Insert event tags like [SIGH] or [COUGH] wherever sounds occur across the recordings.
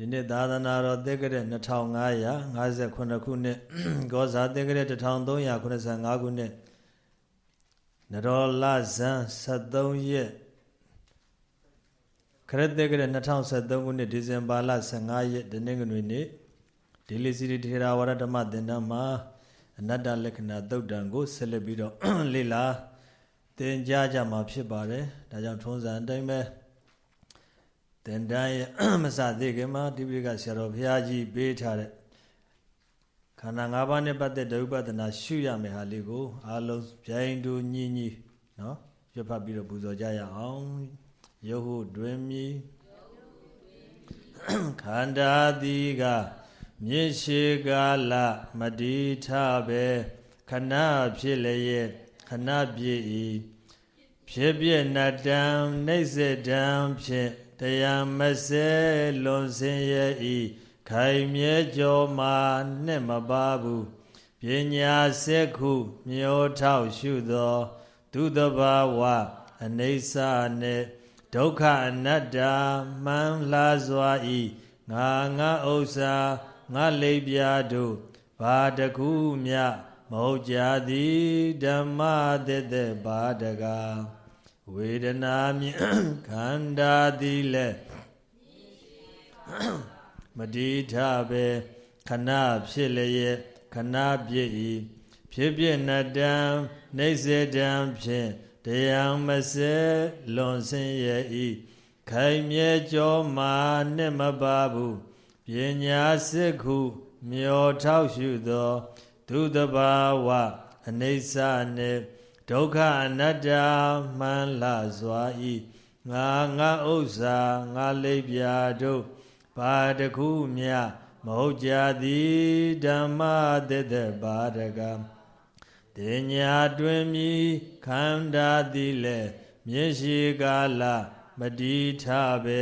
ဒီနေ့သာသနာတော်တက္ကရာ2558ခုနှစ်ဂောဇာတက္ကရာ1385ခုနှစ်နရောလဇန်73ရက်ခရစ်တက္ကရာ2073ခုနှစ်ဒီဇင်ဘာလ15ရက်ဒီနေ့ကနေ့နေ့ဒီလီစီရီထေရဝါဒဓမ္မသင်တန်းမှာအနတ္တလက္ခဏာသုတ်တံကိုဆက်လက်ပြီးတော့လေ့လာသင်ကြားကြမှာဖြစ်ပါတယ်ဒါကြောင့်ထုံးစံအတိုင်းပဲ သင်တန်းရဲ့မစသေးခင်မှာတိပိကဆရာတော်ဘုရားကြီးပေးထားတဲ့ခန္ဓာ၅ပါးနဲ့ပတ်သက်တဲ့ဥပဒနာရှုရမယ်ဟာလေးကိုအားလုံးဗျိုင်းတူညီညီနော်ပြဖတ်ပြီးတော့ပူဇော်ကြရအောင်ယဟုတွင်မြည်ခန္ဓာတိကမြေရှိကာလမတိထပဲခဏဖြစ်လျက်ခဏပြည့်ဤဖြစ်ပြနတံနှိစ္စတံဖြင့် တရားမစဲလွန်စင်ရဲ့ဤခိုင်မြဲကြောမှာနဲ့မပါဘူးပညာစက်ခု မျိုးထောက်ရှုသော သူတဘာဝအနေဆာနှင့်ဒုက္ခအနတ္တမှန်လာစွာဤငါငါဥစ္စာငါလိပ်ပြတို့ဘာတခုမြမဟုတ်ကြသည်ဓမ္မတည်တဲ့ဘာတကား ဝေဒနာမြခန္ဓာသည်လည်းမတိထပဲခဏဖြစ်လျက်ခဏပြည့်ဤဖြစ်ပြနတံနေစေတံဖြင့်တရားမစဲလွန်ဆင်းရဲ့ဤခိုင်မြဲကြောမာနဲ့မပါဘူးပညာစစ်ခုမျောထောက်ရှုသောဒုသဘာဝအနိစ္စနှင့် ဒုက္ခအနတ္တမှန်လာစွာဤငါငါဥစ္စာငါလိပ်ပြာတို့ဘာတခုမြမဟုတ်ကြသည်ဓမ္မတသက်ဘာတကတင်ညာတွင်မြည်ခန္ဓာသည်လေမျက်ရှိကာလမတိထပဲ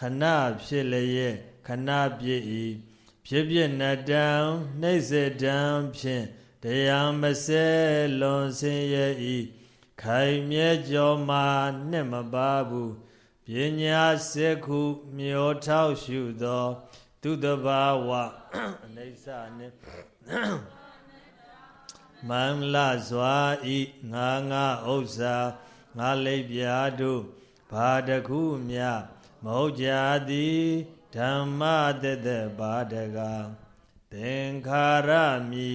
ခဏဖြစ်လျက်ခဏပြည့်ဤဖြစ်ပြနတံနှိစ္စတံဖြင့် တရားမစဲလွန်ဆင်းရဲ့ဤခိုင်မြဲကြောမှာနဲ့မပါဘူးပညာစက်ခုမျောထောက်ရှုသော သူတဘာဝအနိစ္စနှင့်မန္လစွာဤငါငါဥစ္စာငါလိပ်ပြာတို့ဘာတခုမြမဟုတ်ကြသည်ဓမ္မတသက်ဘာတကားသင်္ခါရမီ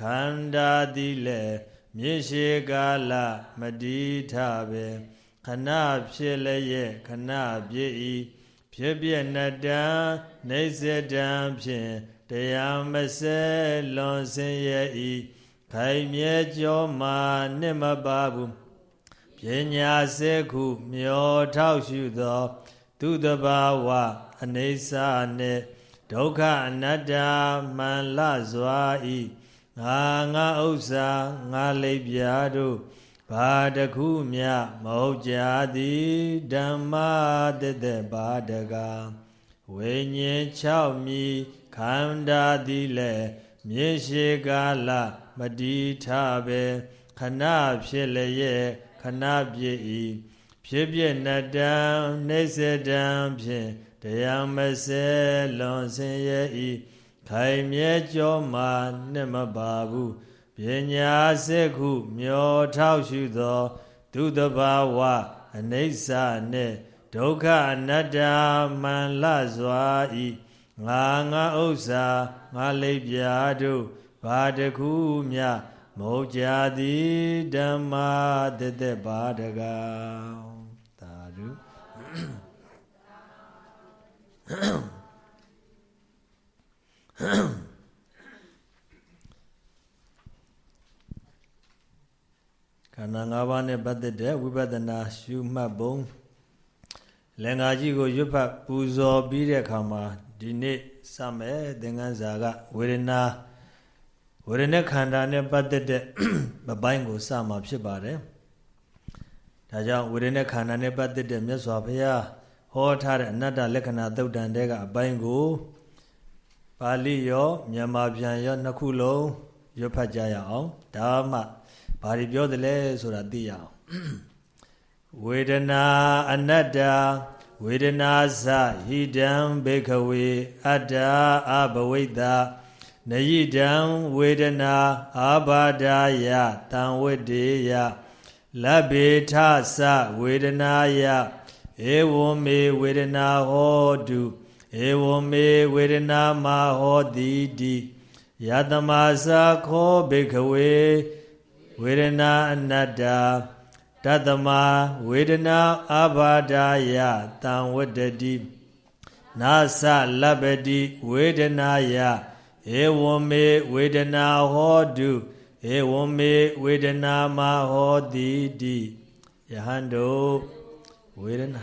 ခန္ဓာသည်လည်းမြေရှိကာလမတိထပဲခဏဖြစ်လျက်ခဏပြည့်ဤဖြစ်ပြနတံနေစတံဖြင့်တရားမစဲလွန်စင်ရဲ့ဤခိုင်မြဲကြောမာနှစ်မပါဘူးပညာစေခုမျောထောက်ရှုသော သူတဘာဝအနေစာနှင့်ဒုက္ခအနတ္တမှန်လစွာဤ ငါငါဥစ္စာငါလိပ်ပြာတို့ဘာတခုမြမဟုတ်ကြသည်ဓမ္မတသက်ဘာတကားဝိညာဉ်6မြည်ခန္ဓာသည်လည်းမြေရှိကာလမတိထပဲခဏဖြစ်လျက်ခဏပြည့်ဤဖြစ်ပြနတံနေစတံဖြင့်တရားမစဲလွန်ဆင်းရဲ့ဤ ခိုင်မြဲကြောမှာနှစ်မပါဘူးပညာစေခုမျောထောက်ရှုသောဒုသဘာဝအနိစ္စနှင့်ဒုက္ခအနတ္တမှန်လစွာဤငါငါဥစ္စာငါလိပ်ပြာတို့ဘာတခုမြမဟုတ်ကြသည်ဓမ္မတသက်ဘာတကားသာဓု ခန္ဓာ၅ပါးနဲ့ပတ်သက်တဲ့ဝိပဿနာရှုမှတ်ပုံလင်္ကာကြီးကိုရွတ်ဖတ်ပူဇော်ပြီးတဲ့အခါမှာဒီနေ့စမယ်သင်္ကန်းစာကဝေဒနာဝေဒနာခန္ဓာနဲ့ပတ်သက်တဲ့မပိုင်းကိုစမှာဖြစ်ပါတယ်ဒါကြောင့်ဝေဒနာခန္ဓာနဲ့ပတ်သက်တဲ့မြတ်စွာဘုရားဟောထားတဲ့အနတ္တလက္ခဏာသုတ်တန်တဲ့ကအပိုင်းကို ပါဠိရောမြန်မာပြန်ရောနှစ်ခုလုံးရွတ်ဖတ်ကြရအောင်ဒါမှဘာတွေပြောသလဲဆိုတာသိရအောင်ဝေဒနာအနတ္တဝေဒနာသဟိတံဘေခဝေ အတ္တအဘဝိတ္တနယိတံဝေဒနာအာဘာဒာယတံဝတ္တေယလဗ္ဗေထသဝေဒနာယဧဝံမေဝေဒနာဟောတု ဧဝံမေဝေဒနာမဟောတိတိယတမသာခောဘေခဝေဝေဒနာအနတ္တတတမဝေဒနာအဘာဒာယတံဝတ္တတိနာသလဗ္ဗတိဝေဒနာယဧဝံမေဝေဒနာဟောတုဧဝံမေဝေဒနာမဟောတိတိယဟန်တို့ဝေဒနာ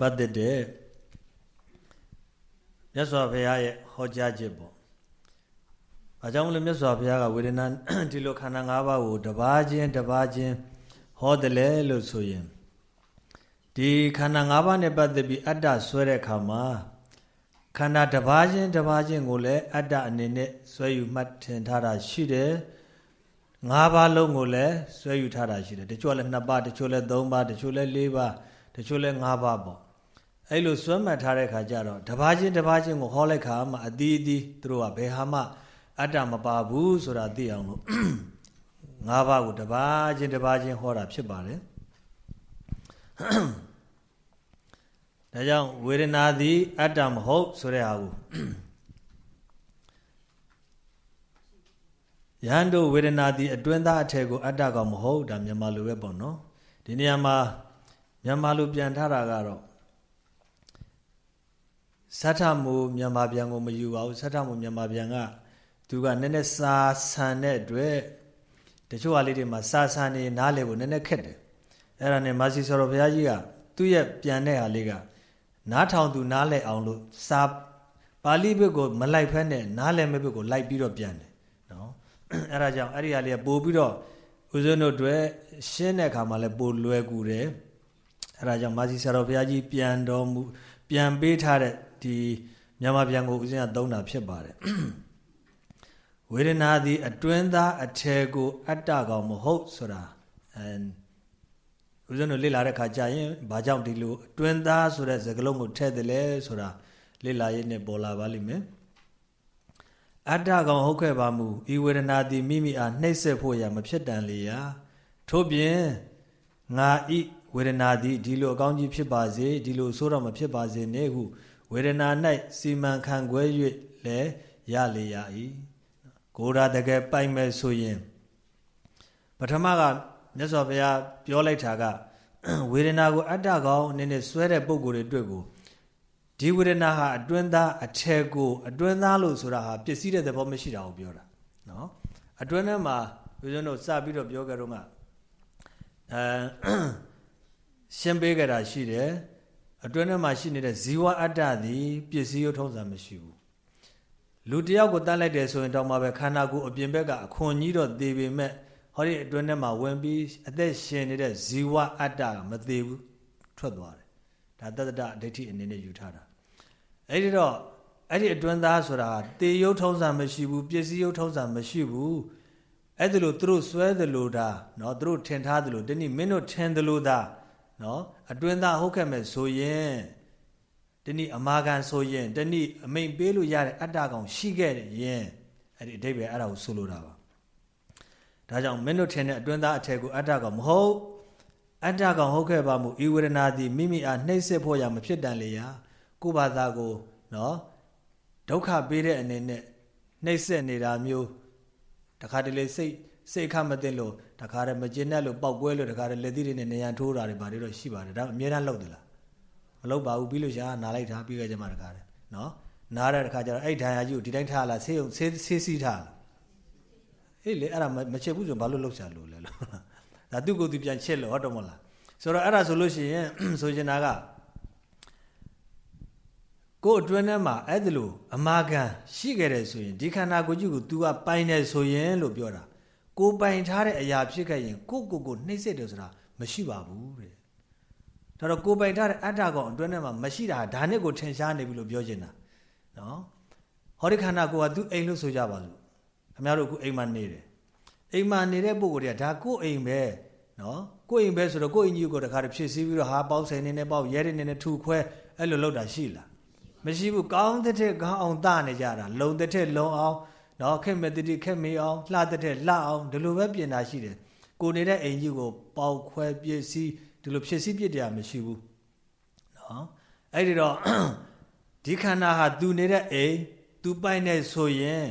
ပတ်သက်တဲ့မြတ်စွာဘုရားရဲ့ဟောကြားချက်ပေါ့။ဘာကြောင့်မလဲမြတ်စွာဘုရားကဝေဒနာဒီလိုခန္ဓာ၅ပါးကိုတပါးချင်းတပါးချင်းဟောတယ်လေလို့ဆိုရင်ဒီခန္ဓာ၅ပါးနဲ့ပတ်သက်ပြီးအတ္တဆွဲတဲ့အခါမှာခန္ဓာတပါးချင်းတပါးချင်းကိုလည်းအတ္တအနေနဲ့ဆွဲယူမှတ်ထင်ထားတာရှိတယ်။ ၅ပါးလုံးကိုလည်းဆွဲယူထားတာရှိတယ်။တချို့လည်း2ပါးတချို့လည်း3ပါးတချို့လည်း4ပါးတချို့လည်း၅ပါးပေါ့အဲ့လိုစွဲမှတ်ထားတဲ့ခါကျတော့တပါးချင်းတပါးချင်းကိုဟောလိုက်ခါမှအတီးအတီးသူတို့ကဘယ်ဟာမှအတ္တမပါဘူးဆိုတာသိအောင်လို့ငါးပါးကိုတပါးချင်းတပါးချင်းဟောတာဖြစ်ပါတယ်ဒါကြောင့်ဝေဒနာသည်အတ္တမဟုတ်ဆိုတဲ့ဟာကို ယဟန်တို့ဝေဒနာသည်အတွင်းသားအထက်ကိုအတ္တကောင်မဟုတ်ဒါမြန်မာလိုပဲပေါ့နော်ဒီနေရာမှာမြန်မာလိုပြန်ထားတာကတော့သတ္ထမူမြန်မာပြန်ကိုမယူပါဘူးသတ္ထမူမြန်မာပြန်ကသူကနည်းနည်းစာဆန်တဲ့အတွက်တချို့ဟာလေးတွေမှာစာဆန်နေနားလေဖို့နည်းနည်းခက်တယ်အဲ့ဒါနဲ့မာစီဆော်တော်ဘုရားကြီးကသူ့ရဲ့ပြန်တဲ့ဟာလေးကနားထောင်သူနားလဲအောင်လို့စာပါဠိဘက်ကိုမလိုက်ဖက်နဲ့နားလဲမဲ့ဘက်ကိုလိုက်ပြီးတော့ပြန်တယ်နော် အဲ့ဒါကြောင့်အဲ့ဒီဟာလေးကပို့ပြီးတော့ဦးဇင်းတို့တွေရှင်းတဲ့အခါမှာလဲပိုလွယ်ကူတယ်အဲ့ဒါကြောင့်မာစီဆော်တော်ဘုရားကြီးပြန်တော်မူပြန်ပေးထားတဲ့ဒီမြန်မာပြန်ကိုဦးဇင်းကသုံးတာဖြစ်ပါတယ်ဝေဒနာသည်အတွင်းသားအထယ်ကို အတ္တကောင်မဟုတ်ဆိုတာအဲဦးဇင်းတို့လေ့လာတဲ့ခါကျရင်ဘာကြောင့်ဒီလိုအတွင်းသားဆိုတဲ့စကားလုံးကိုထည့်တယ်လဲဆိုတာလေ့လာရင်းနဲ့ပေါ်လာပါလိမ့်မယ် အတ္တကောင်ဟုတ်ခဲ့ပါမူဤဝေဒနာသည်မိမိအားနှိမ့်ဆက်ဖို့ရမဖြစ်တန်လေရာထို့ပြင်ငါဤဝေဒနာသည်ဒီလိုအကောင်းကြီးဖြစ်ပါစေဒီလိုဆိုတော့မဖြစ်ပါစေနဲ့ဟုဝေဒနာ၌စီမံခန့်ခွဲ၍လည်းရလေရ၏ကိုရာတကယ်ပိုက်မဲ့ဆိုရင်ပထမကမြတ်စွာဘုရားပြောလိုက်တာကဝေဒနာကိုအတ္တကောင်အနေနဲ့စွဲတဲ့ပုံကိုယ်တွေတွေ့ကို ဒီဝေဒနာဟာအတွင်းသားအထက်ကိုအတွင်းသားလို့ဆိုတာဟာပစ္စည်းတဲ့သဘောမရှိတာကိုပြောတာနော်အတွင်းထဲမှာဘုရားတို့စပြီးတော့ပြောကြတော့ကအဲရှင်းပေးကြတာရှိတယ်အတွင်းထဲမှာရှိနေတဲ့ဇီဝအတ္တသည်ပစ္စည်းရုပ်ထုံးစံမရှိဘူးလူတယောက်ကိုတတ်လိုက်တယ်ဆိုရင်တော့မှပဲခန္ဓာကိုယ်အပြင်ဘက်ကအခွန်ကြီးတော့သေပေမဲ့ဟောဒီအတွင်းထဲမှာဝင်ပြီးအသက်ရှင်နေတဲ့ဇီဝအတ္တမသေးဘူးထွက်သွားတယ်ဒါတတ္တအဋ္ဌိအနေနဲ့ယူထားတာ အဲ့ဒီတော့အဲ့ဒီအတွင်းသားဆိုတာတေရုပ်ထုံးစံမရှိဘူးပစ္စည်းရုပ်ထုံးစံမရှိဘူးအဲ့ဒါလို့သူတို့စွဲတယ်လို့ဒါเนาะသူတို့ထင်ထားတယ်လို့တနည်းမင်းတို့ထင်တယ်လို့ဒါနော်အတွင်းသားဟုတ်ခဲ့မယ်ဆိုရင်တနည်းအမာခံဆိုရင်တနည်းအမိန်ပေးလို့ရတဲ့အတ္တကောင်ရှိခဲ့ရင်အဲ့ဒီအတိတ်ပဲအဲ့ဒါကိုဆိုလိုတာပါဒါကြောင့်မင်းတို့ထင်တဲ့အတွင်းသားအထက်ကိုအတ္တကောင်မဟုတ်အတ္တကောင်ဟုတ်ခဲ့ပါမူဤဝေဒနာသည်မိမိအားနှိမ့်ဆက်ဖို့ရမဖြစ်တန်လေရာ ကိုယ်ဘာသာကိုနော်ဒုက္ခပေးတဲ့အနေနဲ့နှိမ့်ဆက်နေတာမျိုးတခါတလေစိတ်စိတ်ခမသိလို့တခါတည်းမကျင်တဲ့လို့ပောက်ကွဲလို့တခါတည်းလက်သီးတွေနဲ့နေရန်ထိုးတာတွေဘာတွေတော့ရှိပါတယ်ဒါအများအားလှုပ်သလားမလှုပ်ပါဘူးပြီးလို့ရှာနားလိုက်တာပြီးခဲ့ကြမှာတခါတည်းနော်နားတဲ့တခါကျတော့အဲ့ဒဏ်ရာကြီးကိုဒီတိုင်းထားလာဆေးုံဆေးဆေးစီးထားလာအေးလေအဲ့ဒါမချစ်ဘူးဆိုဘာလို့လှုပ်ရှာလို့လဲလို့ဒါသူ့ကိုယ်သူပြန်ချစ်လို့ဟုတ်တယ်မဟုတ်လားဆိုတော့အဲ့ဒါဆိုလို့ရှိရင်ဆိုချင်တာက ကိုယ်အတွင်းထဲမှာအဲ့ဒါလို့အမာခံရှိခဲ့တယ်ဆိုရင်ဒီခန္ဓာကိုယ်ကြီးကို तू ကပိုင်တယ်ဆိုရင်လို့ပြောတာကိုပိုင်ထားတဲ့အရာဖြစ်ခဲ့ရင်ကိုကိုကိုနှိမ့်စစ်တယ်ဆိုတာမရှိပါဘူးတဲ့ဒါတော့ကိုပိုင်ထားတဲ့အတ္တကောင်အတွင်းထဲမှာမရှိတာဒါနဲ့ကိုထင်ရှားနေပြီလို့ပြောချင်တာနော်ဟောဒီခန္ဓာကိုယ်က तू အိမ်လို့ဆိုကြပါစို့ခင်ဗျားတို့အခုအိမ်မှာနေတယ်အိမ်မှာနေတဲ့ပုဂ္ဂိုလ်တွေကဒါကိုအိမ်ပဲနော်ကိုအိမ်ပဲဆိုတော့ကိုအိမ်ကြီးကိုတခါတည်းဖြစ်စည်းပြီးတော့ဟာပေါက်ဆိုင်နေနေပေါက်ရဲနေနေထူခွဲအဲ့လိုလုပ်တာရှိလား မရှိဘူးကောင်းတဲ့ထက်ကောင်းအောင်တနေကြတာလုံတဲ့ထက်လုံအောင်နော်ခက်မဲ့တတိခက်မေးအောင်လှတဲ့ထက်လှအောင်ဒီလိုပဲပြင်တာရှိတယ်ကိုနေတဲ့အိမ်ကြီးကိုပေါက်ခွဲပြည့်စည်ဒီလိုဖြစ်စည်းပြစ်တရားမရှိဘူးနော်အဲ့ဒီတော့ဒီခန္ဓာဟာသူနေတဲ့အိမ်သူပိုင်နေဆိုရင်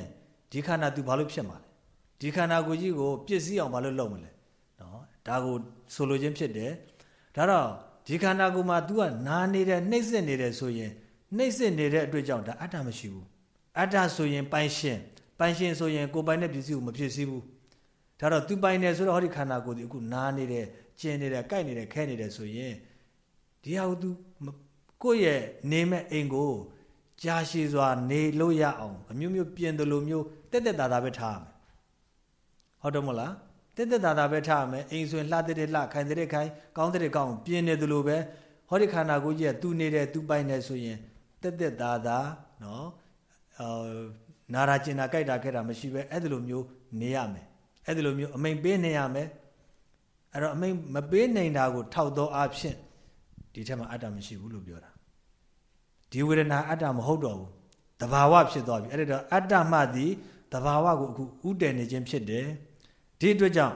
ဒီခန္ဓာသူဘာလို့ဖြစ်မှာလဲဒီခန္ဓာကိုယ်ကြီးကိုပြည့်စည်အောင်ဘာလို့လုပ်မလဲနော်ဒါကိုဆိုလိုခြင်းဖြစ်တယ်ဒါတော့ဒီခန္ဓာကိုယ်မှာ तू ကနာနေတယ်နှိမ့်စစ်နေတယ်ဆိုရင် နှိမ့်စစ်နေတဲ့အတွက်ကြောင့်ဒါအတ္တမရှိဘူးအတ္တဆိုရင်ပိုင်ရှင်ပိုင်ရှင်ဆိုရင်ကိုပိုင်တဲ့ပစ္စည်းကိုမဖြစ်စည်းဘူးဒါတော့ तू ပိုင်တယ်ဆိုတော့ဟောဒီခန္ဓာကိုယ်ဒီအခုနာနေတယ်ကျင်နေတယ်ကြိုက်နေတယ်ခဲနေတယ်ဆိုရင်ဒီဟာကို तू ကိုယ့်ရဲ့နေမဲ့အိမ်ကိုကြာရှည်စွာနေလို့ရအောင်အမျိုးမျိုးပြင်တယ်လို့မျိုးတက်တက်တာတာပဲထားရမယ်ဟုတ်တယ်မဟုတ်လားတက်တက်တာတာပဲထားရမယ်အိမ်ဆိုရင်လှတဲ့လှခိုင်တဲ့ခိုင်ကောင်းတဲ့ကောင်းပြင်နေတယ်လို့ပဲဟောဒီခန္ဓာကိုယ်ကြီးကသူနေတယ်သူပိုင်တယ်ဆိုရင် တက်တက်တာတာနော်အာနာရာကျင်တာကြိုက်တာခဲ့တာမရှိပဲအဲ့ဒီလိုမျိုးနေရမယ်အဲ့ဒီလိုမျိုးအမိန်ပေးနေရမယ်အဲ့တော့အမိန်မပေးနိုင်တာကို ထောက်သောအဖြစ်ဒီထက်မှာအတ္တမရှိဘူးလို့ပြောတာဒီဝေဒနာအတ္တမဟုတ်တော့ဘူးတဘာဝဖြစ်သွားပြီအဲ့ဒါတော့အတ္တမှသည်တဘာဝကိုအခုဥတည်နေခြင်းဖြစ်တယ်ဒီအတွက်ကြောင့်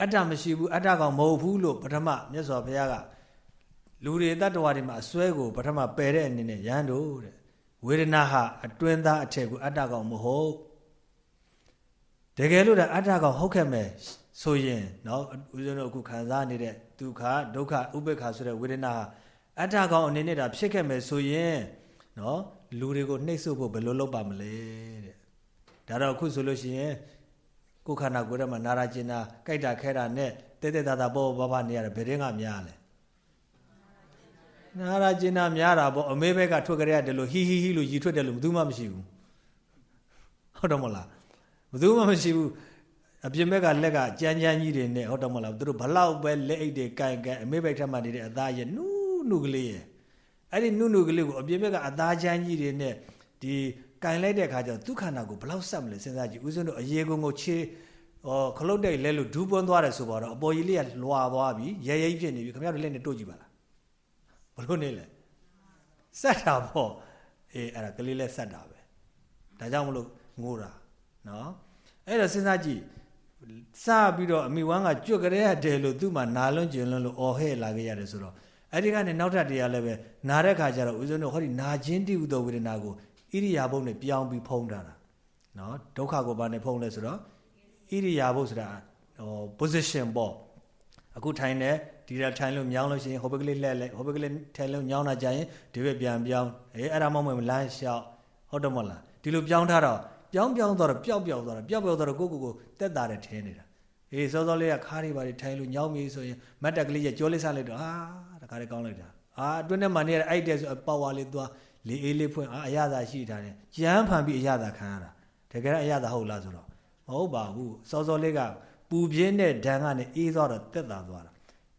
အတ္တမရှိဘူးအတ္တကောင်မဟုတ်ဘူးလို့ပထမမြတ်စွာဘုရားက လူတွေတတ္တဝါတွေမှာအစွဲကိုပထမပယ်တဲ့အနေနဲ့ရန်တို့တဲ့ဝေဒနာဟာအတွင်းသားအထက်ကိုအတ္တကောင်မဟုတ်တကယ်လို့တဲ့အတ္တကောင်ဟုတ်ခဲ့မယ်ဆိုရင်เนาะဦးဇင်းတို့အခုခံစားနေတဲ့ဒုက္ခဒုက္ခဥပေက္ခဆိုတဲ့ဝေဒနာဟာအတ္တကောင်အနေနဲ့ဒါဖြစ်ခဲ့မယ်ဆိုရင်เนาะလူတွေကိုနှိပ်ဆုပ်ဖို့ဘယ်လိုလုပ်ပါမလဲတဲ့ဒါတော့အခုဆိုလို့ရှိရင်ကိုယ်ခန္ဓာကိုယ်ထဲမှာနာရာကျင်တာကြိုက်တာခဲတာနဲ့တဲတဲတာတာပေါ်ပေါ်ပါနေရတယ်ဘယ်တင်းကများလဲ နာရာကျင်တာများတာပေါ့အမေဘက်ကထွက်ကြရတယ်လို့ဟီဟီဟီလို့ရီထွက်တယ်လို့ဘယ်သူမှမရှိဘူးဟုတ်တော့မလားဘယ်သူမှမရှိဘူးအပြင်ဘက်ကလက်ကကြမ်းကြမ်းကြီးတွေနဲ့ဟုတ်တော့မလားသူတို့ဘလောက်ပဲလက်အိတ်တွေကန်ကန်အမေဘက်ထက်မှနေတဲ့အသားရဲ့နူးနူးကလေးရဲ့အဲ့ဒီနုနုကလေးကိုအပြင်ဘက်ကအသားချမ်းကြီးတွေနဲ့ဒီကင်လိုက်တဲ့အခါကျတော့ဒုက္ခနာကိုဘယ်လောက်ဆက်မလဲစဉ်းစားကြည့်ဦးဇင်းတို့အရေကုံကိုခြေဟောခလုတ်တဲ့လဲလို့ဒူးပွန်းသွားတယ်ဆိုတော့အပေါ်ကြီးလေးကလွာသွားပြီရဲရဲဖြစ်နေပြီခင်ဗျားတို့လက်နဲ့တို့ကြည့်ပါလား ဘလို့နေလဲဆက်တာပေါ့အေးအဲ့ဒါကလေးလဲဆက်တာပဲဒါကြောင့်မလို့ငိုတာနော်အဲ့တော့စဉ်းစားကြည့်စပြီးတော့အမိဝမ်းကကြွက်ကြရဲတယ်လို့သူ့မှာနာလွန်းကျင်လွန်းလို့အော်ဟဲ့လာခဲ့ရတယ်ဆိုတော့အဲ့ဒီကနေနောက်ထပ်တရားလည်းပဲနာတဲ့ခါကျတော့ဦးဇင်းတို့ဟောဒီနာချင်းတိဥသောဝေဒနာကိုဣရိယာပုတ်နဲ့ပြောင်းပြီးဖုံးထားတာနော်ဒုက္ခကိုဘာနဲ့ဖုံးလဲဆိုတော့ဣရိယာပုတ်ဆိုတာဟော position ပေါ့ အခုထိုင်နေဒီရထိုင်လို့ညောင်းလို့ရှိရင်ဟိုဘက်ကလေးလှက်လိုက်ဟိုဘက်ကလေးထိုင်လို့ညောင်းတာကြရင်ဒီဘက်ပြန်ပြောင်းအေးအဲ့ဒါမှမဟုတ်လမ်းလျှောက်ဟုတ်တယ်မဟုတ်လားဒီလိုပြောင်းထားတော့ပြောင်းပြောင်းသွားတော့ပျောက်ပျောက်သွားတော့ပျောက်ပျောက်သွားတော့ကိုကိုကိုတက်တာတယ်ထင်းနေတာအေးစောစောလေးကခါးတွေပါတွေထိုင်လို့ညောင်းပြီဆိုရင်မတ်တက်ကလေးရကြောလေးစားလိုက်တော့အာခါလေးကောင်းလိုက်တာအာအတွင်းထဲမှာနေရအဲ့တဲ့ဆိုပါဝါလေးသွားလေအေးလေးဖွင့်အာအရသာရှိတာနဲ့ကြမ်းဖန်ပြီးအရသာခံရတာတကယ်အရသာဟုတ်လားဆိုတော့မဟုတ်ပါဘူးစောစောလေးက ပူပြင်းတဲ့ဓာန်ကနေအေးသွားတော့တက်တာသွားတာ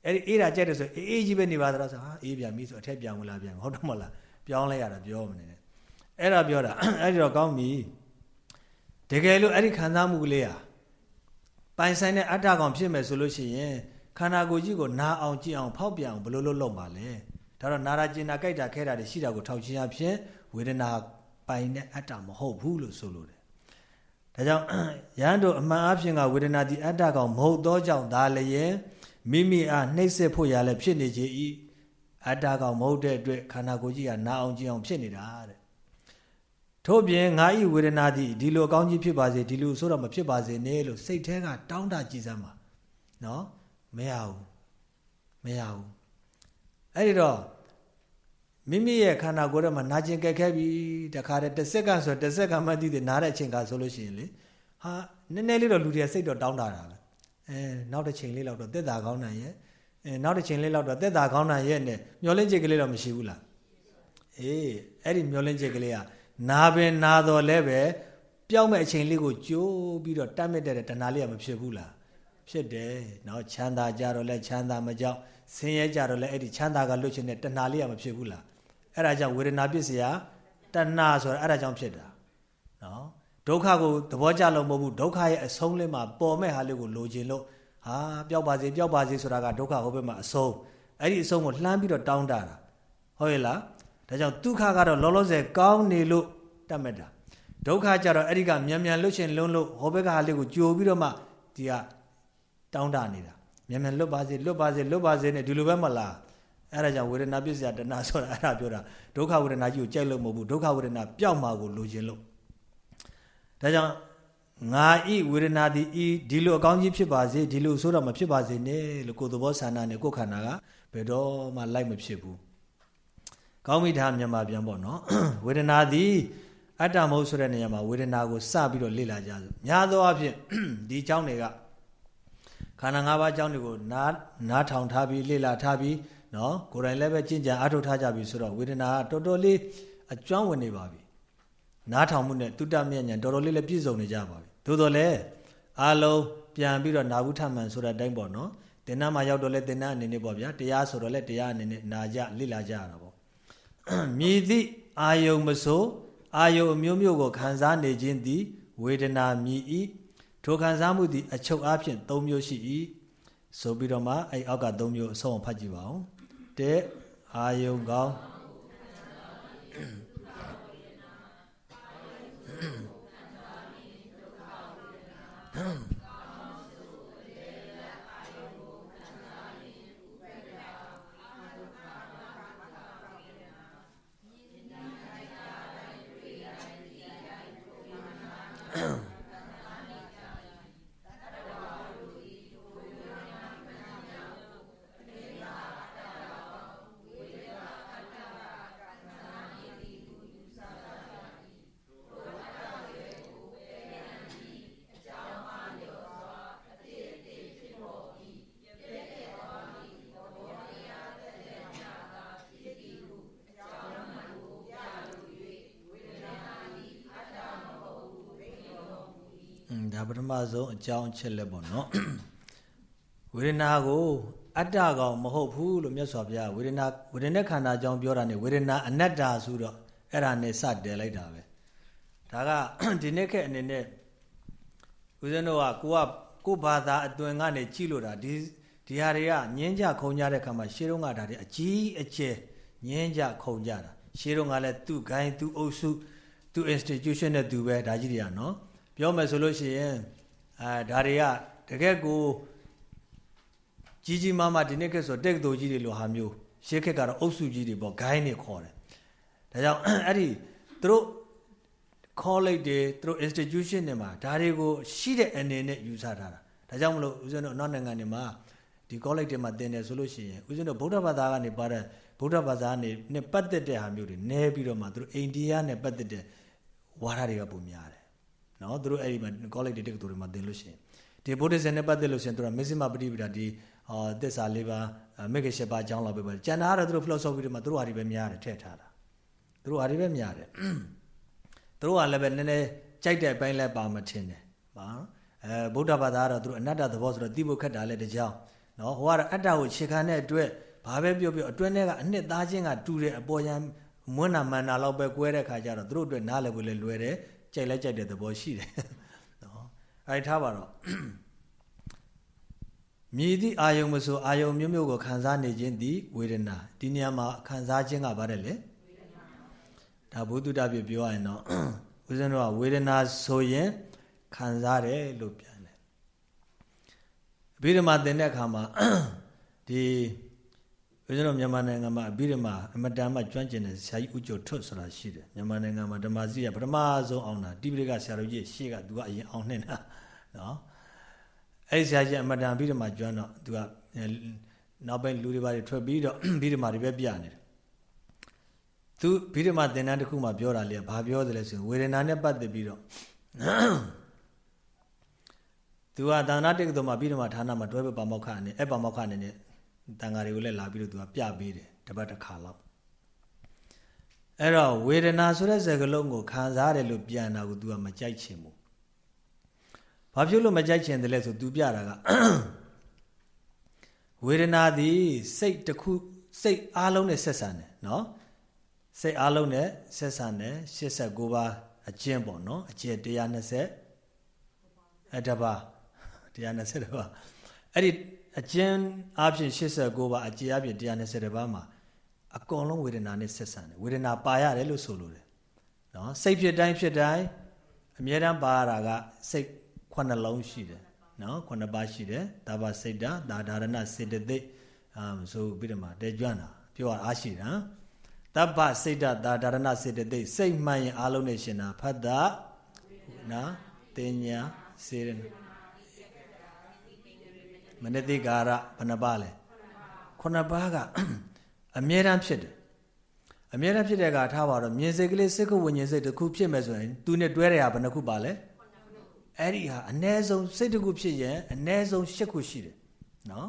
အဲ့ဒီအေးတာကြက်တယ်ဆိုအေးအေးကြီးပဲနေပါသလားဆိုဟာအေးပြန်ပြီဆိုအထက်ပြန်ဝင်လာပြန်ဟုတ်တော့မလားပြောင်းလိုက်ရတာပြောမနေနဲ့အဲ့ဒါပြောတာအဲ့ဒီတော့ကောင်းပြီတကယ်လို့အဲ့ဒီခံစားမှုကလေးဟာပိုင်ဆိုင်တဲ့အတ္တကောင်ဖြစ်မယ်ဆိုလို့ရှိရင်ခန္ဓာကိုယ်ကြီးကိုနာအောင်ကြည့်အောင်ဖောက်ပြန်အောင်ဘယ်လိုလုပ်လုပ်ပါလဲဒါတော့နာရာကျင်နာကြိုက်တာခဲတာတွေရှိတာကိုထောက်ချင်းအဖြစ်ဝေဒနာပိုင်တဲ့အတ္တမဟုတ်ဘူးလို့ဆိုလိုတယ် ဒါကြောင့်ရဟန်းတို့အမှန်အဖြစ်ကဝေဒနာဒီအတ္တကောင်မဟုတ်သောကြောင့်ဒါလည်းမိမိအားနှိမ့်ဆက်ဖို့ရလဲဖြစ်နေကြ၏အတ္တကောင်မဟုတ်တဲ့အတွက်ခန္ဓာကိုယ်ကြီးကနာအောင်ကြည့်အောင်ဖြစ်နေတာတဲ့ထို့ပြင်ငါဤဝေဒနာသည်ဒီလိုအကောင်းကြီးဖြစ်ပါစေဒီလိုဆိုတော့မဖြစ်ပါစေနဲ့လို့စိတ်ထဲကတောင်းတကြည်စမ်းပါနော်မရဘူးမရဘူးအဲ့ဒီတော့ မိမိရဲ့ခန္ဓာကိုယ်ထဲမှာနာကျင်ကြက်ခဲပြီတခါတည်းတစ်စက်ကဆိုတစ်စက်ကမှသိတယ်နားတဲ့အချိန်ကဆိုလို့ရှိရင်လေဟာနည်းနည်းလေးတော့လူတွေစိတ်တော့တောင်းတာတာပဲအဲနောက်တစ်ချိန်လေးတော့တက်တာကောင်းနိုင်ရဲ့အဲနောက်တစ်ချိန်လေးတော့တက်တာကောင်းနိုင်ရဲ့နဲ့မျောလင့်ချက်ကလေးတော့မရှိဘူးလားအေးအဲ့ဒီမျောလင့်ချက်ကလေးကနာပင်နာတော်လဲပဲပြောင်းမဲ့အချိန်လေးကိုကြိုးပြီးတော့တတ်မဲ့တဲ့တဏှာလေးကမဖြစ်ဘူးလားဖြစ်တယ်နော်ချမ်းသာကြတော့လဲချမ်းသာမကြောက်ဆင်းရဲကြတော့လဲအဲ့ဒီချမ်းသာကလွတ်ချင်တဲ့တဏှာလေးကမဖြစ်ဘူးလား အဲ့ဒါကြောင့်ဝေဒနာပစ္စယတဏှာဆိုတာအဲ့ဒါကြောင့်ဖြစ်တာနော်ဒုက္ခကိုသဘောကျလို့မဟုတ်ဘူးဒုက္ခရဲ့အဆုံးလေးမှာပေါ်မဲ့ဟာလေးကိုလိုချင်လို့ဟာပျောက်ပါစေပျောက်ပါစေဆိုတာကဒုက္ခဟိုဘက်မှာအဆုံးအဲ့ဒီအဆုံးကိုလှမ်းပြီးတော့တောင်းတတာဟုတ်ရဲ့လားဒါကြောင့်ဒုက္ခကတော့လောလောဆယ်ကောင်းနေလို့တတ်မဲ့တာဒုက္ခကြတော့အဲ့ဒီကမြန်မြန်လွတ်ရှင်လွန်းလို့ဟိုဘက်ကဟာလေးကိုကြိုပြီးတော့မှဒီကတောင်းတနေတာမြန်မြန်လွတ်ပါစေလွတ်ပါစေလွတ်ပါစေနဲ့ဒီလိုပဲမလား အဲ့ဒါကြောင့်ဝေဒနာပြစ္ဆရာတဏှာဆိုတာအဲ့ဒါပြောတာဒုက္ခဝေဒနာကြီးကိုကြိုက်လို့မဟုတ်ဘူးဒုက္ခဝေဒနာပျောက်မှာကိုလိုချင်လို့ဒါကြောင့်ငါဤဝေဒနာသည်ဤဒီလိုအကောင်းကြီးဖြစ်ပါစေဒီလိုဆိုတော့မဖြစ်ပါစေနဲ့လို့ကိုယ်သဘောဆန္ဒနဲ့ကိုယ်ခန္ဓာကဘယ်တော့မှလိုက်မဖြစ်ဘူးကောင်းပြီထားမြန်မာပြန်ပေါ့နော်ဝေဒနာသည်အတ္တမဟုတ်ဆိုတဲ့နေရာမှာဝေဒနာကိုစပြီးတော့လေ့လာကြစို့များသောအားဖြင့်ဒီအကြောင်းတွေကခန္ဓာ၅ပါးအကြောင်းတွေကိုနားနားထောင်ထားပြီးလေ့လာထားပြီး နော်ကိုယ်တိုင်လည်းပဲကြင်ကြံအားထုတ်ထားကြပြီဆိုတော့ဝေဒနာကတော်တော်လေးအကျွမ်းဝင်နေပါပြီနားထောင်မှုနဲ့တုတ္တမြတ်ဉာဏ်တော်တော်လေးလည်းပြည့်စုံနေကြပါပြီသို့တော်လည်းအားလုံးပြန်ပြီးတော့နာဘူးထမှန်ဆိုတဲ့အတိုင်းပေါ့နော်တင်နာမှာရောက်တော့လဲတင်နာအနေနဲ့ပေါ့ဗျာတရားဆိုတော့လဲတရားအနေနဲ့နာကြလေ့လာကြရတာပေါ့မြည်သည့်အာယုံမဆိုအာယုံအမျိုးမျိုးကိုခံစားနေခြင်းသည် ဝေဒနာမြည်ဤထိုခံစားမှုသည်အချုပ်အားဖြင့်၃မျိုးရှိ၏ဆိုပြီးတော့မှအဲ့အောက်က၃မျိုးအဆုံးဖတ်ကြည့်ပါဦး တဲ့အာယုံကောင်းဒါပထမ ဆုံးအကြောင်းအချက်လက်ပေါ့နော်ဝေဒနာကိုအတ္တကောင်မဟုတ်ဘူးလို့မြတ်စွာဘုရားဝေဒနာဝေဒနာခန္ဓာအကြောင်းပြောတာ ਨੇ ဝေဒနာအနတ္တဆိုတော့အဲ့ဒါနဲ့စတယ်လိုက်တာပဲဒါကဒီနေ့ခက်အနေနဲ့ဦးဇင်းတို့ကကိုကကိုဘာသာအသွင်ကနေကြည့်လို့တာဒီဒီဟာတွေကညင်းကြခုံကြတဲ့ခါမှာရှေးတုန်းကဒါတွေအကြီးအကျယ်ညင်းကြခုံကြတာရှေးတုန်းကလည်းသူ့ဂိုင်းသူ့အုပ်စုသူ့ institution နဲ့သူပဲဒါကြီးတွေကနော်ပြောမယ်ဆိုလို့ရှိရင် အဲဒါတွေကတကယ်ကိုကြီးကြီးမားမားဒီနေ့ကဆိုတက်တူကြီးတွေလိုဟာမျိုးရှေးခက်ကတော့အုပ်စုကြီးတွေပေါ့ဂိုင်းတွေခေါ်တယ်ဒါကြောင့်အဲ့ဒီသူတို့ college တွေသူတို့ institution တွေမှာဒါတွေကိုရှိတဲ့အနေနဲ့ယူဆထားတာဒါကြောင့်မလို့ဦးဇင်းတို့နောက်နိုင်ငံတွေမှာဒီ college တွေမှာသင်တယ်ဆိုလို့ရှိရင်ဦးဇင်းတို့ဗုဒ္ဓဘာသာကနေပါတဲ့ဗုဒ္ဓဘာသာနေနဲ့ပတ်သက်တဲ့ဟာမျိုးတွေနည်းပြီးတော့မှသူတို့အိန္ဒိယနဲ့ပတ်သက်တဲ့ဝါဒတွေကပုံများတယ် နော်သူတို့အဲ့ဒီမှာ college တွေတက္ကသိုလ်တွေမှာသင်လို့ရှိရင်ဒီဗုဒ္ဓဇင်နဲ့ပတ်သက်လို့ရှိရင်သူတို့မစ္စည်းမပฏิပဒါဒီဟောသစ္စာလေးပါမေခေရှပါအကြောင်းလောက်ပဲပဲကျန်တာကတော့သူတို့ philosophy တွေမှာသူတို့ဟာတွေပဲများတယ်ထည့်ထားတာသူတို့ဟာတွေပဲများတယ်သူတို့ကလည်းပဲနည်းနည်းကြိုက်တဲ့အပိုင်းလဲပါမထင်တယ်ပါအဲဗုဒ္ဓဘာသာကတော့သူတို့အနတ္တသဘောဆိုတော့တိဖို့ခက်တာလဲတကြောင်နော်ဟိုကတော့အတ္တကိုခြေခံတဲ့အတွက်ဘာပဲပြောပြောအတွင်းထဲကအနှစ်သားချင်းကတူတယ်အပေါ်ယံမွန်းနာမန္နာလောက်ပဲကွဲတဲ့ခါကျတော့သူတို့အတွက်နားလည်ဖို့လဲလွယ်တယ် ကြိုက်လဲကြိုက်တဲ့သဘောရှိတယ်နော်အဲထားပါတော့မြည်သည့်အာယုံမဆိုအာယုံမျိုးမျိုးကိုခံစားနေခြင်းသည်ဝေဒနာဒီနေရာမှာခံစားခြင်းကဘာတဲ့လဲဒါဘုဒ္ဓတပြပြောရရင်တော့ဦးဇင်းတို့ကဝေဒနာဆိုရင်ခံစားတယ်လို့ပြန်တယ်အဘိဓမ္မာသင်တဲ့အခါမှာဒီ ဦးဇင်းတို့မြန်မာနိုင်ငံမှာအပြီးတမှာအမတန်မှကျွမ်းကျင်တဲ့ဆရာကြီးဦးကျော်ထွတ်ဆိုတာရှိတယ်မြန်မာနိုင်ငံမှာဓမ္မစီကပထမဆုံးအောင်တာတိပိဋကဆရာတော်ကြီးရှေ့ကသူကအရင်အောင်နေတာနော်အဲ့ဆရာကြီးအမတန်ပြီးတမှာကျွမ်းတော့သူကနောက်ပိုင်းလူတွေပါတွေထွက်ပြီးတော့ပြီးတမှာတွေပဲပြနေတယ်သူပြီးတမှာသင်တန်းတစ်ခုမှပြောတာလေဘာပြောတယ်လဲဆိုရင်ဝေဒနာနဲ့ပတ်သက်ပြီးတော့သူကသာနာတက္ကသိုလ်မှာပြီးတမှာဌာနမှာတွဲပဲပါမောက္ခအနေနဲ့အဲ့ပါမောက္ခအနေနဲ့ တန်ဃာတွေကိုလည်းလာပြီးတော့သူကပြပေးတယ်တပတ်တစ်ခါလောက်အဲ့တော့ဝေဒနာဆိုတဲ့စကားလုံးကိုခံစားရတယ်လို့ပြန်တာကို तू ကမကြိုက်ချင်ဘူးဘာဖြစ်လို့မကြိုက်ချင်တယ်လဲဆို तू ပြတာကဝေဒနာသည်စိတ်တစ်ခုစိတ်အားလုံးနဲ့ဆက်ဆံတယ်နော်စိတ်အားလုံးနဲ့ဆက်ဆံတယ်89ပါးအကျင့်ပေါ့နော်အကျင့်120အတပါ120ပါအဲ့ဒီ အကျဉ်းအပြင်89ပါအကျေအပြင်120ပါမှာအကုန်လုံးဝေဒနာနဲ့ဆက်ဆံတယ်ဝေဒနာပါရတယ်လို့ဆိုလိုတယ်နော်စိတ်ဖြစ်တိုင်းဖြစ်တိုင်းအမြဲတမ်းပါရတာကစိတ်ခုနှလုံးရှိတယ်နော်ခုနှစ်ပါးရှိတယ်ဒါပါစိတ်တာဒါဒါရဏစေတသိက်အာဆိုပြီးတော့မှတဲကျွမ်းတာပြောရအားရှိတာတပ္ပစိတ်တာဒါဒါရဏစေတသိက်စိတ်မှန်ရင်အားလုံးနဲ့ရှင်တာဖတ်တာနော်တင်ညာစေရဏ မနတိကာရဘယ်နှပါလဲခုနှစ်ပါးကအမြဲတမ်းဖြစ်တယ်အမြဲတမ်းဖြစ်တဲ့ကထားပါတော့မြင်စိတ်ကလေးစိတ်ခုဝิญဉ်စိတ်တစ်ခုဖြစ်မယ်ဆိုရင်သူနဲ့တွဲတဲ့ဟာဘယ်နှခုပါလဲအဲ့ဒီဟာအ ਨੇ ဆုံးစိတ်တစ်ခုဖြစ်ရင်အ ਨੇ ဆုံး၈ခုရှိတယ်နော်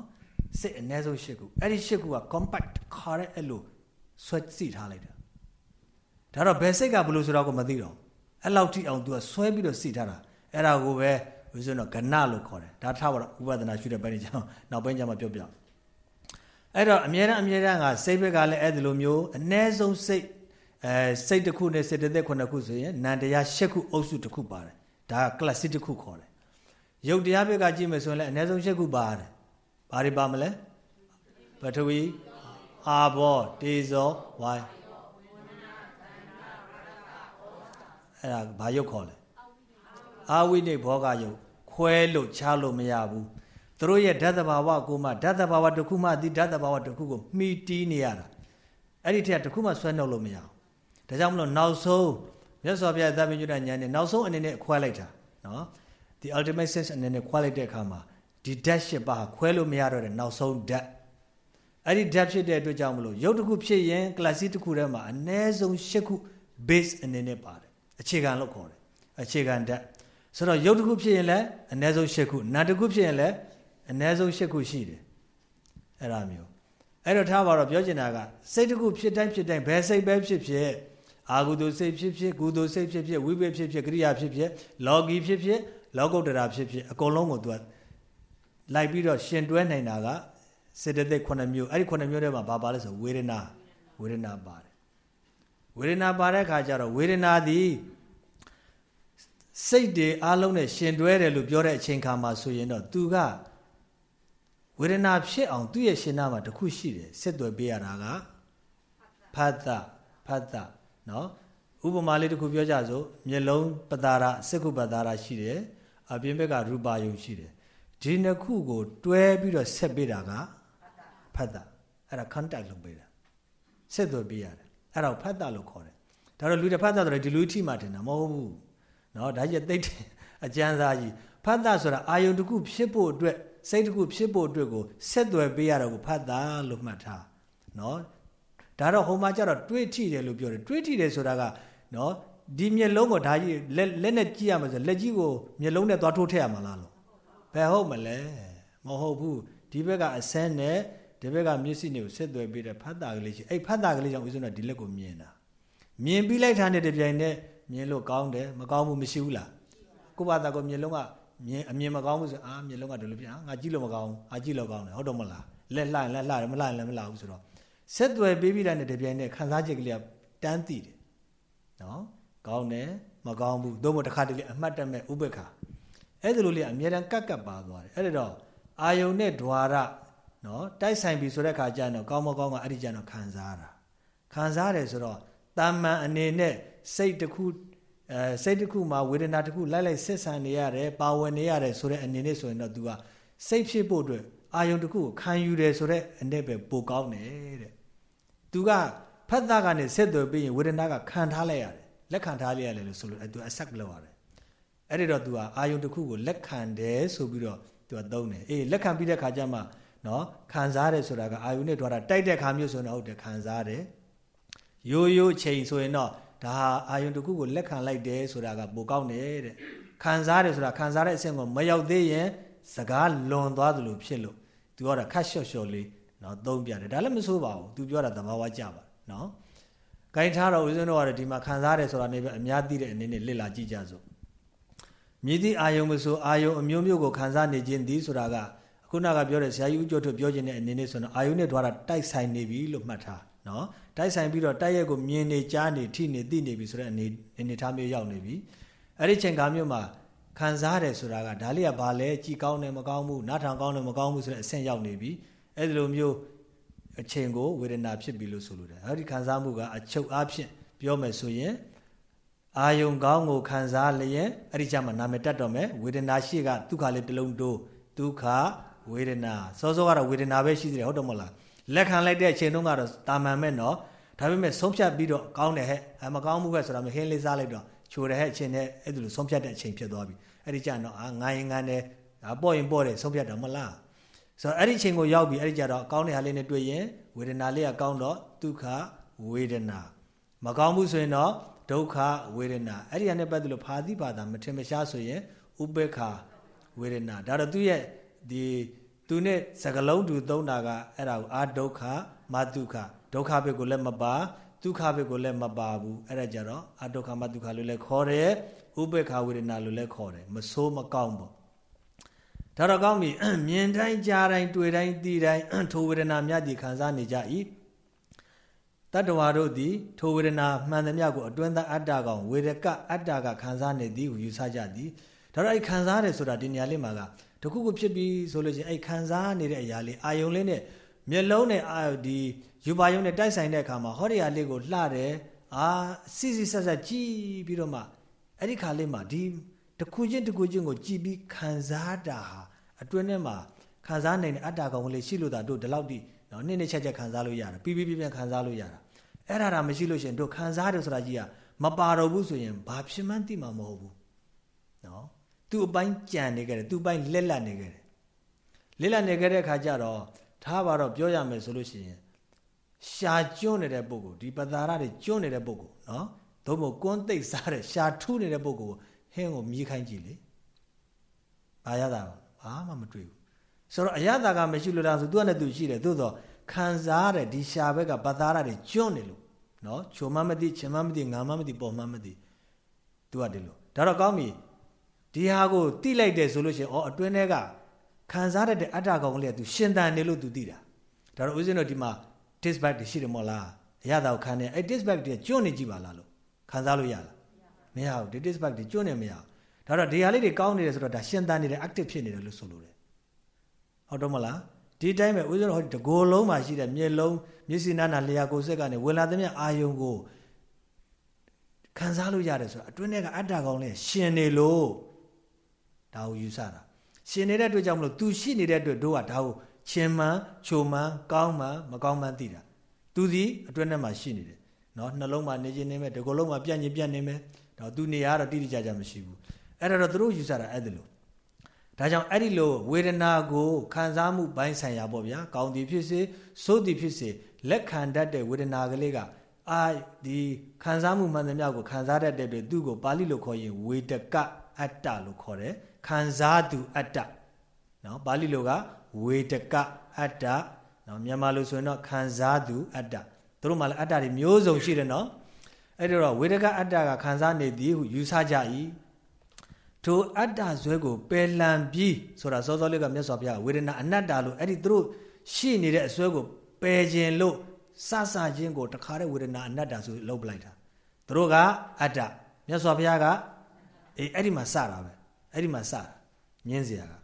စိတ်အ ਨੇ ဆုံး၈ခုအဲ့ဒီ၈ခုက compact ခါရဲအဲ့လိုဆွဲစီထားလိုက်တာဒါတော့ဘယ်စိတ်ကဘလို့ဆိုတော့ကိုမသိတော့အဲ့လောက်ထိအောင် तू ကဆွဲပြီးတော့စီထားတာအဲ့ဒါကိုပဲ ဝိဇ္ဇနောကဏလို့ခေါ်တယ်ဒါထားပါတော့ဥပဒနာရှုတဲ့ပိုင်းကြောင့်နောက်ပိုင်းကျမှပြောပြအဲ့တော့အမြဲတမ်းအမြဲတမ်းကစိတ်ဘက်ကလည်းအဲ့ဒီလိုမျိုးအ ਨੇ ဆုံးစိတ်အဲစိတ်တစ်ခုနဲ့စိတ်တစ်သက်ခုနှစ်ခုဆိုရင်နန္တရား၈ခုအုပ်စုတစ်ခုပါတယ်ဒါက class တစ်ခုခေါ်တယ်ရုပ်တရားဘက်ကကြည့်မယ်ဆိုရင်လည်းအ ਨੇ ဆုံး၈ခုပါတယ်ဘာတွေပါမလဲပထဝီအာဘောတေဇောဝိုင်းအဲ့ဒါဘာရုပ်ခေါ်လဲ အာဝိနိဘောဂယုတ်ခွဲလို့ချလို့မရဘူးသူတို့ရဲ့ဓာတ်တဘာဝကိုမှဓာတ်တဘာဝတစ်ခုမှဒီဓာတ်တဘာဝတစ်ခုကိုမှီတီးနေရတာအဲ့ဒီထက်တစ်ခုမှဆွဲနှုတ်လို့မရဘူးဒါကြောင့်မလို့နောက်ဆုံးမြတ်စွာဘုရားသဗ္ဗညုတဉာဏ်နဲ့နောက်ဆုံးအနေနဲ့ခွဲလိုက်တာနော် the ultimate sense အနေနဲ့ခွဲလိုက်တဲ့အခါမှာဒီဓာတ်ရှစ်ပါးခွဲလို့မရတော့တဲ့နောက်ဆုံးဓာတ်အဲ့ဒီဓာတ်ဖြစ်တဲ့အတွက်ကြောင့်မလို့ရုပ်တစ်ခုဖြစ်ရင် class တစ်ခုထဲမှာအ ਨੇ ဆုံး၈ခု base အနေနဲ့ပါတယ်အခြေခံလို့ခေါ်တယ်အခြေခံဓာတ် ဆိုတော့ရုပ်တစ်ခုဖြစ်ရင်လည်းအ ਨੇ ဆုံး၈ခုနာမ်တစ်ခုဖြစ်ရင်လည်းအ ਨੇ ဆုံး၈ခုရှိတယ်အဲ့ဒါမျိုးအဲ့တော့ထားပါတော့ပြောချင်တာကစိတ်တစ်ခုဖြစ်တိုင်းဖြစ်တိုင်းဘယ်စိတ်ပဲဖြစ်ဖြစ်အာဟုတုစိတ်ဖြစ်ဖြစ်ကုသိုလ်စိတ်ဖြစ်ဖြစ်ဝိပဿဖြစ်ဖြစ်ကရိယာဖြစ်ဖြစ်လောကီဖြစ်ဖြစ်လောကုတ္တရာဖြစ်ဖြစ်အကုန်လုံးကိုသူကလိုက်ပြီးတော့ရှင်တွဲနိုင်တာကစေတသိက်9မျိုးအဲ့ဒီ9မျိုးထဲမှာဘာပါလဲဆိုဝေဒနာဝေဒနာပါတယ်ဝေဒနာပါတဲ့အခါကျတော့ဝေဒနာသည် စိတ်တွေအလုံးနဲ့ရှင်တွဲတယ်လို့ပြောတဲ့အချိန်ခါမှာဆိုရင်တော့သူကဝေဒနာဖြစ်အောင်သူ့ရဲ့ရှင်နာမှာတခုရှိတယ်ဆက်သွယ်ပေးရတာကဖတ်တာဖတ်တာနော်ဥပမာလေးတခုပြောကြစို့မျက်လုံးပတာရစက္ခုပတာရရှိတယ်အပြင်ဘက်ကရူပါယုံရှိတယ်ဒီနှစ်ခုကိုတွဲပြီးတော့ဆက်ပေးတာကဖတ်တာအဲ့ဒါ contact လုပ်ပေးတာဆက်သွယ်ပေးရတယ်အဲ့ဒါကိုဖတ်တာလို့ခေါ်တယ်ဒါတော့လူတစ်ဖတ်တာဆိုတော့ဒီလူထိမှတင်တာမဟုတ်ဘူး နော်ဒါကြီးသိတဲ့အကျမ်းစာကြီးဖတ်တာဆိုတာအာယုန်တစ်ခုဖြစ်ဖို့အတွက်စိတ်တစ်ခုဖြစ်ဖို့အတွက်ကိုဆက်သွယ်ပေးရတော့ကိုဖတ်တာလို့မှတ်ထားနော်ဒါတော့ဟိုမှာကျတော့တွေးထိတယ်လို့ပြောတယ်တွေးထိတယ်ဆိုတာကနော်ဒီမျက်လုံးကိုဒါကြီးလက်လက်နဲ့ကြည့်ရမှာဆိုလက်ကြီးကိုမျက်လုံးနဲ့သွားထိုးထည့်ရမှာလားလို့ဘယ်ဟုတ်မလဲမဟုတ်ဘူးဒီဘက်ကအဆန်းနဲ့ဒီဘက်ကမျက်စိနဲ့ကိုဆက်သွယ်ပေးတဲ့ဖတ်တာကလေးရှိအဲ့ဖတ်တာကလေးကြောင့်ဦးဇင်းကဒီလက်ကိုမြင်တာမြင်ပြီးလိုက်တာနဲ့တပြိုင်နက် မြင်လို့ကောင်းတယ်မကောင်းဘူးမရှိဘူးလားကိုဘာသာကိုမျက်လုံးကမြင်အမြင်မကောင်းဘူးဆိုအာမျက်လုံးကဒီလိုပြန်ငါကြည့်လို့မကောင်းဘူးအာကြည့်လို့ကောင်းတယ်ဟုတ်တော့မလားလက်လှရင်လက်လှတယ်မလှရင်လည်းမလှဘူးဆိုတော့ဆက်သွယ်ပေးပြီးတာနဲ့တပြိုင်နက်ခန်းစားချက်ကလေးကတန်းတည်တယ်နော်ကောင်းတယ်မကောင်းဘူးသို့မဟုတ်တစ်ခါတလေအမှတ်တမဲ့ဥပက္ခအဲ့ဒါလိုလေအမြဲတမ်းကပ်ကပ်ပါသွားတယ်အဲ့ဒါတော့အာယုန်နဲ့ဓွာရနော်တိုက်ဆိုင်ပြီဆိုတဲ့ခါကျရင်တော့ကောင်းမကောင်းကအဲ့ဒီကျရင်တော့ခံစားတာခံစားတယ်ဆိုတော့တာမန်အနေနဲ့စိတ်တစ်ခုအဲစိတ်တစ်ခုမှာဝေဒနာတစ်ခုလိုက်လိုက်ဆက်ဆံနေရတယ်ပါဝင်နေရတယ်ဆိုတဲ့အနေနဲ့ဆိုရင်တော့ तू ကစိတ်ဖြစ်ဖို့အတွက်အာယုံတစ်ခုကိုခံယူတယ်ဆိုတော့အနေပဲပိုကောင်းတယ်တဲ့သူကဖတ်သားကနေဆက်သွယ်ပြီးရင်ဝေဒနာကခံထားလိုက်ရတယ်လက်ခံထားလိုက်ရတယ်လို့ဆိုလို့သူ accept လုပ်ရတယ်အဲ့ဒီတော့သူကအာယုံတစ်ခုကိုလက်ခံတယ်ဆိုပြီးတော့သူကသုံးတယ်အေးလက်ခံပြီးတဲ့ခါကျမှနော်ခံစားတယ်ဆိုတာကအာယုံနဲ့တွားတာတိုက်တဲ့ခါမျိုးဆိုရင်ဟုတ်တယ်ခံစားတယ်ရိုးရိုးချိန်ဆိုရင်တော့ ဒါဟာအာယုံတစ်ခုကိုလက်ခံလိုက်တယ်ဆိုတာကပိုကောင်းတယ်တဲ့ခံစားတယ်ဆိုတာခံစားတဲ့အဆင့်ကိုမရောက်သေးရင်စကားလွန်သွားသလိုဖြစ်လို့သူကခတ်လျှော့လျှော့လေးနော်သုံးပြတယ်ဒါလည်းမဆိုးပါဘူးသူပြောတာသဘာဝကျပါနော်ဂိုင်းထားတော့ဦးဇင်းတို့ကတော့ဒီမှာခံစားတယ်ဆိုတာနေပဲအများသိတဲ့အနေနဲ့လစ်လာကြည့်ကြစို့မြည်သည့်အာယုံမဆိုအာယုံအမျိုးမျိုးကိုခံစားနေခြင်းသည်ဆိုတာကခုနကပြောတဲ့ဆရာကြီးဦးကျော်တို့ပြောခြင်းတဲ့အနေနဲ့ဆိုတော့အာယုံနဲ့ထွားတာတိုက်ဆိုင်နေပြီလို့မှတ်ထားနော် တိုက်ဆိုင်ပြီးတော့တိုက်ရက်ကိုမြင်နေကြားနေထိနေသိနေပြီဆိုတဲ့အနေအနေထားမျိုးရောက်နေပြီအဲ့ဒီချိန်ခါမျိုးမှာခံစားတယ်ဆိုတာကဒါလေးကဘာလဲကြည်ကောင်းတယ်မကောင်းဘူးနားထောင်ကောင်းတယ်မကောင်းဘူးဆိုတဲ့အဆင့်ရောက်နေပြီအဲ့ဒီလိုမျိုးအချိန်ကိုဝေဒနာဖြစ်ပြီလို့ဆိုလိုတယ်အဲ့ဒီခံစားမှုကအချုပ်အားဖြင့်ပြောမယ်ဆိုရင်အာယုံကောင်းကိုခံစားလျင်အဲ့ဒီကြမှာနာမည်တက်တော့မယ်ဝေဒနာရှိကဒုက္ခလေးတစ်လုံးတိုးဒုက္ခဝေဒနာစောစောကတော့ဝေဒနာပဲရှိသေးတယ်ဟုတ်တယ်မဟုတ်လား လက်ခံလိုက်တဲ့အချိန်တုန်းကတော့တာမန်မဲ့နော်ဒါပေမဲ့ဆုံးဖြတ်ပြီးတော့ကောင်းတယ်ဟဲ့အမကောင်းမှုပဲဆိုတာမျိုးဟင်းလေးစားလိုက်တော့ချိုတယ်ဟဲ့အချိန်နဲ့အဲ့ဒီလိုဆုံးဖြတ်တဲ့အချိန်ဖြစ်သွားပြီအဲ့ဒီကြတော့အာငိုင်းငန်းတယ်ပေါ့ရင်ပေါ့တယ်ဆုံးဖြတ်တော့မလားဆိုတော့အဲ့ဒီအချိန်ကိုရောက်ပြီအဲ့ဒီကြတော့ကောင်းတဲ့ဟာလေးနဲ့တွေ့ရင်ဝေဒနာလေးကကောင်းတော့ဒုက္ခဝေဒနာမကောင်းဘူးဆိုရင်တော့ဒုက္ခဝေဒနာအဲ့ဒီဟာနဲ့ပတ်သက်လို့ဖာတိပါဒမထင်မရှားဆိုရင်ဥပေက္ခဝေဒနာဒါတော့သူရဲ့ဒီ သူနဲ့စကလုံးတူသုံးတာကအဲ့ဒါကိုအာဒုက္ခမဒုက္ခဒုက္ခဘက်ကိုလည်းမပါဒုက္ခဘက်ကိုလည်းမပါဘူးအဲ့ဒါကြတော့အာဒုက္ခမဒုက္ခလို့လည်းခေါ်တယ်ဥပေက္ခဝေဒနာလို့လည်းခေါ်တယ်မဆိုးမကောင်းပေါ့ဒါတော့ကောင်းပြီမြင်တိုင်းကြားတိုင်းတွေ့တိုင်းသိတိုင်းထိုဝေဒနာမြတ်ဒီခံစားနေကြ၏တတ္တဝါတို့သည်ထိုဝေဒနာမှန်သမျှကိုအတွင်းသားအတ္တကောင်ဝေဒကအတ္တကခံစားနေသည်ဟုယူဆကြသည်ဒါတော့အဲ့ခံစားတယ်ဆိုတာဒီနေရာလေးမှာက တခုခုဖြစ်ပြီးဆိုလို့ချင်းအဲ့ခံစားနေတဲ့အရာလေးအာယုံလေးနဲ့မျက်လုံးနဲ့အာဒီယူပါယုံနဲ့တိုက်ဆိုင်တဲ့အခါမှာဟောဒီဟာလေးကိုလှတယ်အာစီစီဆက်ဆက်ကြည့်ပြီးတော့မှအဲ့ဒီခါလေးမှာဒီတခုချင်းတခုချင်းကိုကြည်ပြီးခံစားတာဟာအတွင်းထဲမှာခံစားနိုင်တဲ့အတ္တကောင်လေးရှိလို့သာတို့ဒီလောက်ထိနော်နည်းနည်းချက်ချက်ခံစားလို့ရတာပြီးပြီးပြပြန်ခံစားလို့ရတာအဲ့ဒါဒါမရှိလို့ရှင်တို့ခံစားတယ်ဆိုတာကြီးကမပါတော့ဘူးဆိုရင်ဘာဖြစ်မှန်းသိမှာမဟုတ်ဘူးနော် သူ့အပိုင်းကြံနေခဲ့တယ်သူ့အပိုင်းလက်လက်နေခဲ့တယ်လက်လက်နေခဲ့တဲ့အခါကျတော့ထားပါတော့ပြောရမယ်ဆိုလို့ရှိရင်ရှာကျွန်းနေတဲ့ပုဂ္ဂိုလ်ဒီပသာရတွေကျွန်းနေတဲ့ပုဂ္ဂိုလ်နော်သို့မဟုတ်ကွန်းသိပ်စားတဲ့ရှာထူးနေတဲ့ပုဂ္ဂိုလ်ဟင်းကိုမြည်ခိုင်းကြည့်လေဘာရတာဘာမှမတွေ့ဘူးဆိုတော့အရသာကမရှိလို့လားဆိုသူကလည်းသူရှိတယ်သို့တော့ခံစားတဲ့ဒီရှာဘက်ကပသာရတွေကျွန်းနေလို့နော်ချိုမမသိချင်မမသိငါမမသိပေါ်မမသိသူကဒီလိုဒါတော့ကောင်းပြီ ဒီဟာကိုတိလိုက်တယ်ဆိုလို့ရှိရင်ဩအတွင်းထဲကခံစားရတဲ့အတ္တကောင်လေးကသူရှင်တန်နေလို့သူသိတာဒါတော့ဦးဇင်းတို့ဒီမှာ taste bag တွေရှိတယ်မို့လားအရသာကိုခံနေအဲ့ taste bag တွေကျွန်းနေကြည့်ပါလားလို့ခံစားလို့ရလားမရဘူးဒီ taste bag တွေကျွန်းနေမရဘူးဒါတော့ဒီဟာလေးတွေကောင်းနေတယ်ဆိုတော့ဒါရှင်တန်နေတယ် active ဖြစ်နေတယ်လို့ဆိုလို့တယ်ဟုတ်တော့မလားဒီတိုင်းပဲဦးဇင်းတို့ဟောဒီတကိုယ်လုံးမှာရှိတဲ့မျက်လုံးမျက်စိနာနာလျှာကိုယ်စက်ကနေဝင်လာတဲ့မြအာယုံကိုခံစားလို့ရတယ်ဆိုတော့အတွင်းထဲကအတ္တကောင်လေးရှင်နေလို့ ဒါကိုယူဆတာရှင်နေတဲ့အတွက်ကြောင့်မလို့ तू ရှိနေတဲ့အတွက်တို့ကဒါကိုချင်းမှန်ချိုမှန်ကောင်းမှန်မကောင်းမှန်သိတာ तू စီအတွင်းထဲမှာရှိနေတယ်နော်နှလုံးမှာနေခြင်းနေမယ်ဒီကိုယ်လုံးမှာပြန့်ခြင်းပြန့်နေမယ်တော့ तू နေရတော့တိတိကျကျမရှိဘူးအဲ့ဒါတော့သူတို့ယူဆတာအဲ့ဒါလို့ဒါကြောင့်အဲ့ဒီလိုဝေဒနာကိုခံစားမှုပိုင်းဆိုင်ရာပေါ့ဗျာကောင်းသည်ဖြစ်စေဆိုးသည်ဖြစ်စေလက်ခံတတ်တဲ့ဝေဒနာကလေးကအာဒီခံစားမှုမှန်သမျှကိုခံစားတတ်တဲ့အတွက်သူ့ကိုပါဠိလိုခေါ်ရင်ဝေဒကအတ္တလို့ခေါ်တယ် ခံစားသူအတ္တနော်ပါဠိလိုကဝေဒကအတ္တနော်မြန်မာလိုဆိုရင်တော့ခံစားသူအတ္တတို့မှလည်းအတ္တတွေမျိုးစုံရှိတယ်နော်အဲ့တော့ဝေဒကအတ္တကခံစားနေသည်ဟုယူဆကြ၏ထိုအတ္တဇွဲကိုပယ်လံပြီးဆိုတာစောစောလေးကမြတ်စွာဘုရားဝေဒနာအနတ္တလို့အဲ့ဒီသူတို့ရှိနေတဲ့အစွဲကိုပယ်ခြင်းလို့စစချင်းကိုတခါတည်းဝေဒနာအနတ္တဆိုလုပ်ပလိုက်တာသူတို့ကအတ္တမြတ်စွာဘုရားကအေးအဲ့ဒီမှာစတာပဲ အဲ့ဒီမှာစတာညင်းစရာက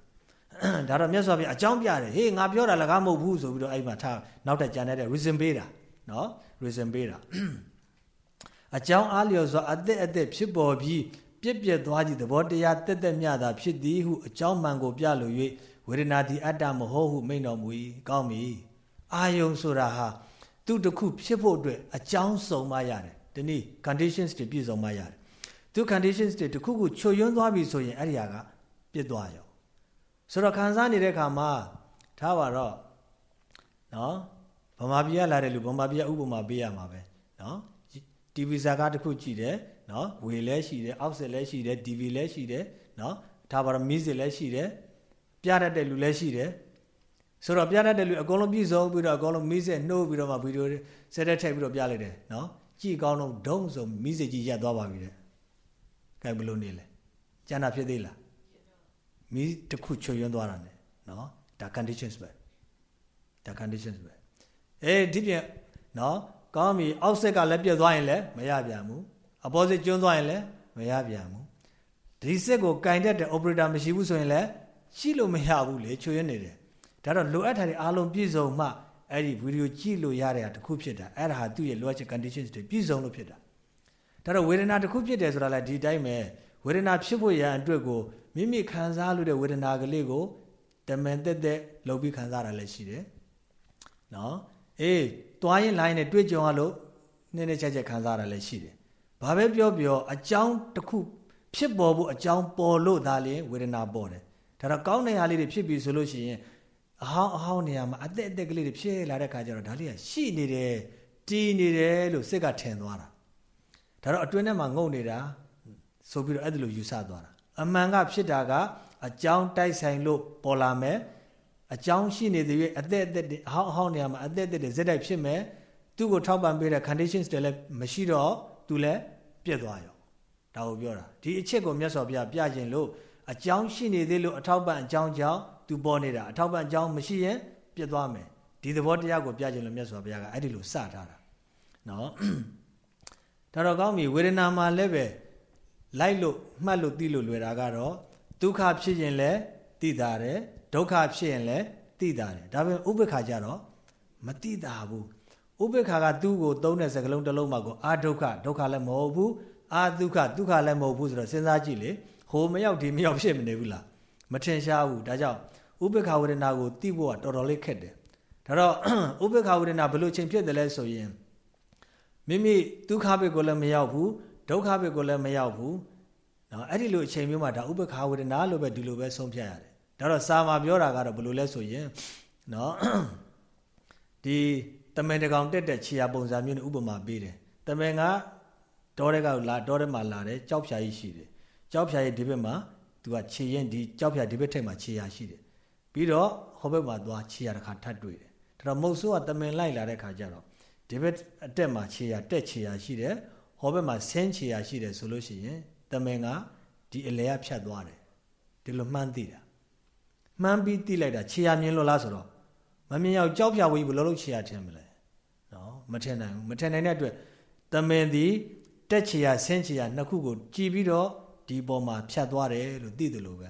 ဒါတော့မြတ်စွာဘုရားအကြောင်းပြတယ်ဟေးငါပြောတာလည်းကားမဟုတ်ဘူးဆိုပြီးတော့အဲ့ဒီမှာထားနောက်တက်ကြံတဲ့ reason ပေးတာနော် reason ပေးတာအကြောင်းအားလျော်စွာအသက်အသက်ဖြစ်ပေါ်ပြီးပြက်ပြက်သွားသည့်သဘောတရားတက်တက်မြတာဖြစ်သည်ဟုအကြောင်းမှန်ကိုပြလို၍ဝေဒနာဒီအတ္တမဟုတ်ဟုမိန်တော်မူ၏ကောင်းပြီအာယုံဆိုတာဟာသူတခုဖြစ်ဖို့အတွက်အကြောင်းစုံမှရတယ်ဒီနေ့ conditions တွေပြည့်စုံမှရတယ် သူ conditions တွေတခုခုချွတ်ယွန်းသွားပြီဆိုရင်အဲ့ဒီဟာကပြစ်သွားရောဆိုတော့ခံစားနေတဲ့အခါမှာထားပါတော့နော်ဗမာပြည်ကလာတဲ့လူဗမာပြည်ကဥပမာပေးရမှာပဲနော် TV ဇာကားတစ်ခုကြည့်တယ်နော်ဝေလဲရှိတယ်အောက်ဆက်လဲရှိတယ် DV လဲရှိတယ်နော်ထားပါတော့မီးစစ်လဲရှိတယ်ပြရတဲ့လူလဲရှိတယ်ဆိုတော့ပြရတဲ့လူအကုန်လုံးပြည့်စုံပြီးတော့အကုန်လုံးမီးစစ်နှိုးပြီးတော့မှဗီဒီယိုဆက်တဲ့ထည့်ပြီးတော့ပြလိုက်တယ်နော်ကြည့်ကောင်းတော့ဒုံဆိုမီးစစ်ကြီးရက်သွားပါပြီတဲ့။ ကဲဘလို့နေလဲ။ကျန်တာဖြစ်သေးလား။မီးတစ်ခုချွတ်ယွန်းသွားတာ ਨੇ နော်ဒါ conditions ပဲ။ဒါ conditions ပဲ။အဲဒီပြင်နော်ကောင်းပြီအောက်ဆက်ကလည်းပြတ်သွားရင်လည်းမရပြန်ဘူး။အပေါ်စစ်ကျွန်းသွားရင်လည်းမရပြန်ဘူး။ဒီစက်ကိုကင်တတ်တဲ့ operator မရှိဘူးဆိုရင်လည်းရှိလို့မရဘူးလေချွတ်ယွန်းနေတယ်။ဒါတော့လိုအပ်တာတွေအားလုံးပြည့်စုံမှအဲ့ဒီဗီဒီယိုကြည့်လို့ရတဲ့ဟာတစ်ခုဖြစ်တာအဲ့ဒါဟာသူ့ရဲ့ logic conditions တွေပြည့်စုံလို့ဖြစ်တာ ဒါတော့ဝေဒနာတစ်ခုဖြစ်တယ်ဆိုတာလည်းဒီတိုင်းပဲဝေဒနာဖြစ်ဖို့ရန်အတွက်ကိုမိမိခံစားလို့တဲ့ဝေဒနာကလေးကိုတမန်တက်တက်လုပ်ပြီးခံစားတာလည်းရှိတယ်နော်အေးတွားရင်လိုင်းနဲ့တွေ့ကြုံရလို့နည်းနည်းချက်ချက်ခံစားတာလည်းရှိတယ်ဘာပဲပြောပြောအကြောင်းတစ်ခုဖြစ်ပေါ်ဖို့အကြောင်းပေါ်လို့ဒါလည်းဝေဒနာပေါ်တယ်ဒါတော့ကောင်းတဲ့ဟာလေးတွေဖြစ်ပြီဆိုလို့ရှိရင်အဟောင်းအဟောင်းနေရာမှာအသက်အသက်ကလေးတွေဖြစ်လာတဲ့ခါကျတော့ဒါလေးကရှိနေတယ်တည်နေတယ်လို့စိတ်ကထင်သွားတာ ဒါတော့အတွင်းထဲမှာငုံနေတာဆိုပြီးတော့အဲ့ဒါလိုယူဆသွားတာအမှန်ကဖြစ်တာကအကြောင်းတိုက်ဆိုင်လို့ပေါ်လာမယ်အကြောင်းရှိနေတဲ့၍အသက်အသက်အဟောင်းအဟောင်းနေရာမှာအသက်အသက်တွေဇက်တိုက်ဖြစ်မယ်သူ့ကိုထောက်ပံ့ပေးတဲ့ conditions တွေလည်းမရှိတော့သူလည်းပြက်သွားရောဒါကိုပြောတာဒီအချက်ကိုမြတ်စွာဘုရားပြခြင်းလို့အကြောင်းရှိနေသေးလို့အထောက်ပံ့အကြောင်းကြောင့်သူပေါ်နေတာအထောက်ပံ့အကြောင်းမရှိရင်ပြတ်သွားမယ်ဒီသဘောတရားကိုပြခြင်းလို့မြတ်စွာဘုရားကအဲ့ဒီလိုစထားတာနော် ဒါတော့ကောင်းပြီဝေဒနာမှာလည်းပဲလိုက်လို့မှတ်လို့သိလို့လွယ်တာကတော့ဒုက္ခဖြစ်ရင်လည်းသိတာတယ်ဒုက္ခဖြစ်ရင်လည်းသိတာတယ်ဒါပေမဲ့ဥပ္ပခါကြတော့မသိတာဘူးဥပ္ပခါကသူ့ကိုသုံးတဲ့စကလုံးတစ်လုံးမှာကိုအာဒုက္ခဒုက္ခလည်းမဟုတ်ဘူးအာဒုက္ခဒုက္ခလည်းမဟုတ်ဘူးဆိုတော့စဉ်းစားကြည့်လေဟိုမရောက်ဒီမရောက်ဖြစ်မနေဘူးလားမထင်ရှားဘူးဒါကြောင့်ဥပေက္ခဝေဒနာကိုသိဖို့ကတော်တော်လေးခက်တယ်ဒါတော့ဥပေက္ခဝေဒနာဘယ်လိုချိန်ဖြစ်တယ်လဲဆိုရင် မိမိဒုက္ခဘက်ကိုလည်းမရောက်ဘူးဒုက္ခဘက်ကိုလည်းမရောက်ဘူးနော်အဲ့ဒီလိုအချိန်မျိုးမှာဒါဥပေက္ခဝေဒနာလို့ပဲဒီလိုပဲဆုံးဖြတ်ရတယ်ဒါတော့စာမှာပြောတာကတော့ဘယ်လိုလဲဆိုရင်နော်ဒီတမန်တကောင်တက်တဲ့ခြေရာပုံစံမျိုးနဲ့ဥပမာပေးတယ်တမန်ကတောတဲ့ကလာတောတဲ့မှာလာတယ်ကြောက်ဖြာကြီးရှိတယ်ကြောက်ဖြာကြီးဒီဘက်မှာသူကခြေရင်ဒီကြောက်ဖြာဒီဘက်ထိပ်မှာခြေရာရှိတယ်ပြီးတော့ဟောဘက်မှာသွားခြေရတစ်ခါထပ်တွေ့တယ်ဒါတော့မုတ်ဆိုးကတမင်လိုက်လာတဲ့ခါကျတော့ ဒီဘက်အတက်မှာခြေရတက်ခြေရရှိတယ်ဟောဘက်မှာဆင်းခြေရရှိတယ်ဆိုလို့ရှိရင်တမင်ကဒီအလဲကဖြတ်သွားတယ်ဒီလိုမှန်းသိတာမှန်းပြီးသိလိုက်တာခြေရမြင်လို့လားဆိုတော့မမြင်ရောက်ကြောက်ပြဝေးဘလို့လို့ခြေရထင်မလဲနော်မထင်နိုင်ဘူးမထင်နိုင်တဲ့အတွက်တမင်သည်တက်ခြေရဆင်းခြေရနှစ်ခုကိုကြည်ပြီးတော့ဒီပေါ်မှာဖြတ်သွားတယ်လို့သိတယ်လို့ပဲ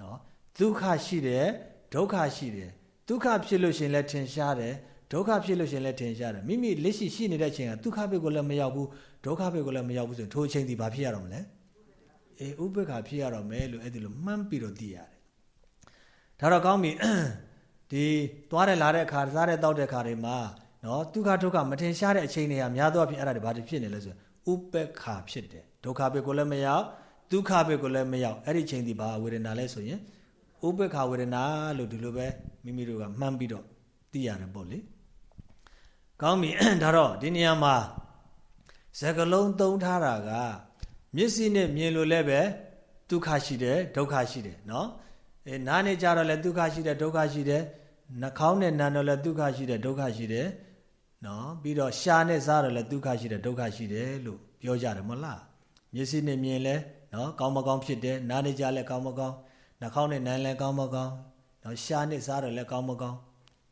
နော်ဒုက္ခရှိတယ်ဒုက္ခရှိတယ်ဒုက္ခဖြစ်လို့ရှင်လည်းထင်ရှားတယ် ဒုက္ခဖြစ်လို့ရှင်လည်းထင်ရှားတယ်မိမိလက်ရှိရှိနေတဲ့အချိန်ကဒုက္ခဘက်ကိုလည်းမရောက်ဘူးဒုက္ခဘက်ကိုလည်းမရောက်ဘူးဆိုရင်ထိုအချိန်ဒီဘာဖြစ်ရတော့မလဲအေးဥပ္ပခါဖြစ်ရတော့မယ်လို့အဲ့ဒီလိုမှန်းပြီးတော့သိရတယ်ဒါတော့ကောင်းပြီဒီသွားတယ်လာတဲ့အခါစားတဲ့တောက်တဲ့အခါတွေမှာနော်ဒုက္ခဒုက္ခမထင်ရှားတဲ့အချိန်တွေကများသောအားဖြင့်အဲ့ဒါတွေဘာတွေဖြစ်နေလဲဆိုဥပ္ပခါဖြစ်တယ်ဒုက္ခဘက်ကိုလည်းမရောက်ဒုက္ခဘက်ကိုလည်းမရောက်အဲ့ဒီချိန်ဒီဘာဝေဒနာလဲဆိုရင်ဥပ္ပခာဝေဒနာလို့ဒီလိုပဲမိမိတို့ကမှန်းပြီးတော့သိရတယ်ပေါ့လေ ကောင်းပြီဒါတော့ဒီနေရာမှာဇကလုံးသုံးထားတာကမျက်စိနဲ့မြင်လို့လည်းပဲဒုက္ခရှိတယ်ဒုက္ခရှိတယ်နော်အဲနားနဲ့ကြားတော့လည်းဒုက္ခရှိတယ်ဒုက္ခရှိတယ်နှာခေါင်းနဲ့နာတော့လည်းဒုက္ခရှိတယ်ဒုက္ခရှိတယ်နော်ပြီးတော့ရှားနဲ့စားတော့လည်းဒုက္ခရှိတယ်ဒုက္ခရှိတယ်လို့ပြောကြတယ်မဟုတ်လားမျက်စိနဲ့မြင်လဲနော်ကောင်းမကောင်းဖြစ်တယ်နားနဲ့ကြားလဲကောင်းမကောင်းနှာခေါင်းနဲ့နမ်းလဲကောင်းမကောင်းနော်ရှားနဲ့စားတော့လဲကောင်းမကောင်း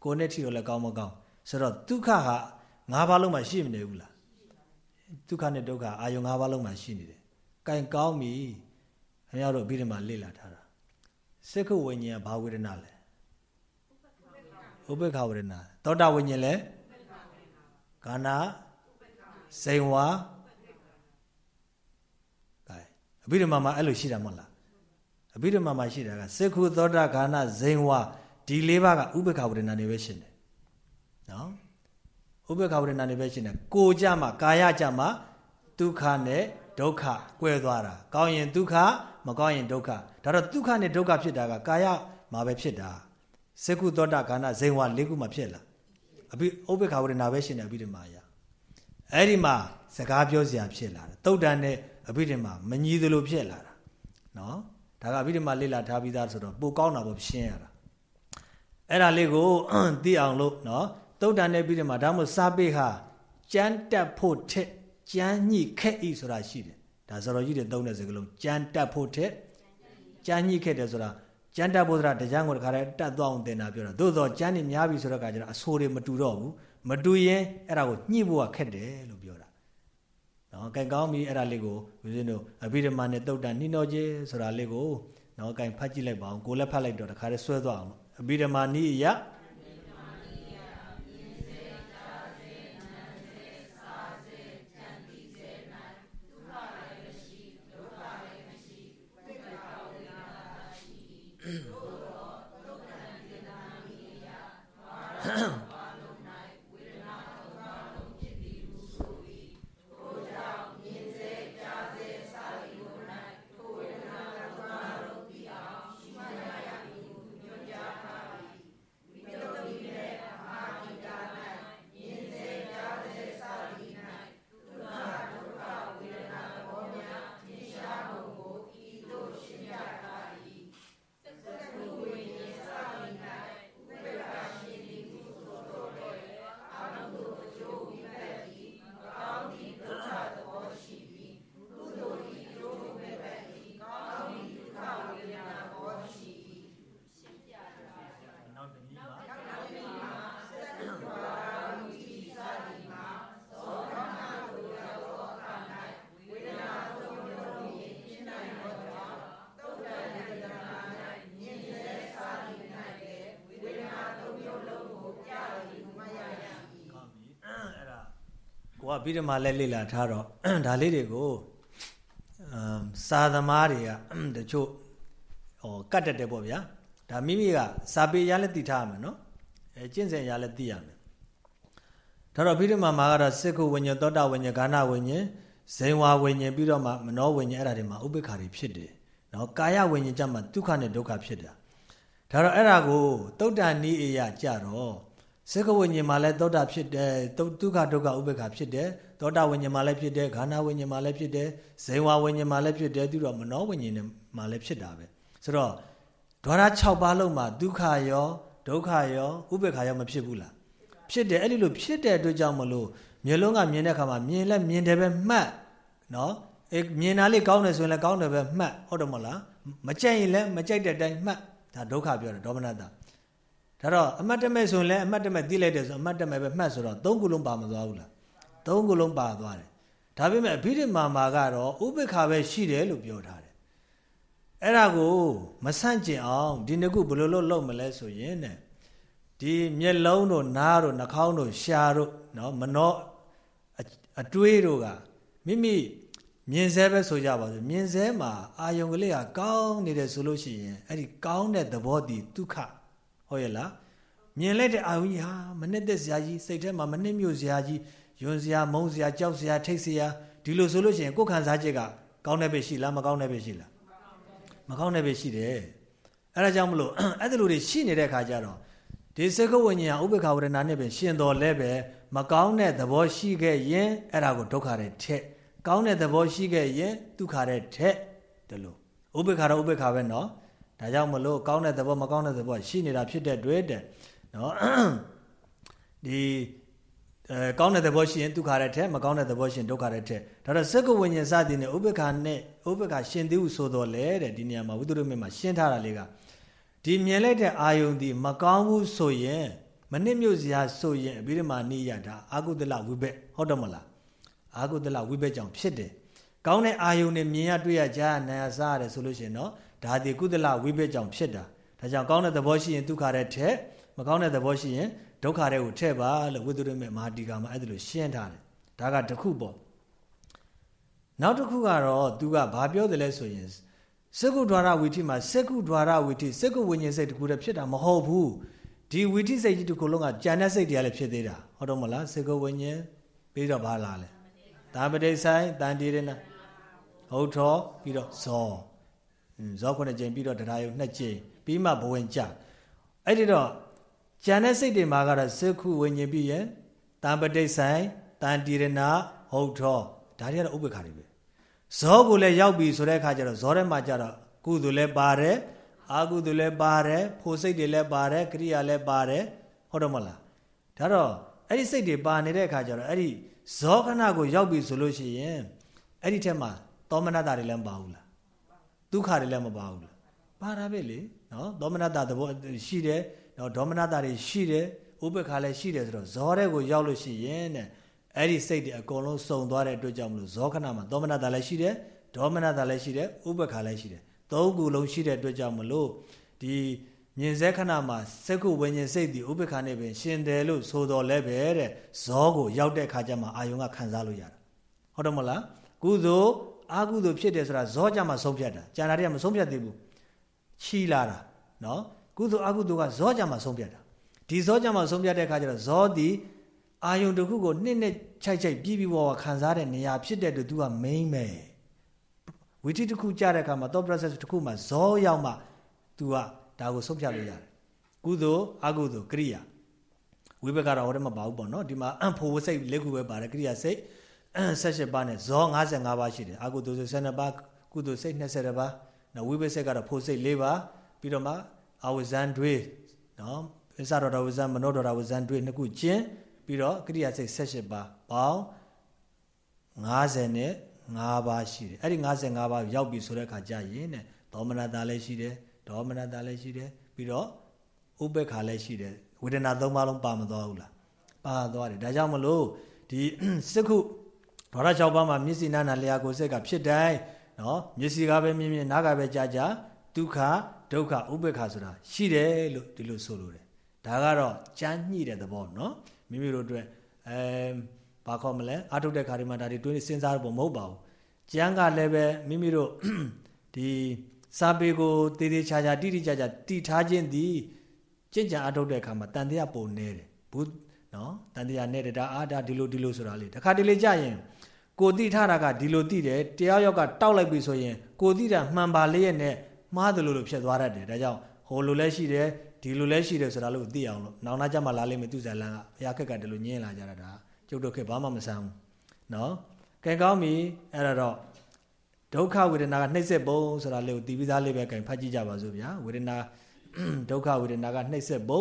ကိုယ်နဲ့ထိတော့လဲကောင်းမကောင်း ဆိုတော့ဒုက္ခဟာ၅ပါးလုံးမှာရှိမနေဘူးလားဒုက္ခနဲ့ဒုက္ခအာယုံ၅ပါးလုံးမှာရှိနေတယ်။ကင်ကောင်းပြီ။ခင်ဗျားတို့အပြီးတမှာလေ့လာထားတာ။စိတ်ခုဝိညာဉ်ဘာဝေဒနာလဲ။ဥပ္ပခဝေဒနာ။သောတာဝိညာဉ်လဲ။ကာနာစိန်ဝါ။ကဲအပြီးတမှာမှာအဲ့လိုရှိတာမဟုတ်လားအဘိဓမ္မာမှာရှိတာကစေခုသောတာခန္ဓာဇိန်ဝါဒီလေးပါးကဥပ္ပခဝရဏနေပဲရှင်တယ် နော်ဥပ္ပခဝရဏနေပဲရှင်တယ်ကိုကြမှာကာယကြမှာဒုက္ခနဲ့ဒုက္ခကွဲသွားတာကောင်းရင်ဒုက္ခမကောင်းရင်ဒုက္ခဒါတော့ဒုက္ခနဲ့ဒုက္ခဖြစ်တာကကာယမှာပဲဖြစ်တာစေကုသောတာခန္ဓာဇိန်ဝါလေးခုမှာဖြစ်လာအဘိဥပ္ပခဝရဏပဲရှင်တယ်အဘိဓမ္မာယအဲ့ဒီမှာစကားပြောစရာဖြစ်လာတယ်တုတ်တန်နဲ့အဘိဓမ္မာမညီသလိုဖြစ်လာတာနော်ဒါကအဘိဓမ္မာလေ့လာထားပြီးသားဆိုတော့ပိုကောင်းတာပေါ့ရှင်းရတာအဲ့ဒါလေးကိုသိအောင်လို့နော် တုတ်တန်နဲ့ပြီးတယ်မှာဒါမှမဟုတ်စာပေဟာကြမ်းတက်ဖို့ထက်ကြမ်းညှိခက်ဤဆိုတာရှိတယ်ဒါဇော်တော်ကြီးတွေသုံးတဲ့စကားလုံးကြမ်းတက်ဖို့ထက်ကြမ်းညှိခက်တယ်ဆိုတာကြမ်းတက်ဖို့ဆိုတာတရားကိုတခါတည်းတတ်သွားအောင်သင်တာပြောတာသို့သောကြမ်းနေများပြီဆိုတော့ကကျတော့အဆိုးတွေမတူတော့ဘူးမတူရင်အဲ့ဒါကိုညှိဖို့ကခက်တယ်လို့ပြောတာနော်ကံကောင်းပြီအဲ့ဒါလေးကိုဦးဇင်းတို့အဘိဓမ္မာနဲ့တုတ်တန်နှိနောခြင်းဆိုတာလေးကိုနော်ကံဖတ်ကြည့်လိုက်ပါအောင်ကိုလည်းဖတ်လိုက်တော့တခါတည်းဆွဲသွားအောင်အဘိဓမ္မာနိယ 咳 [LAUGHS] 咳 ပြီးတော့မှလဲလေ့လာထားတော့ဒါလေးတွေကိုအမ်စာသမားတွေကတချို့ဟောကတ်တက်တယ်ပေါ့ဗျာဒါမိမိကစာပေရလည်းသိထားရမယ်နော်အဲကျင့်စဉ်ရလည်းသိရမယ်ဒါတော့ပြီးတော့မှမှာကတော့စစ်ကုဝိညာဉ်သောတာဝိညာဉ်ဂါဏဝိညာဉ်ဇိန်ဝါဝိညာဉ်ပြီးတော့မှမနောဝိညာဉ်အဲ့ဒါတွေမှာဥပိ္ပခါတွေဖြစ်တယ်နော်ကာယဝိညာဉ်ကြမှာဒုက္ခနဲ့ဒုက္ခဖြစ်တာဒါတော့အဲ့ဒါကိုတုတ်တန်နီးအရာကြတော့ စကဝိညာဉ်မှာလည်းသောတာဖြစ်တယ်ဒုက္ခဒုက္ခဥပေက္ခဖြစ်တယ်သောတာဝိညာဉ်မှာလည်းဖြစ်တယ်ခန္ဓာဝိညာဉ်မှာလည်းဖြစ်တယ်ဇေဝဝိညာဉ်မှာလည်းဖြစ်တယ်ပြီးတော့မနောဝိညာဉ်မှာလည်းဖြစ်တာပဲဆိုတော့ဒွါရ6ပါးလုံးမှာဒုက္ခရောဒုက္ခရောဥပေက္ခရောမဖြစ်ဘူးလားဖြစ်တယ်အဲ့ဒီလိုဖြစ်တဲ့အတွက်ကြောင့်မလို့မျိုးလုံးကမြင်တဲ့အခါမှာမြင်လဲမြင်တယ်ပဲမှတ်နော်အဲမြင်တာလေးကောင်းတယ်ဆိုရင်လည်းကောင်းတယ်ပဲမှတ်ဟုတ်တယ်မဟုတ်လားမကြိုက်ရင်လည်းမကြိုက်တဲ့အတိုင်းမှတ်ဒါဒုက္ခပြောတယ်ဒေါမနတာ ဒါတော့အမတ်တမဲ့ဆိုရင်လည်းအမတ်တမဲ့သိလိုက်တယ်ဆိုအမတ်တမဲ့ပဲမှတ်ဆိုတော့သုံးခုလုံးပါမသွားဘူးလားသုံးခုလုံးပါသွားတယ်ဒါပေမဲ့အဘိဓမ္မာမှာကတော့ဥပိ္ပခာပဲရှိတယ်လို့ပြောထားတယ်အဲ့ဒါကိုမဆန့်ကျင်အောင်ဒီနှစ်ခုဘယ်လိုလုပ်လုပ်မလဲဆိုရင်တဲ့ဒီမျက်လုံးတို့နားတို့နှာခေါင်းတို့ရှားတို့နော်မနှောအတွေးတို့ကမိမိမြင်စဲပဲဆိုကြပါစို့မြင်စဲမှာအာယုံကလေးကကောင်းနေတယ်ဆိုလို့ရှိရင်အဲ့ဒီကောင်းတဲ့သဘောတည်ဒုက္ခ ဟုတ်ရဲ့လားမြင်လိုက်တဲ့အာယုံကြီးဟာမနစ်သက်စရာကြီးစိတ်ထဲမှာမနစ်မြို့စရာကြီးယွန်စရာမုန်းစရာကြောက်စရာထိတ်စရာဒီလိုဆိုလို့ရှိရင်ကိုယ်ခံစားချက်ကကောင်းတဲ့ပဲရှိလားမကောင်းတဲ့ပဲရှိလားမကောင်းတဲ့ပဲရှိတယ်အဲဒါကြောင့်မလို့အဲ့ဒီလိုတွေရှိနေတဲ့ခါကျတော့ဒီစကုဝိညာဉ်ဥပ္ပခာဝရဏနဲ့ပဲရှင်တော်လဲပဲမကောင်းတဲ့သဘောရှိခဲ့ရင်အဲ့ဒါကိုဒုက္ခတဲ့ထက်ကောင်းတဲ့သဘောရှိခဲ့ရင်ဒုက္ခတဲ့ထက်တလို့ဥပ္ပခါတော့ဥပ္ပခါပဲเนาะ ဒါကြောင့်မလို့ကောင်းတဲ့သဘောမကောင်းတဲ့သဘောရှိနေတာဖြစ်တဲ့တွေ့တဲ့နော်ဒီအဲကောင်းတဲ့သဘောရှိရင်ဒုက္ခရတဲ့မကောင်းတဲ့သဘောရှိရင်ဒုက္ခရတဲ့ဒါတော့စက္ကဝိညာဉ်စသည်နဲ့ဥပ္ပခါနဲ့ဥပ္ပခါရှင်သေးဟုဆိုတော်လဲတဲ့ဒီနေရာမှာဝိသုရမေမှာရှင်းထားတာလေးကဒီမြင်လိုက်တဲ့အာယုန်ဒီမကောင်းဘူးဆိုရင်မနစ်မြို့စရာဆိုရင်အဘိဓမ္မာနိယတာအာကုသလဝိဘက်ဟုတ်တယ်မလားအာကုသလဝိဘက်ကြောင့်ဖြစ်တယ်ကောင်းတဲ့အာယုန်နဲ့မြင်ရတွေ့ရကြားရနာရစားရတယ်ဆိုလို့ရှိရင်နော် ဒါဒီကုသလဝိဘက်ကြောင့်ဖြစ်တာဒါကြောင့်ကောင်းတဲ့သဘောရှိရင်ဒုက္ခတဲ့ထက်မကောင်းတဲ့သဘောရှိရင်ဒုက္ခတဲ့ကိုထည့်ပါလို့ဝိသုရမေမဟာတီကာမှာအဲ့ဒါလိုရှင်းထားတယ်ဒါကတစ်ခုပေါ့နောက်တစ်ခုကတော့သူကဘာပြောတယ်လဲဆိုရင်ဒစကုဒွါရဝီထိမှာစကုဒွါရဝီထိစကုဝိညာဉ်စိတ်တခုတည်းဖြစ်တာမဟုတ်ဘူးဒီဝီထိစိတ်ကြီးတစ်ခုလုံးကကြံတဲ့စိတ်တွေကလည်းဖြစ်သေးတာဟုတ်တော့မလားစကုဝိညာဉ်ပြီးတော့ဘာလာလဲတာပတိဆိုင်တန်တီရဏဟုတ်တော်ပြီးတော့ဇော ဇောခုနှစ်ကြိမ်ပြီးတော့တရားယုံနှစ်ကြိမ်ပြီးမှဘဝင်ကြအဲ့ဒီတော့ကြံတဲ့စိတ်တွေမှာကတော့စကုဝိညာဉ်ပြီးရင်တန်ပတိဆိုင်တန်တီရဏဟုတ်တော်ဒါတွေကတော့ဥပ္ပခါတွေပဲဇောကိုလည်းရောက်ပြီဆိုတဲ့အခါကျတော့ဇောထဲမှာကျတော့ကုသိုလ်လည်းပါတယ်အာကုသိုလ်လည်းပါတယ်ဖို့စိတ်တွေလည်းပါတယ်ကရိယာလည်းပါတယ်ဟုတ်တော့မလားဒါတော့အဲ့ဒီစိတ်တွေပါနေတဲ့အခါကျတော့အဲ့ဒီဇောခဏကိုရောက်ပြီဆိုလို့ရှိရင်အဲ့ဒီထက်မှာသောမနတတွေလည်းမပါဘူးလား ဒုက္ခတွေလည်းမပါဘူးလားပါတာပဲလေနော်သောမနတသဘောရှိတယ်နော်ဒေါမနတတွေရှိတယ်ဥပ္ပခါလည်းရှိတယ်ဆိုတော့ဇောတဲ့ကိုရောက်လို့ရှိရင်တဲ့အဲ့ဒီစိတ်တွေအကုန်လုံးစုံသွားတဲ့အတွက်ကြောင့်မလို့ဇောခဏမှာသောမနတလည်းရှိတယ်ဒေါမနတလည်းရှိတယ်ဥပ္ပခါလည်းရှိတယ်သုံးခုလုံးရှိတဲ့အတွက်ကြောင့်မလို့ဒီမြင်စေခဏမှာစက္ခုဝိညာဉ်စိတ်ဒီဥပ္ပခါနဲ့ပင်ရှင်တယ်လို့ဆိုတော်လဲပဲတဲ့ဇောကိုရောက်တဲ့ခါကျမှအာယုံကခံစားလို့ရတာဟုတ်တယ်မလားကုသိုလ် အာကုသိုလ်ဖြစ်တယ်ဆိုတာဇောကြမှာဆုံးဖြတ်တာကျန်တာတွေကမဆုံးဖြတ်သေးဘူးချီလာတာနော်ကုသိုလ်အာကုသိုလ်ကဇောကြမှာဆုံးဖြတ်တာဒီဇောကြမှာဆုံးဖြတ်တဲ့ခါကျတော့ဇောဒီအာယုံတစ်ခုကိုနှစ်နှစ်ခြိုက်ခြိုက်ပြီးပြီးဝဝခံစားတဲ့နေရာဖြစ်တဲ့တူသူက main ပဲဝီထိတစ်ခုကြားတဲ့အခါမှာ thought process တစ်ခုမှာဇောရောက်မှ तू ကဒါကိုဆုံးဖြတ်လို့ရတယ်ကုသိုလ်အကုသိုလ်ကရိယာဝိဘကတော့ဟိုထဲမှာပါဘူးပေါ့နော်ဒီမှာအံဖို့စိတ်လေးခုပဲပါတယ်ကရိယာစိတ် 78ပါးနဲ့ဇော55ပါးရှိတယ်အကုသိုလ်စိတ်12ပါးကုသိုလ်စိတ်20ပါးနော်ဝိဘစိတ်ကတော့ဖို့စိတ်4ပါးပြီးတော့မှအဝဇန်တွေနော်အစတော်တော်ဝဇန်မနောတော်တော်ဝဇန်တွေနှစ်ခုကျင်းပြီးတော့ကရိယာစိတ်78ပါးပေါင်း50နဲ့5ပါးရှိတယ်အဲ့ဒီ55ပါးရောက်ပြီဆိုတဲ့အခါကျရင်တဲ့ဒေါမနတာလည်းရှိတယ်ဒေါမနတာလည်းရှိတယ်ပြီးတော့ဥပ္ပခါလည်းရှိတယ်ဝေဒနာ၃ပါးလုံးပါမသွားဘူးလားပါသွားတယ်ဒါကြောင့်မလို့ဒီစက္ခု ဘာရ၆ပါးမှာမျက်စိနာနာလျာကိုစိတ်ကဖြစ်တိုင်းနော်မျက်စိကပဲမြင်မြင်နားကပဲကြားကြားဒုက္ခဒုက္ခဥပ္ပခါဆိုတာရှိတယ်လို့ဒီလိုဆိုလို့တယ်ဒါကတော့ကြမ်းညှိတဲ့သဘောနော်မိမိတို့အတွက်အဲဘာခေါ်မလဲအာထုတ်တဲ့ခါဒီမှာဒါတွေတွေးစဉ်းစားဖို့မဟုတ်ပါဘူးကျမ်းကလည်းပဲမိမိတို့ဒီစာပေကိုတည်တည်ချာချာတိတိကျကျတည်ထားခြင်းသည်ကြင်ကြံအာထုတ်တဲ့အခါမှာတန်တရားပုံနေတယ်ဘူးနော်တန်တရားနဲ့ဒါအာဒါဒီလိုဒီလိုဆိုတာလေတခါတလေကြရင် ကိုတိထားတာကဒီလိုတိတယ်တရားရောက်ကတောက်လိုက်ပြီဆိုရင်ကိုတိတာမှန်ပါလျက်နဲ့မှားတယ်လို့လို့ဖြစ်သွားတတ်တယ်ဒါကြောင့်ဟိုလိုလဲရှိတယ်ဒီလိုလဲရှိတယ်ဆိုတာလို့သိအောင်လို့နောင်နာကြမှာလာလိမ့်မယ်သူဇာလန်ကဘုရားခက်ကတည်းကညင်းလာကြတာဒါကျုပ်တို့ခက်ဘာမှမဆန်းဘူးနော်ကဲကောင်းပြီအဲ့ဒါတော့ဒုက္ခဝေဒနာကနှိမ့်ဆက်ပုံဆိုတာလေးကိုတည်ပြီးသားလေးပဲကင်ဖတ်ကြည့်ကြပါစို့ဗျာဝေဒနာဒုက္ခဝေဒနာကနှိမ့်ဆက်ပုံ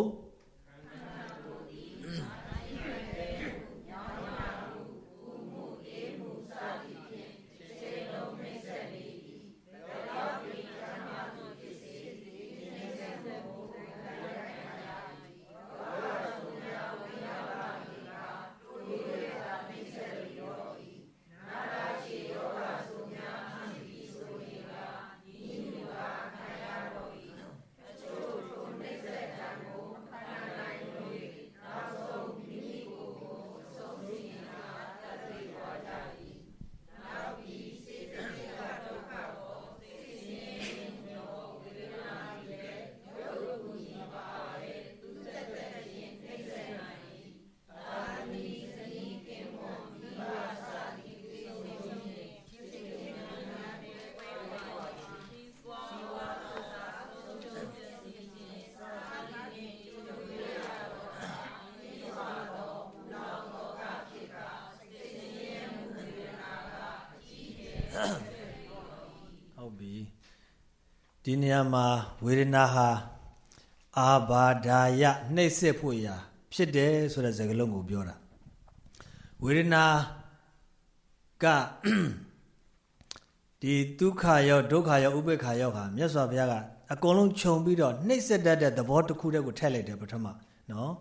ဒီနေရာမှာဝေဒနာဟာအာဘာဒာယနှိမ့်ဆက်ဖို့ရာ ဖြစ်တယ်ဆိုတဲ့စကားလုံးကိုပြောတာဝေဒနာကဒီဒုက္ခရောဒုက္ခရောဥပေက္ခရောဟာမြတ်စွာဘုရားကအကုန်လုံးခြုံပြီးတော့နှိမ့်ဆက်တတ်တဲ့သဘောတစ်ခုတည်းကိုထည့်လိုက်တယ်ပထမနော်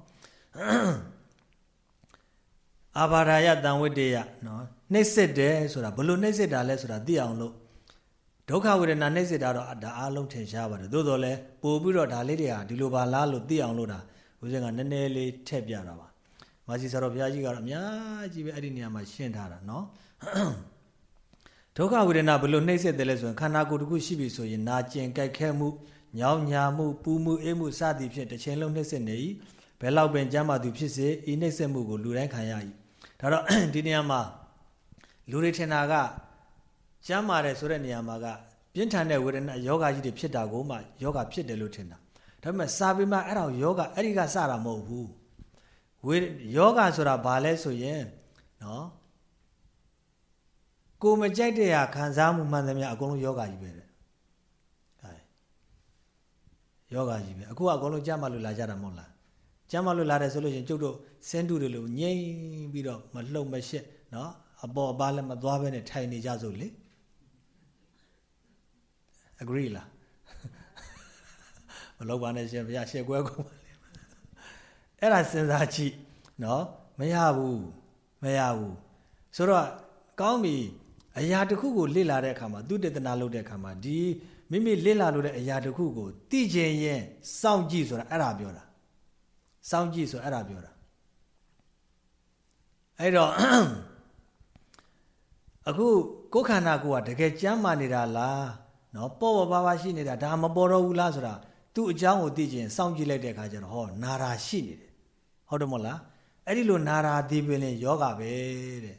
အာဘာဒာယတံဝိတ္တယနော်နှိမ့်ဆက်တယ်ဆိုတာဘလို့နှိမ့်ဆက်တာလဲဆိုတာသိအောင်လို့ ဒုက္ခဝေဒနာနှိမ့်စစ်တာတော့ဒါအားလုံးထင်ရှားပါတယ်သို့တော်လည်းပို့ပြီးတော့ဒါလေးတွေဟာဒီလိုပါလားလို့သိအောင်လို့ဒါဦးဇင်းကနည်းနည်းလေးထည့်ပြတာပါမာစီဆရာတော်ဘုရားကြီးကတော့အများကြီးပဲအဲ့ဒီနေရာမှာရှင်းထားတာเนาะဒ ဒုက္ခဝေဒနာဘယ်လိုနှိမ့်ဆက်တယ်လဲဆိုရင်ခန္ဓာကိုယ်တစ်ခုရှိပြီဆိုရင်နာကျင်ကြိုက်ခဲမှုညောင်းညာမှုပူမှုအေးမှုစသည်ဖြင့်တစ်ချိန်လုံးနှိမ့်ဆက်နေ၏ဘယ်လောက်ပင်ကြမ်းမာသူဖြစ်စေဤနှိမ့်ဆက်မှုကိုလူတိုင်းခံရ၏ဒါတော့ဒီနေရာမှာလူတွေထင်တာက ကြမ်းမာတယ်ဆိုတဲ့နေရာမှာကပြင်းထန်တဲ့ဝေဒနာယောဂကြီးတွေဖြစ်တာကိုမှယောဂဖြစ်တယ်လို့ထင်တာဒါပေမဲ့စာပေမှာအဲ့ဒါကိုယောဂအဲ့ဒီကစတာမဟုတ်ဘူးဝေယောဂဆိုတာဘာလဲဆိုရင်နော်ကိုမကြိုက်တဲ့ဟာခံစားမှုမှန်သမျှအကုန်လုံးယောဂကြီးပဲတဲ့ဟဲ့ယောဂကြီးပဲအခုကအကုန်လုံးကြမ်းမလို့လာကြတာမဟုတ်လားကြမ်းမလို့လာတယ်ဆိုလို့ရှိရင်ကျုပ်တို့စင်းတူတွေလို့ငြိမ့်ပြီးတော့မလှုပ်မရှက်နော်အပေါ်အပါလည်းမသွားဘဲနဲ့ထိုင်နေကြစို့လေ agree လားမလောက်ပါနဲ့ရှင်ဘုရားရှေ့ကွဲကုန်ပါလေအဲ့ဒါစဉ်းစားကြည့်နော်မရဘူးမရဘူးဆိုတော့ကောင်းပြီအရာတစ်ခုကိုလေ့လာတဲ့အခါမှာသူတည်တနာလုပ်တဲ့အခါမှာဒီမိမိလေ့လာလို့တဲ့အရာတစ်ခုကိုသိချင်ရင်စောင့်ကြည့်ဆိုတာအဲ့ဒါပြောတာစောင့်ကြည့်ဆိုအဲ့ဒါပြောတာအဲ့တော့အခုကိုယ်ခန္ဓာကိုယ်ကတကယ်ကြမ်းမာနေတာလား နော်ပေါ်ပေါ်ပါပါရှိနေတာဒါမပေါ်တော့ဘူးလားဆိုတာသူ့အကြောင်းကိုသိချင်စောင့်ကြည့်လိုက်တဲ့အခါကျတော့ဟောနာရာရှိနေတယ်ဟုတ်တယ်မဟုတ်လားအဲ့ဒီလိုနာရာဒီပင်ရင်ယောဂပဲတဲ့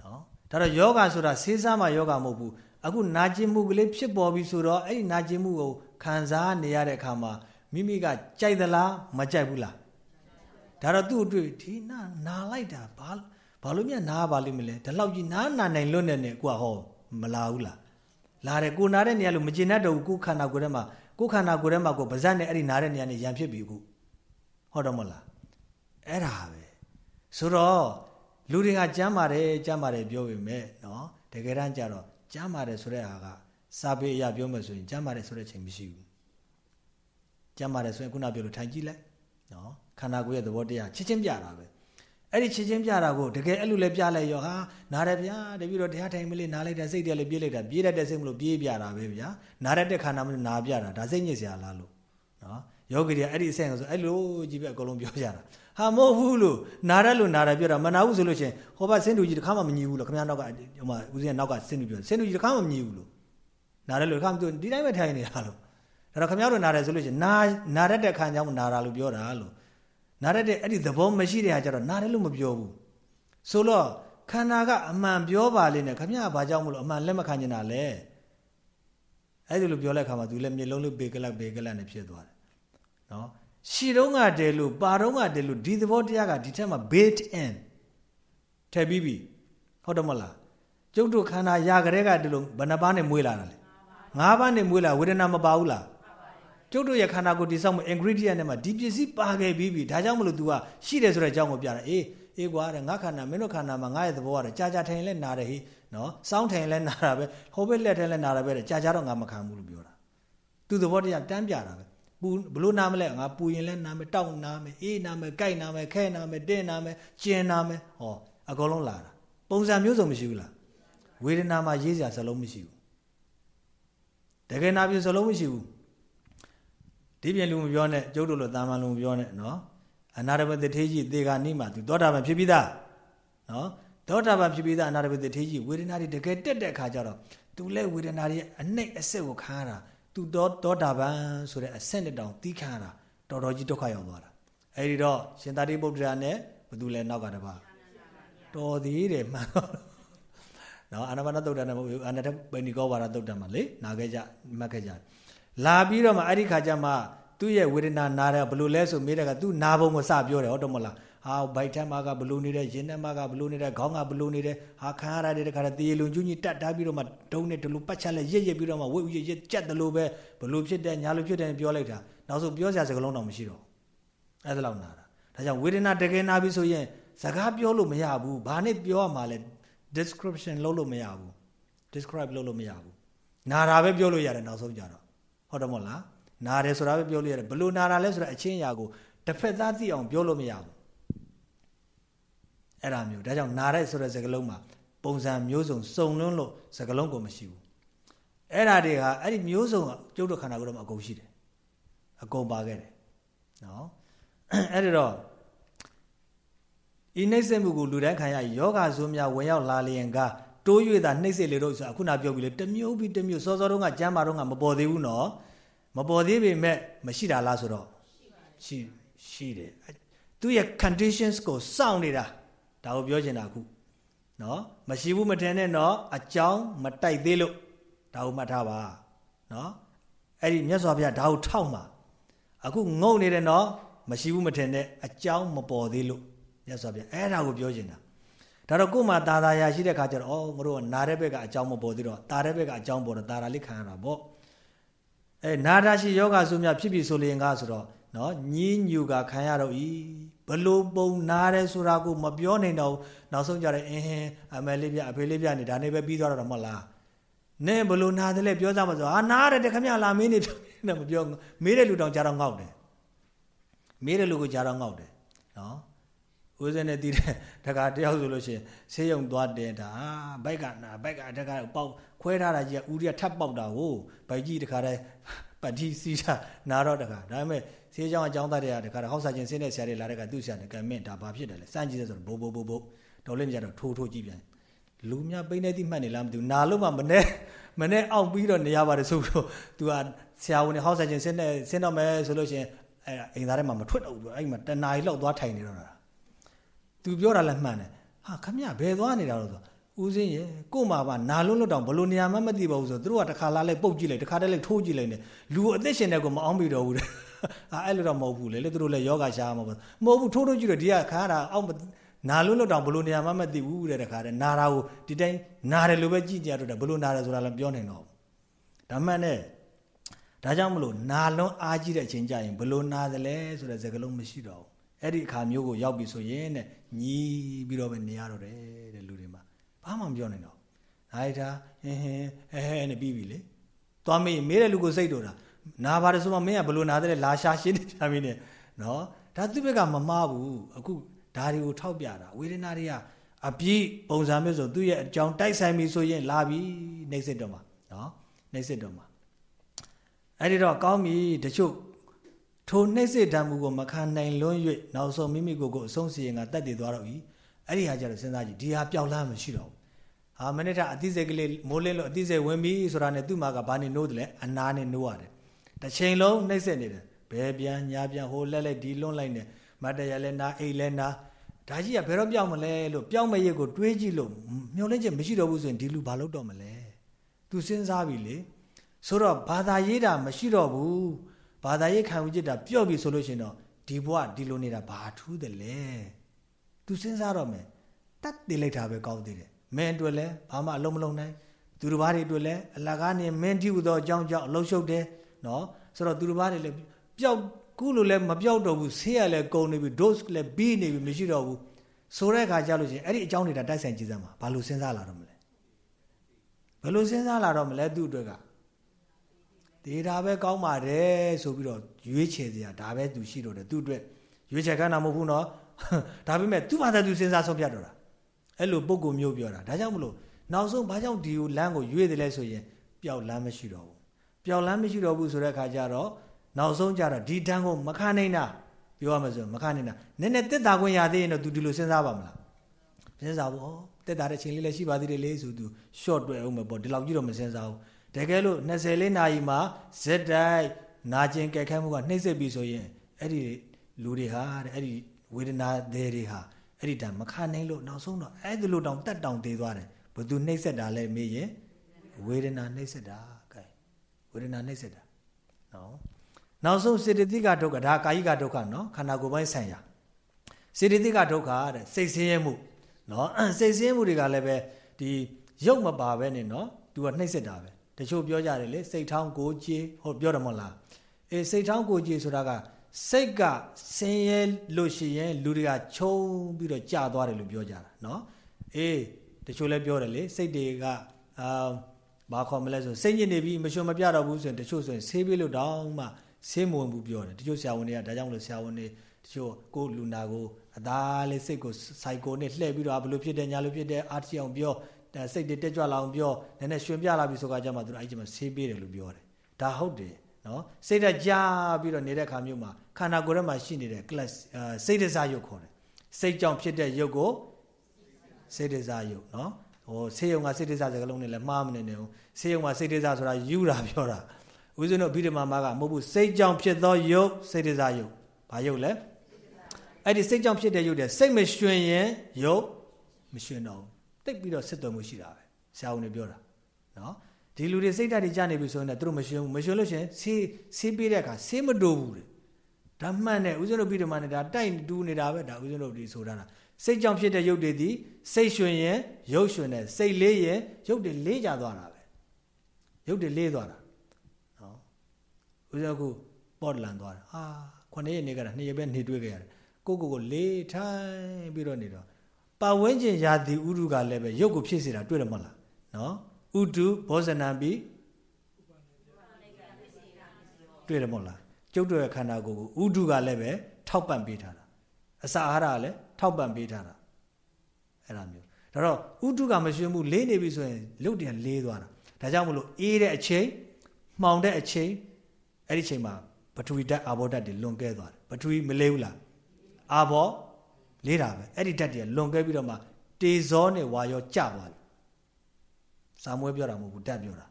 နော်ဒါတော့ယောဂဆိုတာဆေးစားမှယောဂမဟုတ်ဘူးအခုနာကျင်မှုကလေးဖြစ်ပေါ်ပြီဆိုတော့အဲ့ဒီနာကျင်မှုကိုခံစားနေရတဲ့အခါမှာမိမိကကြိုက်သလားမကြိုက်ဘူးလားဒါတော့သူ့အတွေ့ဒီနာနာလိုက်တာဘာဘာလို့မြနာပါလိမ့်မလဲဒီလောက်ကြီးနာနာနိုင်လွတ်နေနေကိုကဟောမလာဘူးလား လာတယ်ကိုနာတဲ့နေရာလို့မကျင်တတ်တော့ဘူးကိုခန္ဓာကိုယ်ထဲမှာကိုခန္ဓာကိုယ်ထဲမှာကိုဗဇက်နဲ့အဲ့ဒီနာတဲ့နေရာနဲ့ရံဖြစ်ပြီခုဟုတ်တော့မလားအဲ့ဒါပဲဆိုတော့လူတွေကကြမ်းပါတယ်ကြမ်းပါတယ်ပြောပေမဲ့နော်တကယ်တမ်းကျတော့ကြမ်းပါတယ်ဆိုတဲ့ဟာကစာပေအရာပြောမယ်ဆိုရင်ကြမ်းပါတယ်ဆိုတဲ့ချိန်မရှိဘူးကြမ်းပါတယ်ဆိုရင်ခုနပြောလို့ထိုင်ကြည့်လိုက်နော်ခန္ဓာကိုယ်ရဲ့သဘောတရားချစ်ချင်းပြတာပဲ အဲ့ဒီချစ်ချင်းပြတာကိုတကယ်အဲ့လိုလဲပြလိုက်ရောဟာနားရဗျာတပည့်တော်တရားထိုင်မလေးနားလိုက်တဲ့စိတ်တည်းလေးပြေးလိုက်တာပြေးတတ်တဲ့စိတ်မလို့ပြေးပြတာပဲဗျာနားရတဲ့ခန္ဓာမလို့နားပြတာဒါစိတ်ညစ်စရာလားလို့နော်ယောဂီတွေအဲ့ဒီအဆင့်ဆိုအဲ့လိုကြီးပဲအကုန်လုံးပြောကြတာဟာမဟုတ်ဘူးလို့နားရလို့နားရပြောတာမနာဘူးဆိုလို့ရှင်ဟောဘဆင်းတူကြီးတစ်ခါမှမညီဘူးလို့ခမရနောက်ကဟိုမှာဦးဇင်းကနောက်ကဆင်းတူပြောဆင်းတူကြီးတစ်ခါမှမညီဘူးလို့နားရလို့တစ်ခါမှဒီတိုင်းပဲထိုင်နေတာလို့ဒါတော့ခမရတို့နားရဆိုလို့ရှင်နာနားရတဲ့ခံကြောင်းနားရလို့ပြောတာလို့ နားရတဲ့အဲ့ဒီသဘောမရှိတဲ့ဟာကျတော့နားရလို့မပြောဘူးဆိုတော့ခန္ဓာကအမှန်ပြောပါလေနဲ့ခမရဘာကြောင့်မလို့အမှန်လက်မခံကျင်တာလဲအဲ့ဒီလိုပြောလိုက်ခါမှာသူလည်းမျက်လုံးလေးပေကလတ်ပေကလတ်နဲ့ဖြစ်သွားတယ်နော်ရှီတုံးကတည်းလို့ပါတုံးကတည်းလို့ဒီသဘောတရားကဒီထက်မှာ built in ထည့်ပြီးပြီဟုတ်တယ်မလားကျုပ်တို့ခန္ဓာရာကလေးကတည်းလို့ဘယ်နှပါးနဲ့မွေးလာတာလဲငါးပါးနဲ့မွေးလာဝေဒနာမပါဘူးလား ကျုပ်တို့ရဲ့ခန္ဓာကိုယ်တည်ဆောက်မှု ingredient နဲ့မှာဒီပစ္စည်းပါခဲ့ပြီးပြီဒါကြောင့်မလို့ तू ကရှိတယ်ဆိုတဲ့အကြောင်းကိုပြတာအေးအေးကွာတဲ့ငါခန္ဓာမင်းတို့ခန္ဓာမှာငါရဲ့သဘောရတယ်ကြာကြာထိုင်လဲနာတယ်ဟိနော်စောင်းထိုင်လဲနာတာပဲဟိုဘက်လက်ထဲလဲနာတာပဲတဲ့ကြာကြာတော့ငါမခံဘူးလို့ပြောတာသူသဘောတရားတန်းပြတာပဲပူဘလို့နာမလဲငါပူရင်လဲနာမယ်တောက်နာမယ်အေးနာမယ်ကြိုက်နာမယ်ခဲနာမယ်တင်းနာမယ်ကျင်နာမယ်ဟောအကုန်လုံးလာတာပုံစံမျိုးစုံမရှိဘူးလားဝေဒနာမှာရေးစရာစလုံးမရှိဘူးတကယ်နာပြစလုံးမရှိဘူး ဒီပြင်လူမပြောနဲ့ကျုပ်တို့လိုတာမန်လူမပြောနဲ့နော်အနာရပတိထေကြီးသေဂာနိမှာသူသောတာပန်ဖြစ်ပြီးသားနော်သောတာပန်ဖြစ်ပြီးသားအနာရပတိထေကြီးဝေဒနာတွေတကယ်တက်တဲ့အခါကျတော့သူလဲဝေဒနာတွေအနှိတ်အစစ်ကိုခါရတာသူသောသောတာပန်ဆိုတဲ့အဆင့်နဲ့တောင်တီးခါရတာတော်တော်ကြီးဒုက္ခရောက်သွားတာအဲဒီတော့ရှင်သာရိပုတ္တရာနဲ့ဘသူလဲနောက်ကတပါတော်သေးတယ်မှန်တော့နော်အာနာပါနသုတ်တန်နဲ့မဟုတ်ဘူးအာနာတပဏိကောဝါဒသုတ်တန်မှာလေနာခဲ့ကြမှတ်ခဲ့ကြ လာပြီးတော့မှအဲ့ဒီခါကျမှသူ့ရဲ့ဝေဒနာနာတယ်ဘလို့လဲဆိုမေးတဲ့ကသူနာဘုံကိုစပြောတယ်ဟုတ်တယ်မလားဟာဘိုက်ထက်မှာကဘလို့နေတယ်ရင်ထဲမှာကဘလို့နေတယ်ခေါင်းကဘလို့နေတယ်ဟာခံရတဲ့ခါတည်းလုံကျွကြီးတက်တားပြီးတော့မှဒုံနဲ့ဒီလိုပတ်ချက်လက်ရစ်ရစ်ပြီးတော့မှဝိတ်ရစ်ရစ်ကြက်တယ်လို့ပဲဘလို့ဖြစ်တယ်ညာလို့ဖြစ်တယ်ပြောလိုက်တာနောက်ဆုံးပြောစရာစကားလုံးတော့မရှိတော့အဲ့ဒါလောက်နာတာဒါကြောင့်ဝေဒနာတကယ်နာပြီဆိုရင်စကားပြောလို့မရဘူးဘာနဲ့ပြောရမှာလဲ description လုပ်လို့မရဘူး describe လုပ်လို့မရဘူးနာတာပဲပြောလို့ရတယ်နောက်ဆုံးကြတော့ ဟုတ်တယ်မို့လားနာတယ်ဆိုတာပဲပြောလို့ရတယ်ဘလို့နာတာလဲဆိုတော့အချင်းအရာကိုတစ်ဖက်သားသိအောင်ပြောလို့မရဘူးအဲ့ဒါမျိုးဒါကြောင့်နာတဲ့ဆိုတဲ့စကားလုံးမှာပုံစံမျိုးစုံစုံလွန်းလို့စကားလုံးကိုမရှိဘူးအဲ့ဒါတွေဟာအဲ့ဒီမျိုးစုံကျုပ်တို့ခန္ဓာကိုယ်တော့အကုန်ရှိတယ်အကုန်ပါခဲ့တယ်နော်အဲ့ဒီတော့ဤနှိမ့်ဆက်မှုကိုလူတိုင်းခံရယောဂဆိုးများဝင်ရောက်လာလျင်က တိုး၍သာနှိမ့်စစ်လေတော့ဆိုအခုနပြောပြီလေတမျိုးပြီးတမျိုးစောစောတုန်းကကျမ်းမာတော့ကမပေါ်သေးဘူးနော်မပေါ်သေးပေမဲ့မရှိတာလားဆိုတော့ရှိရှိတယ်သူရဲ့ conditions ကိုစောင့်နေတာဒါကိုပြောချင်တာအခုနော်မရှိဘူးမထင်နဲ့နော်အကြောင်းမတိုက်သေးလို့ဒါကိုမှတ်ထားပါနော်အဲ့ဒီမြတ်စွာဘုရားဒါကိုထောက်မှာအခုငုံနေတယ်နော်မရှိဘူးမထင်နဲ့အကြောင်းမပေါ်သေးလို့မြတ်စွာဘုရားအဲ့ဒါကိုပြောချင်တာ ဒါတော့ကို့မှာတာသာယာရှိတဲ့ခါကျတော့အော်မတို့ကနာတဲ့ဘက်ကအကြောင်းမပေါ်သေးတော့တာတဲ့ဘက်ကအကြောင်းပေါ်တော့တာရာလေးခံရတာပေါ့အဲနာတာရှိယောဂဆိုမြဖြစ်ပြီဆိုလျင်ကားဆိုတော့နော်ညင်းညူကခံရတော့ဤဘလို့ပုံနာတယ်ဆိုတာကိုမပြောနိုင်တော့နောက်ဆုံးကြတဲ့အင်းဟင်းအမဲလေးပြအဖေလေးပြနေဒါနေပဲပြီးသွားတော့မဟုတ်လားနင်းဘလို့နာတယ်လဲပြောကြမှာဆိုဟာနာတယ်တခမလာမင်းနေတယ်မပြောမေးတဲ့လူတောင်ကြားတော့ငေါက်တယ်မေးတဲ့လူကိုကြားတော့ငေါက်တယ်နော် ဦးစင်းနဲ့တည်တဲ့တခါတယောက်ဆိုလို့ရှိရင်ဆေးရုံသွားတင်တာဘိုက်ကနာဘက်ကတခါပေါက်ခွဲထားတာကြီးကဦးရထပ်ပေါက်တာကိုဘိုက်ကြီးတခါတည်းပတ်တီစီးတာနာတော့တခါဒါပေမဲ့ဆေးကြောင်အကြောင်းသားတွေကတခါဟောက်စာချင်းဆင်းတဲ့ဆရာတွေလာတဲ့ကသူ့ဆရာနဲ့ကမင့်ဒါဘာဖြစ်တယ်လဲစမ်းကြည့်တယ်ဆိုတော့ဘိုးဘိုးဘိုးဘိုးတော်လေးကြတော့ထိုးထိုးကြည့်ပြန်လူများပိနေတိမှတ်နေလားမသိဘူးနာလို့မှမနဲ့မနဲ့အောက်ပြီးတော့နေရပါတယ်ဆိုပြီးတော့ तू ကဆရာဝန်နဲ့ဟောက်စာချင်းဆင်းတဲ့ဆင်းတော့မယ်ဆိုလို့ရှိရင်အဲအိမ်သားထဲမှာမထွက်တော့ဘူးအဲ့မှာတနားရီလောက်သွားထိုင်နေတော့တာ तू ပြောတာလည်းမှန်တယ်ဟာခမရဘယ်သွားနေတာလို့ဆိုဦးစင်းရေကို့မှာပါနာလုံးလွတ်တောင်ဘလို့နေရာမှမသိပါဘူးဆိုသူတို့ကတခါလာလိုက်ပုတ်ကြည့်လိုက်တခါတည်းလိုက်ထိုးကြည့်လိုက်နေလူအသက်ရှင်တဲ့ကိုမအောင်ပြီးတော့ဘူးတဲ့အာအဲ့လိုတော့မဟုတ်ဘူးလေလေသူတို့လည်းယောဂရှားမှာပေါ့မဟုတ်ဘူးထိုးထိုးကြည့်တော့ဒီကခါတာအောက်နာလုံးလွတ်တောင်ဘလို့နေရာမှမသိဘူးတဲ့တခါတည်းနာတာကိုဒီတိုင်းနာတယ်လို့ပဲကြည့်ကြတော့တယ်ဘလို့နာတယ်ဆိုတာလည်းပြောနိုင်တော့ဒါမှန်နဲ့ဒါကြောင့်မလို့နာလွန်းအားကြီးတဲ့အချိန်ကြရင်ဘလို့နာတယ်လဲဆိုတဲ့စကားလုံးမရှိတော့ဘူး အဲ့ဒီအခါမျိုးကိုရောက်ပြီဆိုရင်တဲ့ညီးပြီးတော့ပဲနေရတော့တယ်တဲ့လူတွေမှာဘာမှမပြောနိုင်တော့နိုင်တာဟင်းဟင်းဟဲဟဲနဲ့ပြီးပြီလေသွားမေးမေးတဲ့လူကိုစိတ်တော်တာနာပါတယ်ဆိုမှမင်းကဘလို့နာတယ်လာရှာရှင်းနေကြပြီနဲ့နော်ဒါသူ့ဘက်ကမမားဘူးအခုဒါတွေကိုထောက်ပြတာဝေဒနာတွေကအပြည့်ပုံစံမျိုးဆိုသူ့ရဲ့အကြောင်းတိုက်ဆိုင်ပြီဆိုရင်လာပြီနှိမ့်စစ်တော့မှာနော်နှိမ့်စစ်တော့မှာအဲ့ဒီတော့ကောင်းပြီတချို့ ထိုနှိမ့်စစ်တမ်းမှုကိုမခံနိုင်လွန်း၍နောက်ဆုံးမိမိကိုယ်ကိုအဆုံးစီရင်ကတက်တည်သွားတော့ဤအဲ့ဒီဟာကြတော့စဉ်းစားကြည့်ဒီဟာပျောက်လန်းမရှိတော့ဘူးဟာမနေ့ကအတိစိတ်ကလေးမိုးလင်းလို့အတိစိတ်ဝင်ပြီဆိုတာနဲ့သူ့မှာကဘာနေနိုးတယ်လဲအနာနဲ့နိုးရတယ်တစ်ချိန်လုံးနှိမ့်စစ်နေတယ်ဘယ်ပြန်ညာပြန်ဟိုလက်လက်ဒီလွန်းလိုက်နေမတ်တရလဲနာအိတ်လဲနာဒါကြီးကဘယ်တော့ပြောင်းမလဲလို့ပြောင်းမရက်ကိုတွေးကြည့်လို့မျောလင့်ချက်မရှိတော့ဘူးဆိုရင်ဒီလူဘာလုပ်တော့မလဲသူစဉ်းစားပြီလေဆိုတော့ဘာသာရေးတာမရှိတော့ဘူး ဘာသာရေးခံယူจิตတာပျော့ပြီဆိုလို့ရှိရင်တော့ဒီဘဝဒီလိုနေတာဘာထူးတယ်လဲသူစဉ်းစားတော့မယ်တတ်တည်လိုက်တာပဲကောင်းသေးတယ်မင်းအတွက်လည်းဘာမှအလုံးမလုံးနိုင်သူတစ်ပါးတွေအတွက်လည်းအလကားနေမင်းတိဟူသောအကြောင်းကြောင့်အလုံးရှုပ်တယ်နော်ဆိုတော့သူတစ်ပါးတွေလည်းပျောက်ခုလိုလည်းမပျောက်တော့ဘူးဆေးရလည်းကုန်နေပြီ dose လည်းပြီးနေပြီမရှိတော့ဘူးဆိုတဲ့အခါကျလို့ရှိရင်အဲ့ဒီအကြောင်းတွေကတိုက်ဆိုင်ကြည့်စမ်းပါဘာလို့စဉ်းစားလာတော့မလဲဘယ်လိုစဉ်းစားလာတော့မလဲသူ့အတွက်က ဒေတာပဲကောင်းပါတယ်ဆိုပြီးတော့ရွေးချယ်စရာဒါပဲသူရှိတော့တယ်သူ့အတွက်ရွေးချယ်ခန်းတာမဟုတ်ဘူးနော်ဒါပေမဲ့သူ့ဘာသာသူစဉ်းစားဆုံးဖြတ်တော့တာအဲ့လိုပုံကိုမျိုးပြောတာဒါကြောင့်မလို့နောက်ဆုံးဘာကြောင့်ဒီကိုလမ်းကိုရွေးတယ်လဲဆိုရင်ပျောက်လမ်းမရှိတော့ဘူးပျောက်လမ်းမရှိတော့ဘူးဆိုတဲ့အခါကျတော့နောက်ဆုံးကျတော့ဒီတန်းကိုမခံနိုင်တာပြောရမှာဆိုမခံနိုင်တာနည်းနည်းတက်တာခွင့်ရသေးရင်တော့ तू ဒီလိုစဉ်းစားပါမလားစဉ်းစားဘူးဟောတက်တာတဲ့ချိန်လေးလည်းရှိပါသေးတယ်လေဆို तू short တွေ့အောင်ပဲပေါ့ဒီလောက်ကြီးတော့မစဉ်းစားဘူး တကယ်လို့20လေးနာရီမှာဇက်တိုက်နာကျင်ကြက်ခဲမှုကနှိမ့်ဆက်ပြီဆိုရင်အဲ့ဒီလူတွေဟာတဲ့အဲ့ဒီဝေဒနာတွေတွေဟာအဲ့ဒီတံမခံနိုင်လို့နောက်ဆုံးတော့အဲ့ဒီလိုတောင်တက်တောင်သေးသွားတယ်ဘသူနှိမ့်ဆက်တာလဲမေးရင်ဝေဒနာနှိမ့်ဆက်တာကဲဝေဒနာနှိမ့်ဆက်တာနော်နောက်ဆုံးစေတသိကဒုက္ခဒါကာယိကဒုက္ခနော်ခန္ဓာကိုယ်ပိုင်းဆိုင်ရာစေတသိကဒုက္ခတဲ့စိတ်ဆင်းရဲမှုနော်စိတ်ဆင်းရဲမှုတွေကလည်းပဲဒီရုပ်မပါပဲနဲ့နော်သူကနှိမ့်ဆက်တာပဲ တချို့ပြောကြတယ်လေစိတ်ထောင်းကိုကြေးဟောပြောတယ်မဟုတ်လားအေးစိတ်ထောင်းကိုကြေးဆိုတာကစိတ်ကဆင်းရဲလို့ရှိရင်လူတွေကခြုံပြီးတော့ကြာသွားတယ်လို့ပြောကြတာနော်အေးတချို့လည်းပြောတယ်လေစိတ်တွေကအာဘာခေါ်မလဲဆိုစိတ်ညစ်နေပြီမရှုံမပြတော့ဘူးဆိုရင်တချို့ဆိုရင်ဆေးပေးလို့တောင်းမှဆေးမဝင်ဘူးပြောတယ်တချို့ဆရာဝန်တွေကဒါကြောင့်မလို့ဆရာဝန်တွေတချို့ကိုလူနာကိုအသားလေးစိတ်ကိုစိုက်ကိုနဲ့လှည့်ပြီးတော့ဘလို့ဖြစ်တယ်ညာလို့ဖြစ်တယ်အားတိအောင်ပြော စိတ်တွေတက်ကြွလာအောင်ပြောနည်းနည်းရွှင်ပြလာပြီဆိုကြကြမှာသူတို့အဲ့ဒီမှာဆေးပေးတယ်လို့ပြောတယ်ဒါဟုတ်တယ်နော်စိတ်ဓာတ်ကြာပြီးတော့နေတဲ့ခါမျိုးမှာခန္ဓာကိုယ်ထဲမှာရှိနေတဲ့ class စိတ်ဒဇာယုတ်ခေါ်တယ်စိတ်ကြောင့်ဖြစ်တဲ့ယုတ်ကိုစိတ်ဒဇာယုတ်နော်ဟိုဆေးရုံကစိတ်ဒိစ္စစကားလုံးနဲ့လည်းမှားမနေနဲ့ဘူးဆေးရုံမှာစိတ်ဒိစ္စဆိုတာယူတာပြောတာဦးဇင်းတို့အဘိဓမ္မာမှာကမဟုတ်ဘူးစိတ်ကြောင့်ဖြစ်သောယုတ်စိတ်ဒိစ္စယုတ်ဘာယုတ်လဲအဲ့ဒီစိတ်ကြောင့်ဖြစ်တဲ့ယုတ်တဲ့စိတ်မရှင်ရင်ယုတ်မရှင်တော့ဘူး တိတ်ပြီးတော့စစ်တော်မှုရှိတာပဲဆရာဦးနေပြောတာနော်ဒီလူတွေစိတ်ဓာတ်တွေကြာနေပြီဆိုရင်လည်းသူတို့မရှင်ဘူးမရှင်လို့ရှင်ဆေးဆေးပေးတဲ့အခါဆေးမတိုးဘူးလေဒါမှန်တယ်ဦးဇင်းတို့ပြီးတော့မှနေတာတိုက်တူးနေတာပဲဒါဦးဇင်းတို့ဒီဆိုတာတာစိတ်ကြောင့်ဖြစ်တဲ့ရုပ်တွေသည်စိတ်ရွှင်ရင်ရုပ်ရွှင်တယ်စိတ်လေးရင်ရုပ်တွေလေးကြသွားတာပဲရုပ်တွေလေးသွားတာနော်ဦးဇင်းကပေါ်တလန်သွားတာဟာခုနှစ်ရက်နေကြတာနှစ်ရက်ပဲနေတွေ့ခဲ့ရတယ်ကိုကိုကိုလေးထိုင်ပြီးတော့နေတော့ ပတ်ဝန်းကျင်ရာသီဥတုကလည်းပဲရုပ်ကိုဖြစ်စေတာတွေ့တယ်မဟုတ်လားနော်ဥတုဘောဇနံပြီးတွေ့တယ်မဟုတ်လားကျုပ်တို့ရဲ့ခန္ဓာကိုယ်ကိုဥတုကလည်းပဲထောက်ပံ့ပေးထားတာအစာအာဟာရကလည်းထောက်ပံ့ပေးထားတာအဲ့လိုမျိုးဒါတော့ဥတုကမရွှင်မှုလေးနေပြီဆိုရင်လုတ်တယ်လေးသွားတာဒါကြောင့်မလို့အေးတဲ့အချိန်မှောင်တဲ့အချိန်အဲ့ဒီချိန်မှာပထဝီဓာတ်အာဘောဓာတ်တွေလွန်ကဲသွားတယ်ပထဝီမလေးဘူးလားအာဘော လေးတာပဲအဲ့ဒီဓာတ်တွေလွန်ကဲပြီးတော့မှတေဇောနဲ့ဝါရောကျသွားတယ်စာမွေးပြောတာမဟုတ်ဘူးဓာတ်ပြောတာ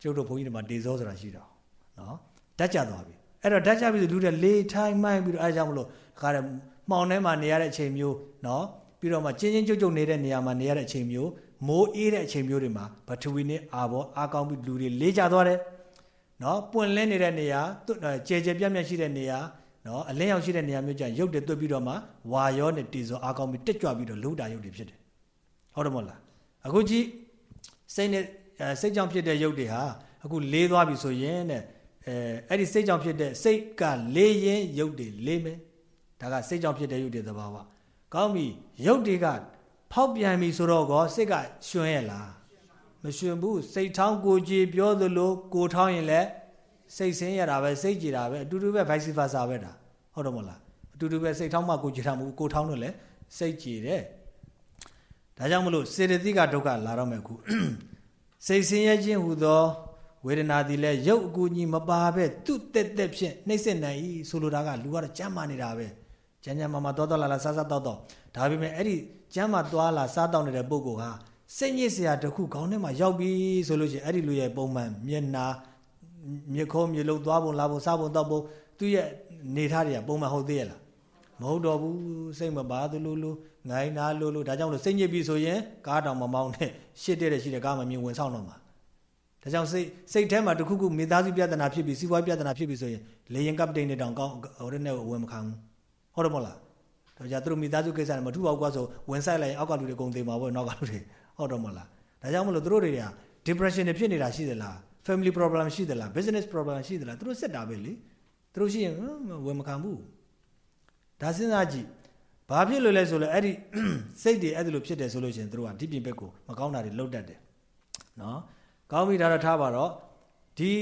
ကျုပ်တို့ဘုန်းကြီးတွေမှာတေဇောဆိုတာရှိတာနော်ဓာတ်ကျသွားပြီအဲ့တော့ဓာတ်ကျပြီဆိုလူတွေလေထိုင်းမှိုင်းပြီးတော့အဲကြောင့်မလို့ခါတယ်မှောင်ထဲမှာနေရတဲ့အချိန်မျိုးနော်ပြီးတော့မှချင်းချင်းကြုတ်ကြုတ်နေတဲ့နေရာမှာနေရတဲ့အချိန်မျိုးမိုးအေးတဲ့အချိန်မျိုးတွေမှာပထဝီနဲ့အာဘောအာကောင်းပြီးလူတွေလေးကျသွားတယ်နော်ပွင့်လင်းနေတဲ့နေရာကြဲကြဲပြတ်ပြတ်ရှိတဲ့နေရာ နော်အလင်းရောက်ရှိတဲ့နေရာမျိုးကျရင်ရုပ်တွေတွတ်ပြီးတော့မှဝါရောနဲ့တီဇောအာကောင်းပြီးတက်ကြွပြီးတော့လှုပ်တာရုပ်တွေဖြစ်တယ်ဟုတ်တယ်မဟုတ်လားအခုကြည့်စိတ်နဲ့စိတ်ကြောင့်ဖြစ်တဲ့ရုပ်တွေဟာအခုလေးသွားပြီဆိုရင်တဲ့အဲအဲ့ဒီစိတ်ကြောင့်ဖြစ်တဲ့စိတ်ကလေးရင်ရုပ်တွေလေးမယ်ဒါကစိတ်ကြောင့်ဖြစ်တဲ့ရုပ်တွေသဘာဝကောင်းပြီရုပ်တွေကဖောက်ပြန်ပြီဆိုတော့ကောစိတ်ကရှင်ရဲ့လားမရှင်ဘူးစိတ်ထောင်းကိုကြည်ပြောသလိုကိုထောင်းရင်လည်း စိတ်ဆင်းရတာပဲစိတ်ကြည်တာပဲအတူတူပဲ vice versa ပဲဒါဟုတ်တယ်မဟုတ်လားအတူတူပဲစိတ်ထောင်းမှကိုကြည်တာမဟုတ်ကိုထောင်းတော့လည်းစိတ်ကြည်တယ်ဒါကြောင့်မလို့စေတသိကဒုက္ခလာတော့မယ်ခုစိတ်ဆင်းရဲခြင်းဟူသောဝေဒနာသည်လည်းရုပ်အကူကြီးမပါပဲသူ့တက်တက်ဖြင့်နှိမ့်ဆက်နိုင်၏ဆိုလိုတာကလူကတော့ကြမ်းမာနေတာပဲကြမ်းကြမ်းမာမာတော်တော်လာလာစားစားတောက်တောက်ဒါပေမဲ့အဲ့ဒီကြမ်းမာသွားလာစားတောက်နေတဲ့ပုဂ္ဂိုလ်ဟာစိတ်ညစ်စရာတစ်ခုခေါင်းထဲမှာရောက်ပြီဆိုလို့ရှိရင်အဲ့ဒီလူရဲ့ပုံမှန်မျက်နာ မျက်ခုံးမျက်လုံးသွားပုံလာပုံစားပုံတောက်ပုံသူ့ရဲ့နေထားတွေကပုံမှန်ဟုတ်သေးရဲ့လားမဟုတ်တော့ဘူးစိတ်မပါသလိုလိုငိုင်းနာလိုလိုဒါကြောင့်လို့စိတ်ညစ်ပြီဆိုရင်ကားတောင်မမောင်းနဲ့ရှစ်တဲ့ရှိတဲ့ကားမမြင်ဝင်ဆောင်တော့မှာဒါကြောင့်စိတ်စိတ်ထဲမှာတခုခုမိသားစုပြဿနာဖြစ်ပြီးစီးပွားပြဿနာဖြစ်ပြီးဆိုရင်လေရင်ကပတိန်တွေတောင်ကောင်းဟိုတဲ့နဲ့ဝင်မခံဘူးဟုတ်တယ်မဟုတ်လားဒါကြသူတို့မိသားစုကိစ္စနဲ့မထူပါဘူးကွာဆိုဝင်ဆိုင်လိုက်အောက်ကလူတွေကုန်သေးမှာပေါ့နောက်ကလူတွေဟုတ်တော့မလားဒါကြောင့်မလို့သူတို့တွေက depression တွေဖြစ်နေတာရှိသလား family problem ရှိသလား business problem ရှိသလားသူတို့စစ်တာပဲလေသူတို့ရှိရင်ဝင်မခံဘူးဒါစဉ်းစားကြည့်ဘာဖြစ်လို့လဲဆိုလဲအဲ့ဒီစိတ်တွေအဲ့ဒါလိုဖြစ်တယ်ဆိုလို့ရှိရင်တို့ကဒီပြင်ဘက်ကိုမကောင်းတာတွေလှုပ်တတ်တယ်နော်ကောင်းပြီဒါတော့ထားပါတော့ဒီ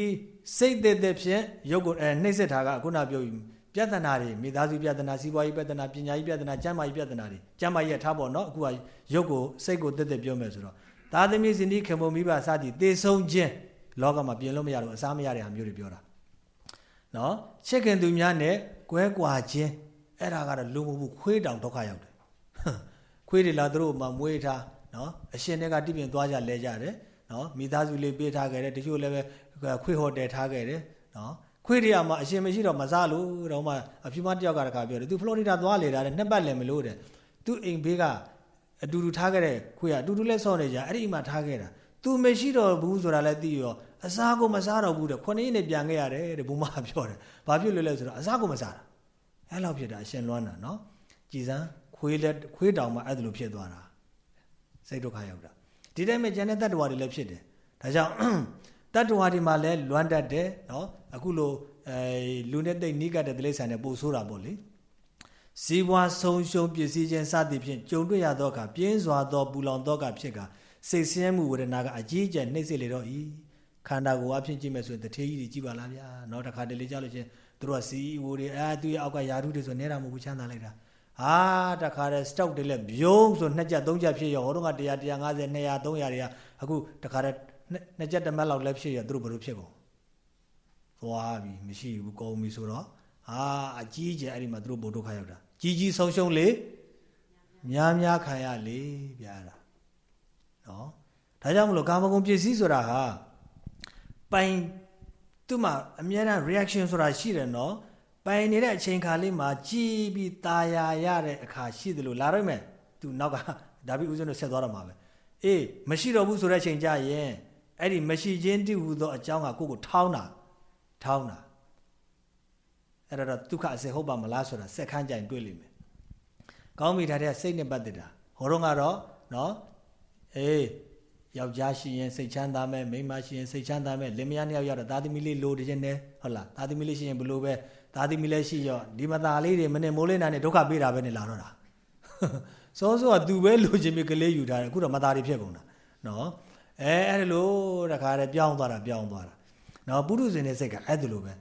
စိတ်သက်သက်ဖြင့်ရုပ်ကိုအဲနှိမ့်ဆက်တာကခုနပြောပြီးပြဿနာတွေမိသားစုပြဿနာစီးပွားရေးပြဿနာပညာရေးပြဿနာကျန်းမာရေးပြဿနာတွေကျန်းမာရေးထားပေါ့နော်အခုကရုပ်ကိုစိတ်ကိုသက်သက်ပြောမယ်ဆိုတော့သာသမီဇနီးခေမုံမိဘစသည်သေဆုံးခြင်း လောကမှာပြင်လို့မရတော့အစားမရတဲ့ဟာမျိုးတွေပြောတာနော်ချစ်ခင်သူများနဲ့ကွဲကွာခြင်းအဲ့ဒါကတော့လူမှုမှုခွေးတောင်ဒုက္ခရောက်တယ်ခွေးတွေလာသူတို့မှမွေးထားနော်အရှင်တွေကတိပြင်သွားကြလဲကြတယ်နော်မိသားစုလေးပေးထားခဲ့တယ်တချို့လည်းပဲခွေးဟော်တယ်ထားခဲ့တယ်နော်ခွေးတွေကမှအရှင်မရှိတော့မစားလို့တော့မှအဖြူမတယောက်ကတခါပြောတယ်သူဖလော်ရီဒါသွားလေတာတဲ့နှစ်ပတ်လည်းမလို့တဲ့သူအိမ်ဘေးကအတူတူထားခဲ့တဲ့ခွေးကအတူတူလဲဆော့နေကြအဲ့ဒီအိမ်မှာထားခဲ့တာသူမရှိတော့ဘူးဆိုတာလည်းသိရော အစားကိုမစားတော့ဘူးတဲ့ခုနှစ်နှစ်ပြန်ခဲ့ရတယ်တဲ့ဘုမပြောတယ်ဘာဖြစ်လို့လဲဆိုတော့အစားကိုမစားတာအဲ့လောက်ဖြစ်တာအရှင်လွမ်းတာနော်ကြည်စမ်းခွေးလက်ခွေးတောင်မှအဲ့လိုဖြစ်သွားတာစိတ်ဒုက္ခရောက်တာဒီတိုင်းမှာကျန်တဲ့တတ္တဝါတွေလည်းဖြစ်တယ်ဒါကြောင့်တတ္တဝါတွေမှာလည်းလွမ်းတတ်တယ်နော်အခုလိုအဲလူနဲ့တိတ်နီးကတ်တဲ့တိရစ္ဆာန်တွေပို့ဆိုးတာပေါ့လေဇီဝဆုံးရှုံးပစ္စည်းချင်းစသည်ဖြင့်ကြုံတွေ့ရသောအခါပြင်းစွာသောပူလောင်သောအခါဖြစ်ကစိတ်ဆင်းမှုဝေဒနာကအကြီးအကျယ်နှိမ့်စစ်လေတော့ဤ ခန္ဓာကိုယ်အဖြစ်ကြည့်မယ်ဆိုရင်တထေးကြီးတွေကြည့်ပါလားဗျာနောက်တစ်ခါတလေကြလို့ချင်းတို့ကစီဝိုတွေအဲသူရဲ့အောက်ကယာရုတွေဆိုနေတာမဟုတ်ဘူးချမ်းသာလိုက်တာဟာတခါတည်း stock တွေလည်းပြုံးဆိုနှစ်ကြက်သုံးကြက်ဖြစ်ရောဟိုတော့က100 150 200 300တွေကအခုတခါတည်းနှစ်ကြက်တစ်မက်လောက်လည်းဖြစ်ရသူတို့ဘယ်လိုဖြစ်ကုန်သွားပြီမရှိဘူးကောင်းပြီဆိုတော့ဟာအကြီးကျယ်အဲ့ဒီမှာသူတို့ဘုဒ္ဓခါရောက်တာကြီးကြီးဆုံးရှုံးလေများများခံရလေဗျာလားနော်ဒါကြောင့်မလို့ကာမဂုဏ်ပစ္စည်းဆိုတာဟာ ပိုင်သူ့မှာအများအား reaction ဆိုတာရှိတယ်နော်ပိုင်နေတဲ့အချိန်ခါလေးမှာကြည်ပြီးตาယာရတဲ့အခါရှိတယ်လို့လာတော့မယ်သူနောက်ကဒါပြီးဦးဇင်းတို့ဆက်သွားတော့မှာပဲအေးမရှိတော့ဘူးဆိုတဲ့အချိန်ကြရင်အဲ့ဒီမရှိခြင်းတည်ဟူသောအကြောင်းကကိုယ့်ကိုထောင်းတာထောင်းတာအဲ့တော့ဒုက္ခအစစ်ဟုတ်ပါမလားဆိုတာစက်ခန်းကြိုင်တွေ့လိမ့်မယ်ကောင်းပြီဒါတဲ့စိတ်နဲ့ပတ်သက်တာဟောတော့ကတော့နော်အေး ယောက်ျားရှိရင်စိတ်ချမ်းသာမယ်မိန်းမရှိရင်စိတ်ချမ်းသာမယ်လင်မယားနှစ်ယောက်ရောက်တော့သာသမီလေးလိုခြင်းနဲ့ဟုတ်လားသာသမီလေးရှိရင်ဘလို့ပဲသာသမီလည်းရှိရောဒီမသားလေးတွေမနဲ့မိုးလေးနာနဲ့ဒုက္ခပေးတာပဲနဲ့လာတော့တာစောစောကသူပဲလိုခြင်းပြီးကလေးယူထားတယ်အခုတော့မသားတွေဖြစ်ကုန်တာနော်အဲအဲ့လိုတခါတည်းပြောင်းသွားတာပြောင်းသွားတာနော်ပုရုဇဉ်ရဲ့စိတ်ကအဲ့ဒါလိုပဲ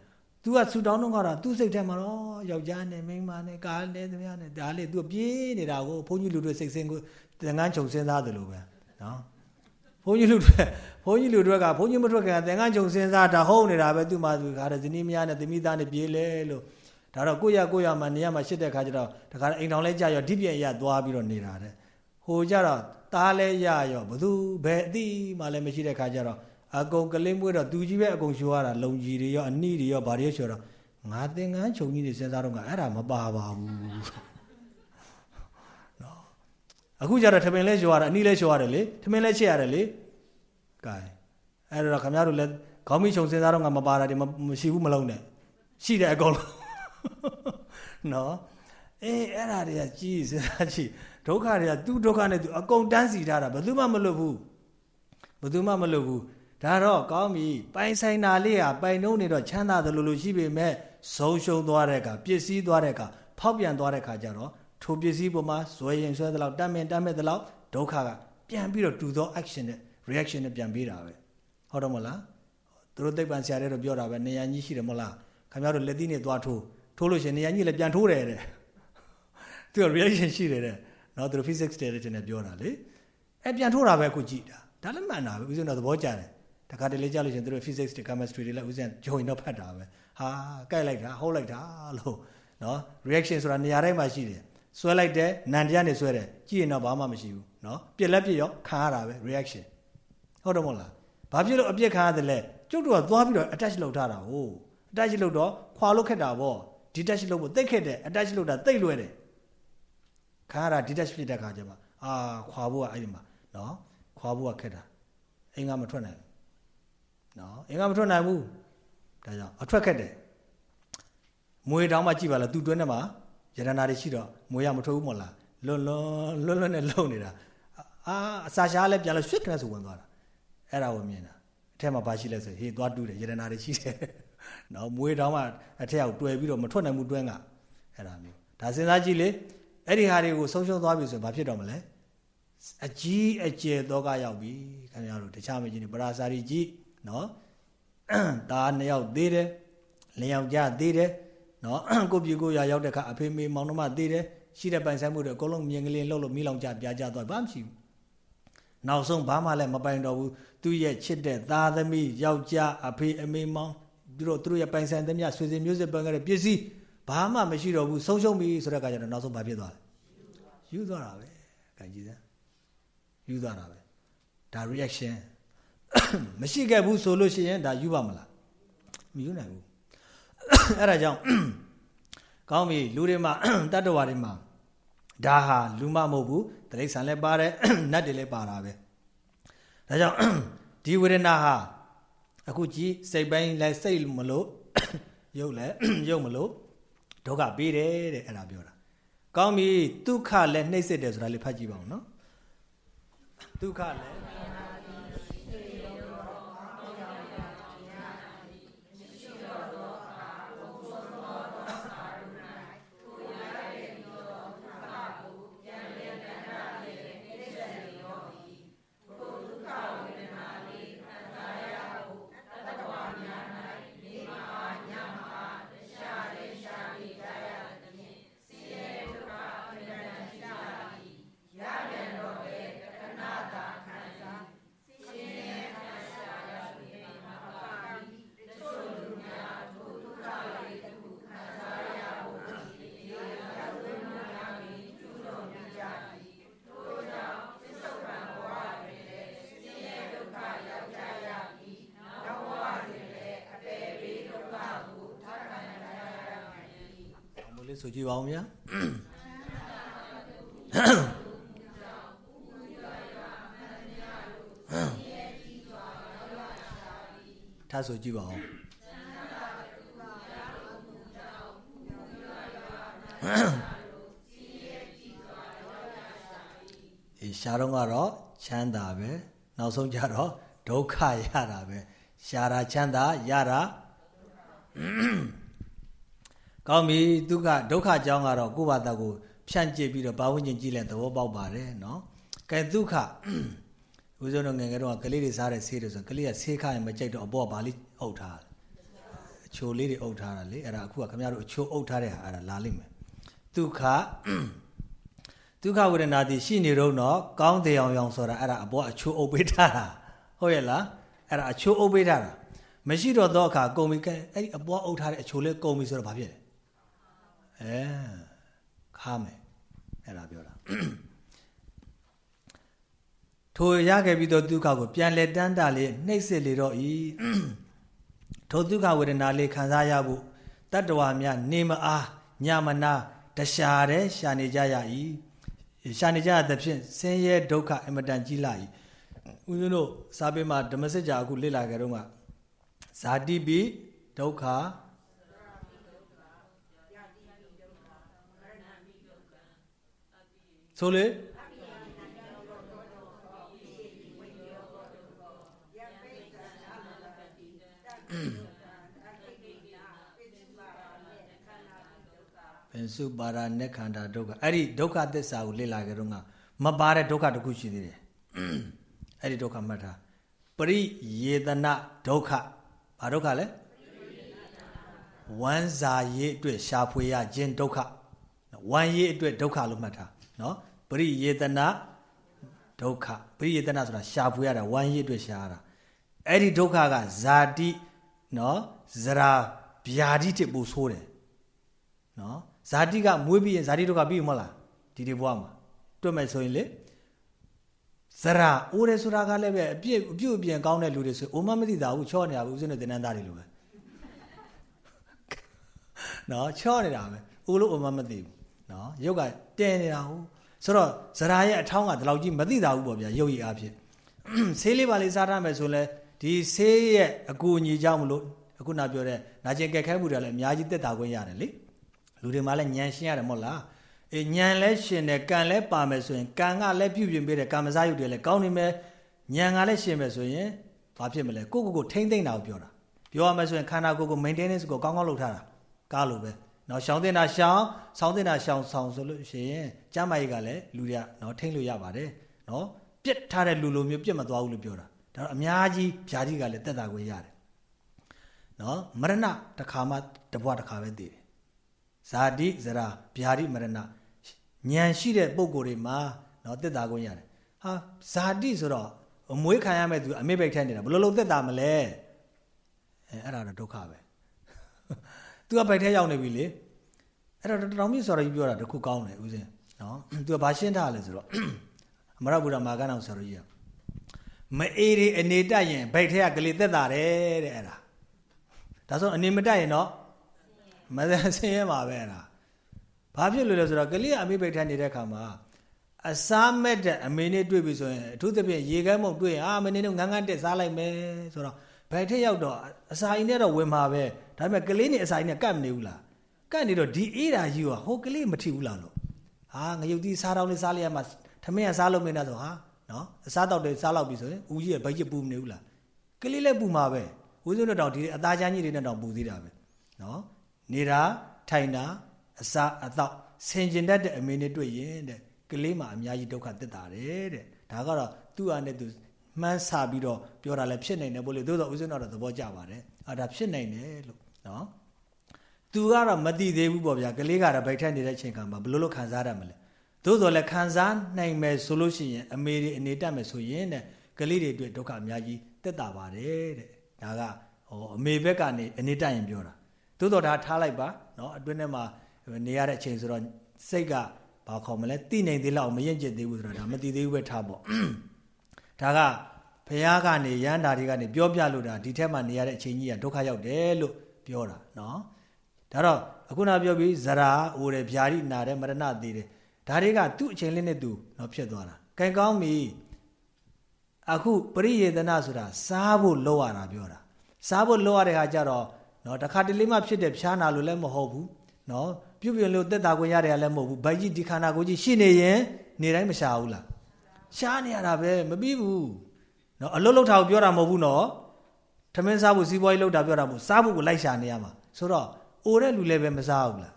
तू ကဆူတောင်းတော့ကတော့သူ့စိတ်ထဲမှာတော့ယောက်ျားနဲ့မိန်းမနဲ့ကားနဲ့သမီးနဲ့ဒါလေး तू ပြေးနေတာကိုဘုန်းကြီးလူတွေစိတ်ဆင်းကိုသင်္ကန်းချုပ်စဉ်းစားတယ်လို့ပဲနော် ဘုန်းကြီးလူတွေဘုန်းကြီးလူတွေကဘုန်းကြီးမထွက်ခင်သင်္ကန်းချုပ်စဉ်းစားတာဟုတ်နေတာပဲသူ့မှာသူခါတဲ့ဇနီးမယားနဲ့သမီးသားနဲ့ပြေးလဲလို့ဒါတော့ကိုရကိုရမှာနေရာမှာရှစ်တဲ့ခါကျတော့တခါအိမ်တော်လဲကြာရောဒီပြည့်ရသွားပြီးတော့နေတာတဲ့ဟိုကြတော့သားလဲရရောဘသူဘယ်အတိမှလည်းမရှိတဲ့ခါကျတော့အကုန်ကလင်းမွေးတော့သူကြီးပဲအကုန်ရှိုးရတာလုံကြီးတွေရောအနိတွေရောဗာတွေဆိုတော့ငါသင်္ကန်းချုပ်ကြီးတွေစဉ်းစားတော့ငါအဲ့ဒါမပါပါဘူးနော် အခုကျတော့ထမင်းလဲရှိုးရတာအနိလဲရှိုးရတယ်လေထမင်းလဲချက်ရတယ်လေကဲအဲ့တော့ခင်ဗျားတို့လည်းခေါင်းမီချုံစဉ်းစားတော့ငါမပါတာဒီမရှိဘူးမလုံးနဲ့ရှိတယ်အကုန်လုံးနော်အေးအဲ့ဒါတွေကကြီးစဉ်းစားကြည့်ဒုက္ခတွေကသူ့ဒုက္ခနဲ့သူအကုန်တန်းစီထားတာဘယ်သူမှမလွတ်ဘူးဘယ်သူမှမလွတ်ဘူးဒါတော့ကောင်းပြီပိုင်ဆိုင်တာလေးဟာပိုင်နှုံးနေတော့ချမ်းသာတယ်လို့လို့ရှိပေမဲ့ဆုံးရှုံးသွားတဲ့အခါပစ္စည်းသွားတဲ့အခါဖောက်ပြန်သွားတဲ့အခါကျတော့ ထိုပစ္စည်းပေါ်မှာဇွဲရင်ဆွဲသလောက်တတ်မင်တတ်မဲ့သလောက်ဒုက္ခကပြန်ပြီးတော့တူသော action နဲ့ reaction နဲ့ပြန်ပေးတာပဲဟုတ်တော့မလားသူတို့သိပ္ပံဆရာတွေတော့ပြောတာပဲနေရာကြီးရှိတယ်မဟုတ်လားခင်ဗျားတို့လက်သီးနဲ့သွားထိုးထိုးလို့ရှိရင်နေရာကြီးလည်းပြန်ထိုးတယ်တဲ့သူက reaction ရှိတယ်တဲ့နော်သူတို့ physics တွေနဲ့ပြောတာလေအဲပြန်ထိုးတာပဲအခုကြည့်တာဒါလည်းမှန်တာပဲဦးဇင်းတော့သဘောကျတယ်တခါတလေကြလို့ရှင်သူတို့ physics တွေ chemistry တွေလည်းဥစဉ်ဂျုံတော့ဖတ်တာပဲဟာကြိုက်လိုက်တာဟုတ်လိုက်တာလို့နော် reaction ဆိုတာနေရာတိုင်းမှာရှိတယ် ဆွဲလိုက်တယ်နန်တရားနဲ့ဆွဲတယ်ကြည့်ရင်တော့ဘာမှမရှိဘူးနော်ပြက်လက်ပြက်ရောခံရတာပဲ reaction ဟုတ်တော့မဟုတ်လားဘာဖြစ်လို့အပြက်ခံရတယ်လဲကျုပ်တို့ကသွားပြီးတော့ attach လုပ်ထားတာဟုတ် attach လုပ်တော့ခွာလို့ခက်တာဗော detach လုပ်ဖို့တိတ်ခက်တယ် attach လုပ်တာတိတ်လွယ်တယ်ခံရတာ detach ဖြစ်တဲ့ခါကျမှအာခွာဖို့ကအဲ့ဒီမှာနော်ခွာဖို့ကခက်တာအိမ်ကမထွက်နိုင်နော်အင်္ဂါမထွက်နိုင်ဘူးဒါကြောင့်အထွက်ခက်တယ်မွေတောင်းမှကြည့်ပါလားသူတွင်းထဲမှာ ယရနာတွေရှိတော့မွေရမထွက်ဘူးမဟုတ်လားလွန်းလွန်းလွန်းလွန်းနဲ့လုံနေတာအာအစာရှားလဲပြန်လို့ရွှစ်ခနဲ့ဆိုဝင်သွားတာအဲ့ဒါကိုမြင်တာအထက်မှာဘာရှိလဲဆိုဟေးသွားတူးတယ်ယရနာတွေရှိတယ်နော်မွေတောင်းမှအထက်ကိုတွယ်ပြီးတော့မထွက်နိုင်ဘူးတွင်းကအဲ့ဒါမျိုးဒါစဉ်းစားကြည့်လေအဲ့ဒီဟာတွေကိုဆုံးရှုံးသွားပြီဆိုရင်ဘာဖြစ်တော့မလဲအကြီးအကျယ်သောကရောက်ပြီခင်ဗျားတို့တခြားမကြီးနေပရာစာရီကြီးနော်ဒါနှစ်ယောက်သေးတယ်လင်ယောက်ျားသေးတယ် နော်ကိုပြေကိုရရောက်တဲ့ခါအဖေမေမောင်နှမသေးတယ်ရှိတဲ့ပိုင်ဆိုင်မှုတွေအကုန်လုံးမြင်ကလေးလှုပ်လို့မိလောင်ကြပြာကြသွားဘာမှမရှိဘူးနောက်ဆုံးဘာမှလည်းမပိုင်တော့ဘူးသူရဲ့ချစ်တဲ့သားသမီးယောက်ျားအဖေအမေမောင်သူတို့သူတို့ရဲ့ပိုင်ဆိုင်သမျှဆွေစဉ်မျိုးစစ်ပန်ခဲ့တဲ့ပစ္စည်းဘာမှမရှိတော့ဘူးဆုံးရှုံးပြီဆိုတဲ့အခါကျတော့နောက်ဆုံးဘာဖြစ်သွားလဲယူသွားတာပဲခံကြည့်စမ်းယူသွားတာပဲဒါ reaction မရှိခဲ့ဘူးဆိုလို့ရှိရင်ဒါယူပါမလားမယူနိုင်ဘူး အဲ့ဒါကြောင့်ကောင်းပြီလူတွေမှာတတ္တဝါတွေမှာဒါဟာလူမမဟုတ်ဘူးတရိษံလည်းပါတယ်နတ်တွေလည်းပါတာပဲဒါကြောင့်ဒီဝေဒနာဟာအခုကြည့်စိတ်ပိုင်းလည်းစိတ်မလို့ရုပ်လည်းရုပ်မလို့ဒုက္ခပေးတယ်တဲ့အဲ့ဒါပြောတာကောင်းပြီဒုက္ခလည်းနှိမ့်စစ်တယ်ဆိုတာလေးဖတ်ကြည့်ပါဦးနော်ဒုက္ခလည်း ဆိုကြည့်ပါဦးဗျာထားဆိုကြည့်ပါဦးအေးရှားတော့ကတော့ချမ်းသာပဲနောက်ဆုံးကြတော့ဒုက္ခရတာပဲရှားတာချမ်းသာရတာ ကောင်းပြီဒုက္ခဒုက္ခအကြောင်းကတော့ကိုယ့်ဘာသာကိုဖြန့်ကျက်ပြီးတော့ဘာဝဉ္ဇဉ်ကြည့်လဲသဘောပေါက်ပါတယ်နော်ကဲဒုက္ခဦးဇုံတို့ငယ်ငယ်တော့ကလေးတွေစားတဲ့ဆေးတွေဆိုကလေးကဆေးခါရင်မကြိုက်တော့အပေါ်ကဘာလေးအုပ်ထားအချိုလေးတွေအုပ်ထားတာလေအဲ့ဒါအခုကခင်ဗျားတို့အချိုအုပ်ထားတဲ့ဟာအဲ့ဒါလာလိမ့်မယ်ဒုက္ခဒုက္ခဝေဒနာတည်ရှိနေတော့တော့ကောင်းတယ်အောင်အောင်ဆိုတာအဲ့ဒါအပေါ်အချိုအုပ်ပေးထားတာဟုတ်ရဲ့လားအဲ့ဒါအချိုအုပ်ပေးထားတာမရှိတော့တော့အခါကုန်ပြီကဲအဲ့ဒီအပေါ်အုပ်ထားတဲ့အချိုလေးကုန်ပြီဆိုတော့ဘာဖြစ်လဲ အဲခါမယ်အဲ့ဒါပြောတာထိုရခဲ့ပြီးတော့ဒုက္ခကိုပြန်လဲတန်းတာလေးနှိမ့်စစ်လေတော့ဤထိုဒုက္ခဝေဒနာလေးခံစားရဖို့တတ္တဝါများနေမအားညမနာတရှာတဲ့ရှာနေကြရ၏ရှာနေကြသဖြင့်ဆင်းရဲဒုက္ခအမတန်ကြီးလာ၏ဦးဇင်းတို့စာပေမှာဓမ္မစစ်ကြာအခုလေ့လာကြတော့ကဇာတိပိဒုက္ခ ဆိုလေပင်စုပါရနဲ့ခန္ဓာဒုက္ခအဲ့ဒီဒုက္ခသစ္စာကိုလေ့လာကြတော့ကမပါတဲ့ဒုက္ခတစ်ခုရှိသေးတယ်အဲ့ဒီဒုက္ခမှတ်ထားပရိယေတနာဒုက္ခဘာဒုက္ခလဲဝမ်းစာရေးအတွက်ရှာဖွေရခြင်းဒုက္ခဝမ်းရေးအတွက်ဒုက္ခလို့မှတ်ထားနော် ပရိယေတနာဒုက္ခပရိယေတနာဆိုတာရှာဖွေရတာဝမ်းရေးအတွက်ရှာရတာအဲ့ဒီဒုက္ခကဇာတိနော်ဇရာဗျာတိတစ်ပူဆိုးတယ်နော်ဇာတိကမွေးပြီးရင်ဇာတိဒုက္ခပြီးမလားဒီဒီဘဝမှာတွတ်မယ်ဆိုရင်လေဇရာအိုးတယ်ဆိုတာကလည်းပဲအပြစ်အပြုတ်အပြင်ကောင်းတဲ့လူတွေဆိုအိုမမသိတာဘူးချော့နေတာဘူးဥစဉ်နဲ့တင်နန်းသားတွေလိုပဲနော်ချော့နေတာပဲအိုးလို့အိုမမသိဘူးနော်ရုပ်ကတဲနေတာဟုတ် ဆိုတော့ဇရာရဲ့အထောင်းကဒီလောက်ကြီးမသိတာဘူးပေါ့ဗျာရုပ်ရည်အဖြစ်ဆေးလေးပါလေးစားရမယ်ဆိုလဲဒီဆေးရဲ့အကူအညီကြောင့်မလို့အခုနပြောတဲ့နာကျင်ကြက်ခဲမှုတွေလည်းအများကြီးတက်တာခွင့်ရတယ်လေလူတွေမှလည်းညံရှင်းရတယ်မဟုတ်လားအေးညံလဲရှင်တယ်ကံလဲပါမယ်ဆိုရင်ကံကလည်းပြုပြင်ပေးတယ်ကံမစားရုပ်တွေလည်းကောင်းနေမယ်ညံကလည်းရှင်မယ်ဆိုရင်ဘာဖြစ်မလဲကိုကိုကိုထိမ့်သိမ့်တာကိုပြောတာပြောရမယ်ဆိုရင်ခန္ဓာကိုယ်ကို maintenance ကိုကောင်းကောင်းလုပ်ထားတာကားလိုပဲ နော်ရှောင်းတင်တာရှောင်းဆောင်းတင်တာရှောင်းဆောင်းဆိုလို့ရှိရင်ကျမ်းမာရေးကလည်းလူတွေကနော်ထိမ့်လို့ရပါတယ်နော်ပြစ်ထားတဲ့လူလိုမျိုးပြစ်မသွားဘူးလို့ပြောတာဒါတော့အများကြီးဖြာတိကလည်းတက်တာကိုရတယ်နော်မရဏတစ်ခါမှတဘွားတစ်ခါပဲတည်တယ်ဇာတိဇရာဗျာတိမရဏဉာဏ်ရှိတဲ့ပုံကိုယ်တွေမှာနော်တက်တာကိုရတယ်ဟာဇာတိဆိုတော့အမွေးခံရမဲ့သူအမေဘိတ်ထိုင်နေတာဘယ်လိုလုပ်တက်တာမလဲအဲအဲ့ဒါတော့ဒုက္ခပဲ သူကဘိုက်ထဲရောက်နေပြီလေအဲ့တော့တောင်မြင့်ဆိုတော့ကြီးပြောတာတခုကောင်းတယ်ဦးစင်းနော်သူကဘာရှင်းထားလဲဆိုတော့အမရဗုဒ္ဓမာကနောင်ဆိုတော့ကြီးမအေးရီအနေတက်ရင်ဘိုက်ထဲကကလေးသက်တာတယ်တဲ့အဲ့ဒါဒါဆိုအနေမတက်ရင်တော့မဆင်းဆင်းရဲမှာပဲအဲ့ဒါဘာဖြစ်လို့လဲဆိုတော့ကလေးကအမေဘိတ်ထဲနေတဲ့ခါမှာအစားမဲ့တဲ့အမေနဲ့တွေ့ပြီဆိုရင်အထူးသဖြင့်ရေခဲမုံတွေ့ရင်အာမင်းတို့ငန်းငန်းတက်စားလိုက်မယ်ဆိုတော့ဘိုက်ထဲရောက်တော့အစာအိမ်နဲ့တော့ဝင်မှာပဲ ဒါပေမဲ့ကလေးနေအစာအိမ်နဲ့ကတ်မနေဘူးလားကတ်နေတော့ဒီအေးတာကြီးကဟိုကလေးမထီဘူးလားလို့ဟာငရုတ်သီးစားတော့လေးစားလိုက်ရမှာထမင်းကစားလို့မင်းတော့ဆိုဟာနော်အစားတော့တယ်စားလောက်ပြီဆိုရင်ဦးကြီးကဘိုက်ရပူမနေဘူးလားကလေးလည်းပူမှာပဲဦးစုံတော့ဒီအသားချမ်းကြီးတွေနဲ့တော့ပူသေးတာပဲနော်နေတာထိုင်တာအစာအတော့ဆင်ကျင်တတ်တဲ့အမေနဲ့တွေ့ရင်တဲ့ကလေးမှအများကြီးဒုက္ခတက်တာတယ်တဲ့ဒါကတော့သူ့အားနဲ့သူမှန်းဆပြီးတော့ပြောတာလည်းဖြစ်နိုင်တယ်ဘို့လေသို့တော့ဦးဇင်းတော်တော့သဘောကျပါတယ်အာဒါဖြစ်နိုင်တယ်လို့ နော်သူကတော့မသိသေးဘူးပေါ့ဗျာကလေးကတော့ဗိုက်ထက်နေတဲ့အချိန်ကမှဘယ်လိုလုပ်ခံစားရမလဲသို့တော်လည်းခံစားနိုင်မယ်ဆိုလို့ရှိရင်အမေတွေအနေတက်မယ်ဆိုရင်တဲ့ကလေးတွေအတွက်ဒုက္ခအများကြီးတက်တာပါတယ်တဲ့ဒါကဟောအမေဘက်ကနေအနေတက်ရင်ပြောတာသို့တော်ဒါထားလိုက်ပါနော်အတွင်းထဲမှာနေရတဲ့အချိန်ဆိုတော့စိတ်ကဘာခေါ်မလဲတိနိုင်သေးလောက်မရင်ကျစ်သေးဘူးဆိုတော့ဒါမတိသေးဘူးပဲထားပေါ့ဒါကဘုရားကနေရန်တာတွေကနေပြောပြလို့ဒါဒီထက်မှနေရတဲ့အချိန်ကြီးကဒုက္ခရောက်တယ်လို့ ပြောတာနော်ဒါတော့အခုနပြောပြီးဇရာအိုတယ်ဗျာတိနာတယ်မရဏသေးတယ်ဒါတွေကသူ့အချိန်လေးနဲ့သူတော့ဖြစ်သွားတာကံကောင်းပြီအခုပရိယေတနာဆိုတာစားဖို့လောရတာပြောတာစားဖို့လောရတဲ့ခါကျတော့နော်တခါတလေမှဖြစ်တဲ့ဖြားနာလို့လည်းမဟုတ်ဘူးနော်ပြုတ်ပြလို့တက်တာကိုရတယ်လည်းမဟုတ်ဘူးဘိုက်ကြီးဒီခန္ဓာကိုယ်ကြီးရှိနေရင်နေတိုင်းမရှာဘူးလားရှားနေရတာပဲမပြီးဘူးနော်အလုတ်လုတ်တာကိုပြောတာမဟုတ်ဘူးနော် ထမင်းစားဖို့စီးပွားရေးလုပ်တာပြောတာမဟုတ်စားဖို့ကိုလိုက်ရှာနေရမှာဆိုတော့အိုတဲ့လူလည်းပဲမစားဘူးလား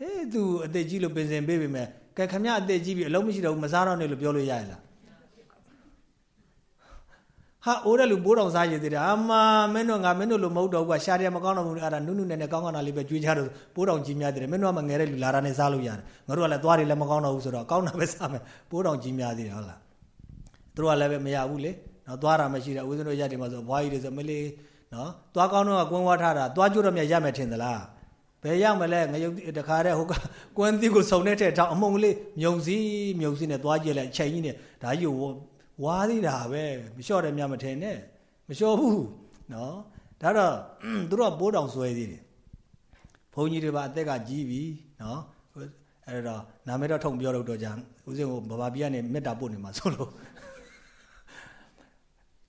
အေးသူအသက်ကြီးလို့ပင်စင်ပေးပေမဲ့ကဲခမရအသက်ကြီးပြီအလုံးမရှိတော့ဘူးမစားတော့နဲ့လို့ပြောလို့ရရလားဟာအိုးတဲ့လူဘိုးတော်စားရည်သေးတယ်အမမင်းတို့ငါမင်းတို့လိုမဟုတ်တော့ဘူးကရှားတယ်မကောင်းတော့ဘူးအဲ့ဒါနုနုနဲ့နဲ့ကောင်းကောင်းတာလေးပဲကြွေးချတော့ဘိုးတော်ကြီးများသေးတယ်မင်းတို့ကမငယ်တဲ့လူလာတာနဲ့စားလို့ရတယ်ငါတို့ကလည်းသွားတယ်လည်းမကောင်းတော့ဘူးဆိုတော့ကောင်းတာပဲစားမယ်ဘိုးတော်ကြီးများသေးတယ်ဟုတ်လားသူတို့ကလည်းပဲမရဘူးလေ နော်သွားတာမရှိတယ်ဦးဇင်းတို့ရတယ်မှာဆိုဘွားကြီးတွေဆိုမလေးနော်သွားကောင်းတော့ကွင်းဝါထားတာသွားကြွတော့မြရမယ်ထင်သလားဘယ်ရောက်မလဲငရုတ်တခါတဲ့ဟိုကကွန်းသီးကိုစုံတဲ့ထဲထောက်အမုံကလေးမြုံစည်းမြုံစည်းနဲ့သွားကြည့်လိုက်အချိန်ကြီးနဲ့ဒါကြီးကိုဝါသေးတာပဲမလျှော့တယ်များမထင်နဲ့မလျှော့ဘူးနော်ဒါတော့သူတို့ကပိုးတောင်ဆွဲသေးတယ်ဘုန်းကြီးတွေပါအသက်ကကြီးပြီနော်အဲ့တော့နာမည်တော့ထုံပြောလို့တော့ကြာဦးစင်းကိုဘဘာပြကနေမေတ္တာပို့နေမှာဆိုလို့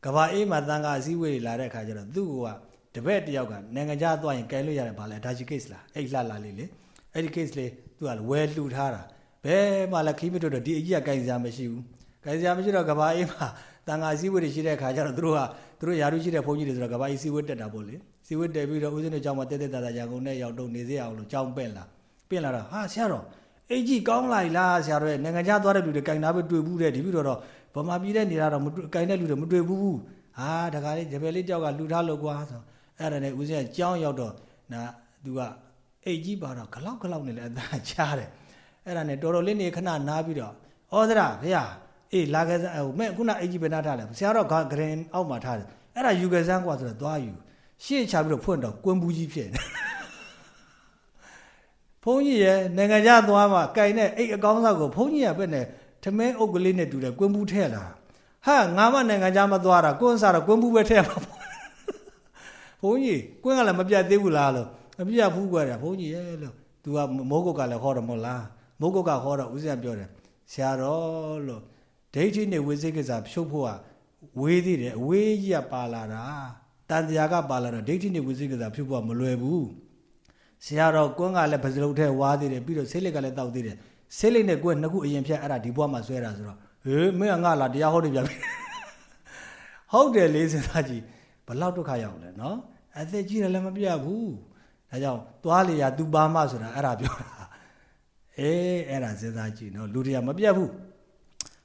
ကဘာအေးမှာတန်ခါအစည်းအဝေးတွေလာတဲ့အခါကျတော့သူ့ကတပည့်တယောက်ကနိုင်ငံခြားသွားရင်ကဲလို့ရတယ်ဗာလဲဒါချီ case လားအဲ့လှလာလေးလေအဲ့ဒီ case လေးသူကဝယ်လှူထားတာဘယ်မှလည်းခီးမတို့တော့ဒီအကြီးကကင်စရာမရှိဘူးကင်စရာမရှိတော့ကဘာအေးမှာတန်ခါအစည်းအဝေးတွေရှိတဲ့အခါကျတော့သူတို့ကသူတို့ယာရုရှိတဲ့ဘုန်းကြီးတွေဆိုတော့ကဘာအေးစည်းဝေးတက်တာပေါ့လေစည်းဝေးတက်ပြီးတော့ဦးဇင်းတို့ကျောင်းမှာတက်တက်တာတာရန်ကုန်နဲ့ရောက်တော့နေစေအောင်လို့ကျောင်းပင့်လာပင့်လာတော့ဟာဆရာတော်အိတ်ကြီးကောင်းလိုက်လားဆရာတော်ရဲ့နိုင်ငံခြားသွားတဲ့လူတွေကင်နာပဲတွေ့ဘူးတဲ့ဒီပြီးတော့ ဗမာပြည်တဲ့နေတာတော့မတွေ့ကင်တဲ့လူတွေမတွေ့ဘူးဟာတခါလေးဂျပယ်လေးတယောက်ကလှူထားလို့ကွာဆိုအဲ့ဒါနဲ့ဦးဇင်းကကြောင်းရောက်တော့နာသူကအိတ်ကြီးပါတော့ဂလောက်ဂလောက်နဲ့လည်းအသာချားတယ်အဲ့ဒါနဲ့တော်တော်လေးနေခဏနားပြီးတော့ဩသရဖေဟာအေးလာခဲ့စမ်းဟိုမဲ့ခုနအိတ်ကြီးပဲနားထားတယ်ဆရာတော့ဂရင်အောက်မှာထားတယ်အဲ့ဒါယူခဲ့စမ်းကွာဆိုတော့သွားယူရှေ့ချပြီးတော့ဖွင့်တော့ကွန်းဘူးကြီးဖြစ်နေဘုန်းကြီးရဲ့နိုင်ငံခြားသွားမှကင်တဲ့အိတ်အကောင်းစားကိုဘုန်းကြီးကပဲနဲ့ ထမင်းအုပ်ကလေးနဲ့တူတယ်ကွန်းဘူးထဲလာဟာငါမနိုင်ငံခြားမသွားတာကွန်းစားတော့ကွန်းဘူးပဲထဲမှာပေါ့ဘုန်းကြီးကွင်းကလည်းမပြတ်သေးဘူးလားလို့မပြတ်ဘူးကွာဘုန်းကြီးရဲ့လို့ तू ကမိုးကုတ်ကလည်းဟောတယ်မဟုတ်လားမိုးကုတ်ကဟောတော့ဦးဇင်းပြောတယ်ဆရာတော်လို့ဒိဋ္ဌိနဲ့ဝိသိကိစ္စဖြုတ်ဖို့ကဝေးသေးတယ်အဝေးကြီးကပါလာတာတန်တရားကပါလာတော့ဒိဋ္ဌိနဲ့ဝိသိကိစ္စဖြုတ်ဖို့ကမလွယ်ဘူးဆရာတော်ကွန်းကလည်းပစလုံးထဲဝါသေးတယ်ပြီးတော့ဆေးလိပ်ကလည်းတောက်သေးတယ် ဆေးလိပ်နဲ့ကွန်းနှစ်ခုအရင်ဖြတ်အဲ့ဒါဒီဘွားမှာဆွဲတာဆိုတော့ဟေးမင်းကငါလာတရားဟောတယ်ပြန်ပြီဟုတ်တယ်လေးစဉ်းစားကြည့်ဘလောက်ဒုက္ခရောက်လဲနော်အသက်ကြီးတယ်လည်းမပြဘူးဒါကြောင့်သွားလေရသူပါမဆိုတာအဲ့ဒါပြောတာအေးအဲ့ဒါစဉ်းစားကြည့်နော်လူတွေကမပြတ်ဘူး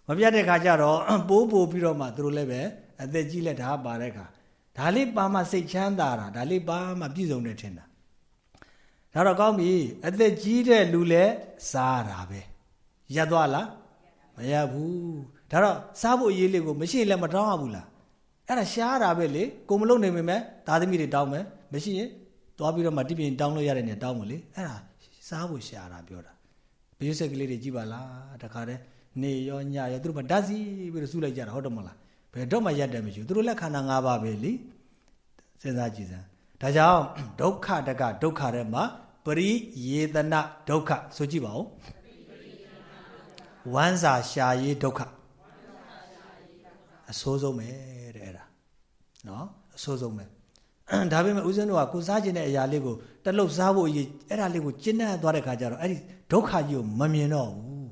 မပြတ်တဲ့ခါကျတော့ပိုးပိုးပြီးတော့မှသူတို့လည်းပဲအသက်ကြီးလက်ဒါပါတဲ့ခါဒါလေးပါမှစိတ်ချမ်းသာတာဒါလေးပါမှပြည့်စုံတယ်ထင်တာ ဒါတော့ကောင်းပြီအသက်ကြီးတဲ့လူလည်းစားတာပဲရက်သွားလားမရဘူးဒါတော့စားဖို့အရေးလေးကိုမရှိရင်လည်းမတောင်းရဘူးလားအဲ့ဒါရှားတာပဲလေကိုမလုံနေမိမဲ့သားသမီးတွေတောင်းမယ်မရှိရင်သွားပြီးတော့မှတိပြင်းတောင်းလို့ရတဲ့နေတောင်းမလေအဲ့ဒါစားဖို့ရှားတာပြောတာဘီယူဆက်ကလေးတွေကြည့်ပါလားတခါတည်းနေရောညရောသူတို့မဓာတ်စီပြီးတော့စူးလိုက်ကြတာဟုတ်တယ်မလားဘယ်တော့မှရက်တယ်မရှိဘူးသူတို့လက်ခန္ဓာ၅ပါးပဲလေစဉ်းစားကြည့်စမ်းဒါကြောင့်ဒုက္ခတကဒုက္ခထဲမှာ ပရိယေတနာဒုက္ခဆိုကြည့်ပါဦးဝမ်းစာရှာရေးဒုက္ခအဆိုးဆုံးပဲတဲ့အဲ့ဒါနော်အဆိုးဆုံးပဲဒါပေမဲ့ဦးဇင်းတို့ကကိုစားခြင်းတဲ့အရာလေးကိုတလုတ်စားဖို့အရေးအဲ့ဒါလေးကိုကျင့်တတ်သွားတဲ့ခါကျတော့အဲ့ဒီဒုက္ခကြီးကိုမမြင်တော့ဘူး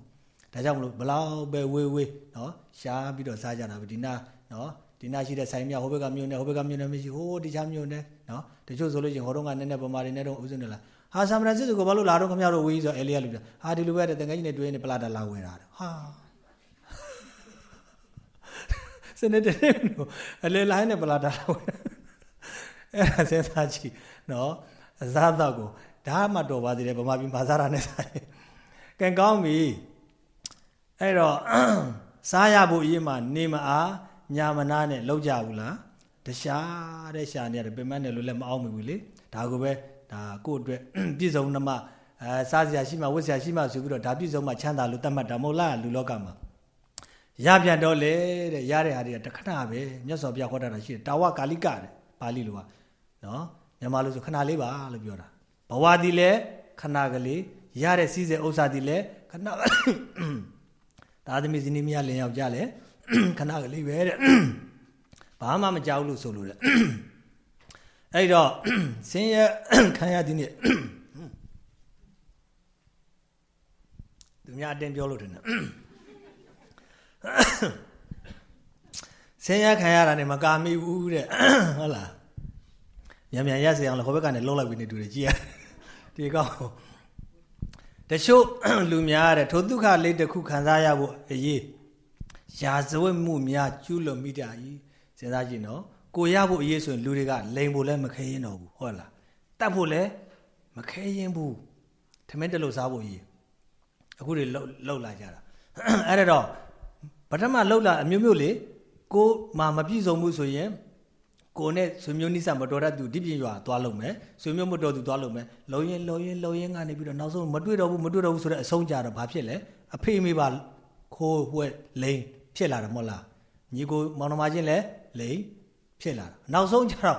ဒါကြောင့်မလို့ဘလောက်ပဲဝေးဝေးနော်ရှားပြီးတော့စားကြတာပဲဒီနာနော်ဒီနာရှိတဲ့ဆိုင်မြဟိုဘက်ကမြို့နယ်ဟိုဘက်ကမြို့နယ်မရှိဟိုးတခြားမြို့နယ်နော်တချို့ဆိုလို့ချင်းဟိုတော့ကနည်းနည်းပမာတွေနဲ့တော့ဦးဇင်းတို့လား ဟာဆန်ဖရန်စစ္စကိုဘာလို့လာတော့ခမရတော့ဝေးဆိုအဲလီယာလူပြဟာဒီလိုပဲတဲ့တန်ခါကြီးနဲ့တွဲနေပလာတာလာဝင်တာဟာစနေတယ်လို့အလေလိုင်းနဲ့ပလာတာလာဝင်အဲ့ဒါစဉ်းစားကြည့်နော်အစားတော့ကိုဒါမှတော်ပါသေးတယ်ဗမာပြည်မှာစားရနဲ့စားတယ်ကံကောင်းပြီအဲ့တော့စားရဖို့အရေးမှာနေမအားညာမနာနဲ့လောက်ကြဘူးလားတခြားတဲ့ရှာနေရတယ်ပင်မနဲ့လို့လည်းမအောင်ဘူးလေဒါကိုပဲ ဒါကိုယ့်အတွက်ပြည့်စုံနှမအဲစားစရာရှိမှဝတ်စရာရှိမှဆိုပြီးတော့ဒါပြည့်စုံမှချမ်းသာလို့တတ်မှတ်တာမဟုတ်လားလူလောကမှာရပြန်တော့လေတဲ့ရတဲ့ဟာတွေကတခဏပဲမြတ်စွာဘုရားဟောတာရှိတယ်တာဝကာလိကတဲ့ပါဠိလိုကနော်မြန်မာလိုဆိုခဏလေးပါလို့ပြောတာဘဝဒီလဲခဏကလေးရတဲ့စီးစိမ်ဥစ္စာဒီလဲခဏသာသမီဇနီးမယားလင်ယောက်ကြလဲခဏကလေးပဲတဲ့ဘာမှမကြောက်လို့ဆိုလို့တဲ့ အဲ့တော့ဆင်းရဲခံရသည်နေ့သူများအတင်းပြောလို့ထင်တယ်ဆင်းရဲခံရတာနဲ့မကာမိဘူးတဲ့ဟုတ်လားမြန်မြန်ရက်စေအောင်လည်းဟိုဘက်ကနေလှုပ်လိုက်ပြီးနေတူတယ်ကြည်ရဒီကောင်းတချို့လူများတဲ့ထိုဒုက္ခလေးတစ်ခုခံစားရဖို့အရေးရာဇဝတ်မှုများကျူးလွန်မိတာကြီးစဉ်းစားကြည့်နော် ကိုရဖို့အရေးဆိုရင်လူတွေကလိန်ဖို့လည်းမခဲရင်တော့ဘူးဟုတ်လားတတ်ဖို့လည်းမခဲရင်ဘူးထမင်းတလို့စားဖို့အရေးအခုတွေလှုပ်လှုပ်လာကြတာအဲ့ဒါတော့ပထမလှုပ်လာအမျိုးမျိုးလေကိုမှမပြည့်စုံဘူးဆိုရင်ကိုနဲ့ဆွေမျိုးနိစ္စမတော်တတ်သူဒီပြင်ရွာသွားလုံးမယ်ဆွေမျိုးမတော်သူသွားလုံးမယ်လုံရင်လုံရင်လုံရင်ကနေပြီးတော့နောက်ဆုံးမတွေ့တော့ဘူးမတွေ့တော့ဘူးဆိုတဲ့အဆုံးကြတော့ဘာဖြစ်လဲအဖေမိပါခိုးဝှက်လိန်ဖြစ်လာတယ်မဟုတ်လားညီကိုမောင်နှမချင်းလည်းလိန် ဖြစ်လာတာနောက်ဆုံးကျတော့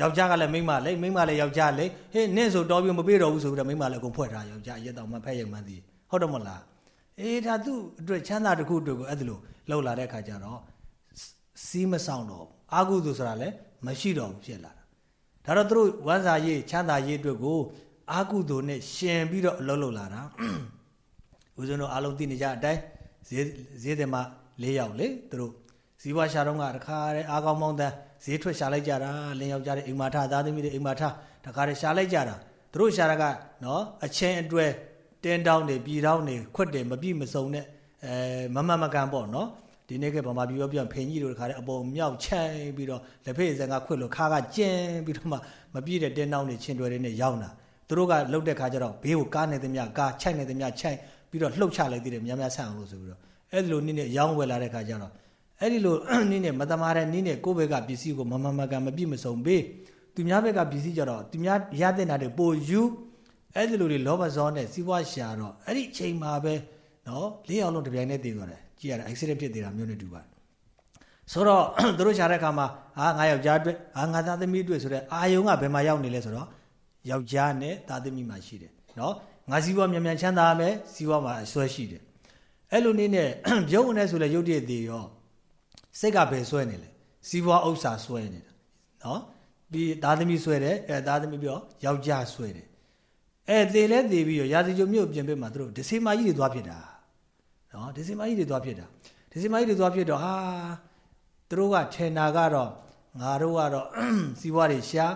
ယောက်ျားကလည်းမိန်းမလေးမိန်းမလည်းယောက်ျားလေးဟေးနင့်ဆိုတော်ပြီးမပြေတော့ဘူးဆိုပြီးတော့မိန်းမလည်းအကုန်ဖွဲ့ထားယောက်ျားရက်တော့မှဖက်ရုံမှန်းသည်ဟုတ်တယ်မဟုတ်လားအေးဒါသူ့အတွက်ချမ်းသာတစ်ခုအတွက်ကိုအဲ့ဒါလိုလှုပ်လာတဲ့ခါကျတော့စီးမဆောင်တော့အာဟုသူဆိုတာလည်းမရှိတော့ဘူးဖြစ်လာတာဒါတော့သူတို့ဝမ်းစာရေးချမ်းသာရေးအတွက်ကိုအာဟုသူနဲ့ရှင်ပြီးတော့အလုပ်လုပ်လာတာဦးဇင်းတို့အားလုံးသိနေကြအတိုင်းဈေးဈေးတယ်မှာ၄ယောက်လေသူတို့ဇီဝရှာတော့ကတခါတည်းအားကောင်းမောင်းတန်း ဈေးထွက်ရှာလိုက်ကြတာလင်းယောက်ကြတဲ့အိမ်မာထသားသမီးတွေအိမ်မာထတခါတည်းရှာလိုက်ကြတာသူတို့ရှာတာကနော်အချင်းအတွဲတင်းတောင်းနေပြည်တောင်းနေခွတ်တယ်မပြည့်မစုံနဲ့အဲမမမကန်ပေါ့နော်ဒီနေ့ကဗမာပြည်ပြောပြန်ဖိန်ကြီးတို့တခါတည်းအပေါ်မြောက်ချိုင်ပြီးတော့လက်ဖေးစံကခွတ်လို့ခါကကျင်းပြီးတော့မှမပြည့်တဲ့တင်းတောင်းနေချင်းတွဲတွေနဲ့ရောက်လာသူတို့ကလှုပ်တဲ့ခါကျတော့ဘေးကိုကားနေသမျှကားချိုက်နေသမျှချိုက်ပြီးတော့လှုပ်ချလိုက်သေးတယ်များများဆန့်အောင်လို့ဆိုပြီးတော့အဲ့ဒီလိုနည်းနဲ့ရောင်းဝယ်လာတဲ့ခါကျတော့ အဲ့ဒီလိုနည်းနဲ့မတမာတဲ့နည်းနဲ့ကိုယ့်ဘက်ကပစ္စည်းကိုမမမကန်မပြည့်မစုံပေးသူများဘက်ကပစ္စည်းကြတော့သူများရတဲ့နာတွေပိုယူအဲ့ဒီလိုတွေလောဘဇောနဲ့စီးပွားရှာတော့အဲ့ဒီအချိန်မှာပဲနော်လေးအောင်လုံးတပြိုင်နဲ့တည်သွားတယ်ကြည့်ရတာ accident ဖြစ်နေတာမျိုးနဲ့တူပါတယ်ဆိုတော့သူတို့ရှာတဲ့အခါမှာအာငါယောက်ျားအတွက်အာငါသားသမီးအတွက်ဆိုတော့အာယုံကဘယ်မှာရောက်နေလဲဆိုတော့ယောက်ျားနဲ့သားသမီးမှာရှိတယ်နော်ငါစီးပွားမြန်မြန်ချမ်းသာမယ်စီးပွားမှာအစွဲရှိတယ်အဲ့လိုနည်းနဲ့ရုပ်နဲ့ဆိုလဲရုပ်တည်သေးရော စိတ်ကဘယ်ဆွဲနေလဲစီးပွားဥစ္စာဆွဲနေတာနော်ပြီးသားသမီးဆွဲတယ်အဲသားသမီးပြီးတော့ယောက်ျားဆွဲတယ်အဲသေလဲသေပြီးတော့ရာဇီကျုံမြို့ပြင်ပမှာသူတို့ဒစီမာကြီးတွေသွားဖြစ်တာနော်ဒစီမာကြီးတွေသွားဖြစ်တာဒစီမာကြီးတွေသွားဖြစ်တော့ဟာသူတို့ကထေနာကတော့ငါတို့ကတော့စီးပွားတွေရှား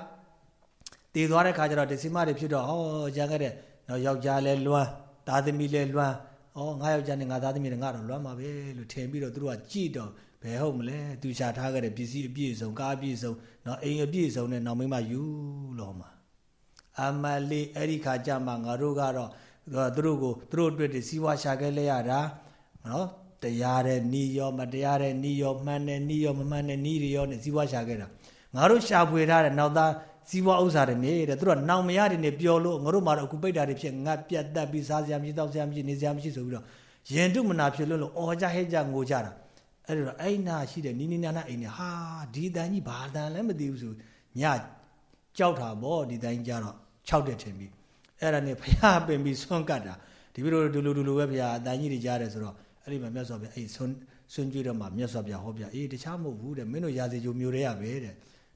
တည်သွားတဲ့ခါကျတော့ဒစီမာတွေဖြစ်တော့ဟောရခဲ့တဲ့နော်ယောက်ျားလဲလွမ်းသားသမီးလဲလွမ်းဩငါယောက်ျားနဲ့ငါသားသမီးနဲ့ငါတော့လွမ်းပါပဲလို့ထင်ပြီးတော့သူတို့ကကြည်တော့ ဘယ်ဟုတ်မလဲသူရှာထားခဲ့တဲ့ပစ္စည်းအပြည့်စုံကားအပြည့်စုံနော်အိမ်အပြည့်စုံနဲ့နောက်မိမယူလို့မှာအမလေးအဲ့ဒီခါကျမှငါတို့ကတော့သူတို့ကိုသူတို့အတွက်စီးပွားရှာခဲ့လဲရတာနော်တရားတဲ့နီရောမတရားတဲ့နီရောမှန်တဲ့နီရောမမှန်တဲ့နီတွေရောနဲ့စီးပွားရှာခဲ့တာငါတို့ရှာဖွေထားတဲ့နောက်သားစီးပွားဥစ္စာတွေနေတဲ့သူတို့ကနောင်မရတွေနဲ့ပျော်လို့ငါတို့မှာတော့အခုပိတ်တာတွေဖြစ်ငတ်ပြတ်တက်ပြီးစားစရာမရှိတောက်စရာမရှိနေစရာမရှိဆိုပြီးတော့ရင်တုမနာဖြစ်လို့လို့အော်ကြဟဲ့ကြငိုကြတာ အဲ့တော့အဲ့နာရှိတဲ့နီနီနာနာအိမ်နဲ့ဟာဒီတန်ကြီးဘာတန်လဲမသိဘူးဆိုညကြောက်တာဗောဒီတန်ကြီးကြတော့6တက်ထင်ပြီအဲ့ဒါနဲ့ဖះပင်ပြီးဆွန့်ကတ်တာဒီလိုဒူလိုဒူလိုပဲဖះအတန်ကြီးတွေကြားတယ်ဆိုတော့အဲ့ဒီမှာမြတ်စွာဘုရားအဲ့ဆွန့်ဆွန့်ကြည့်တော့မှမြတ်စွာဘုရားဟောပြအေးတခြားမဟုတ်ဘူးတဲ့မင်းတို့ရာဇေဂျိုမျိုးတွေကပဲတဲ့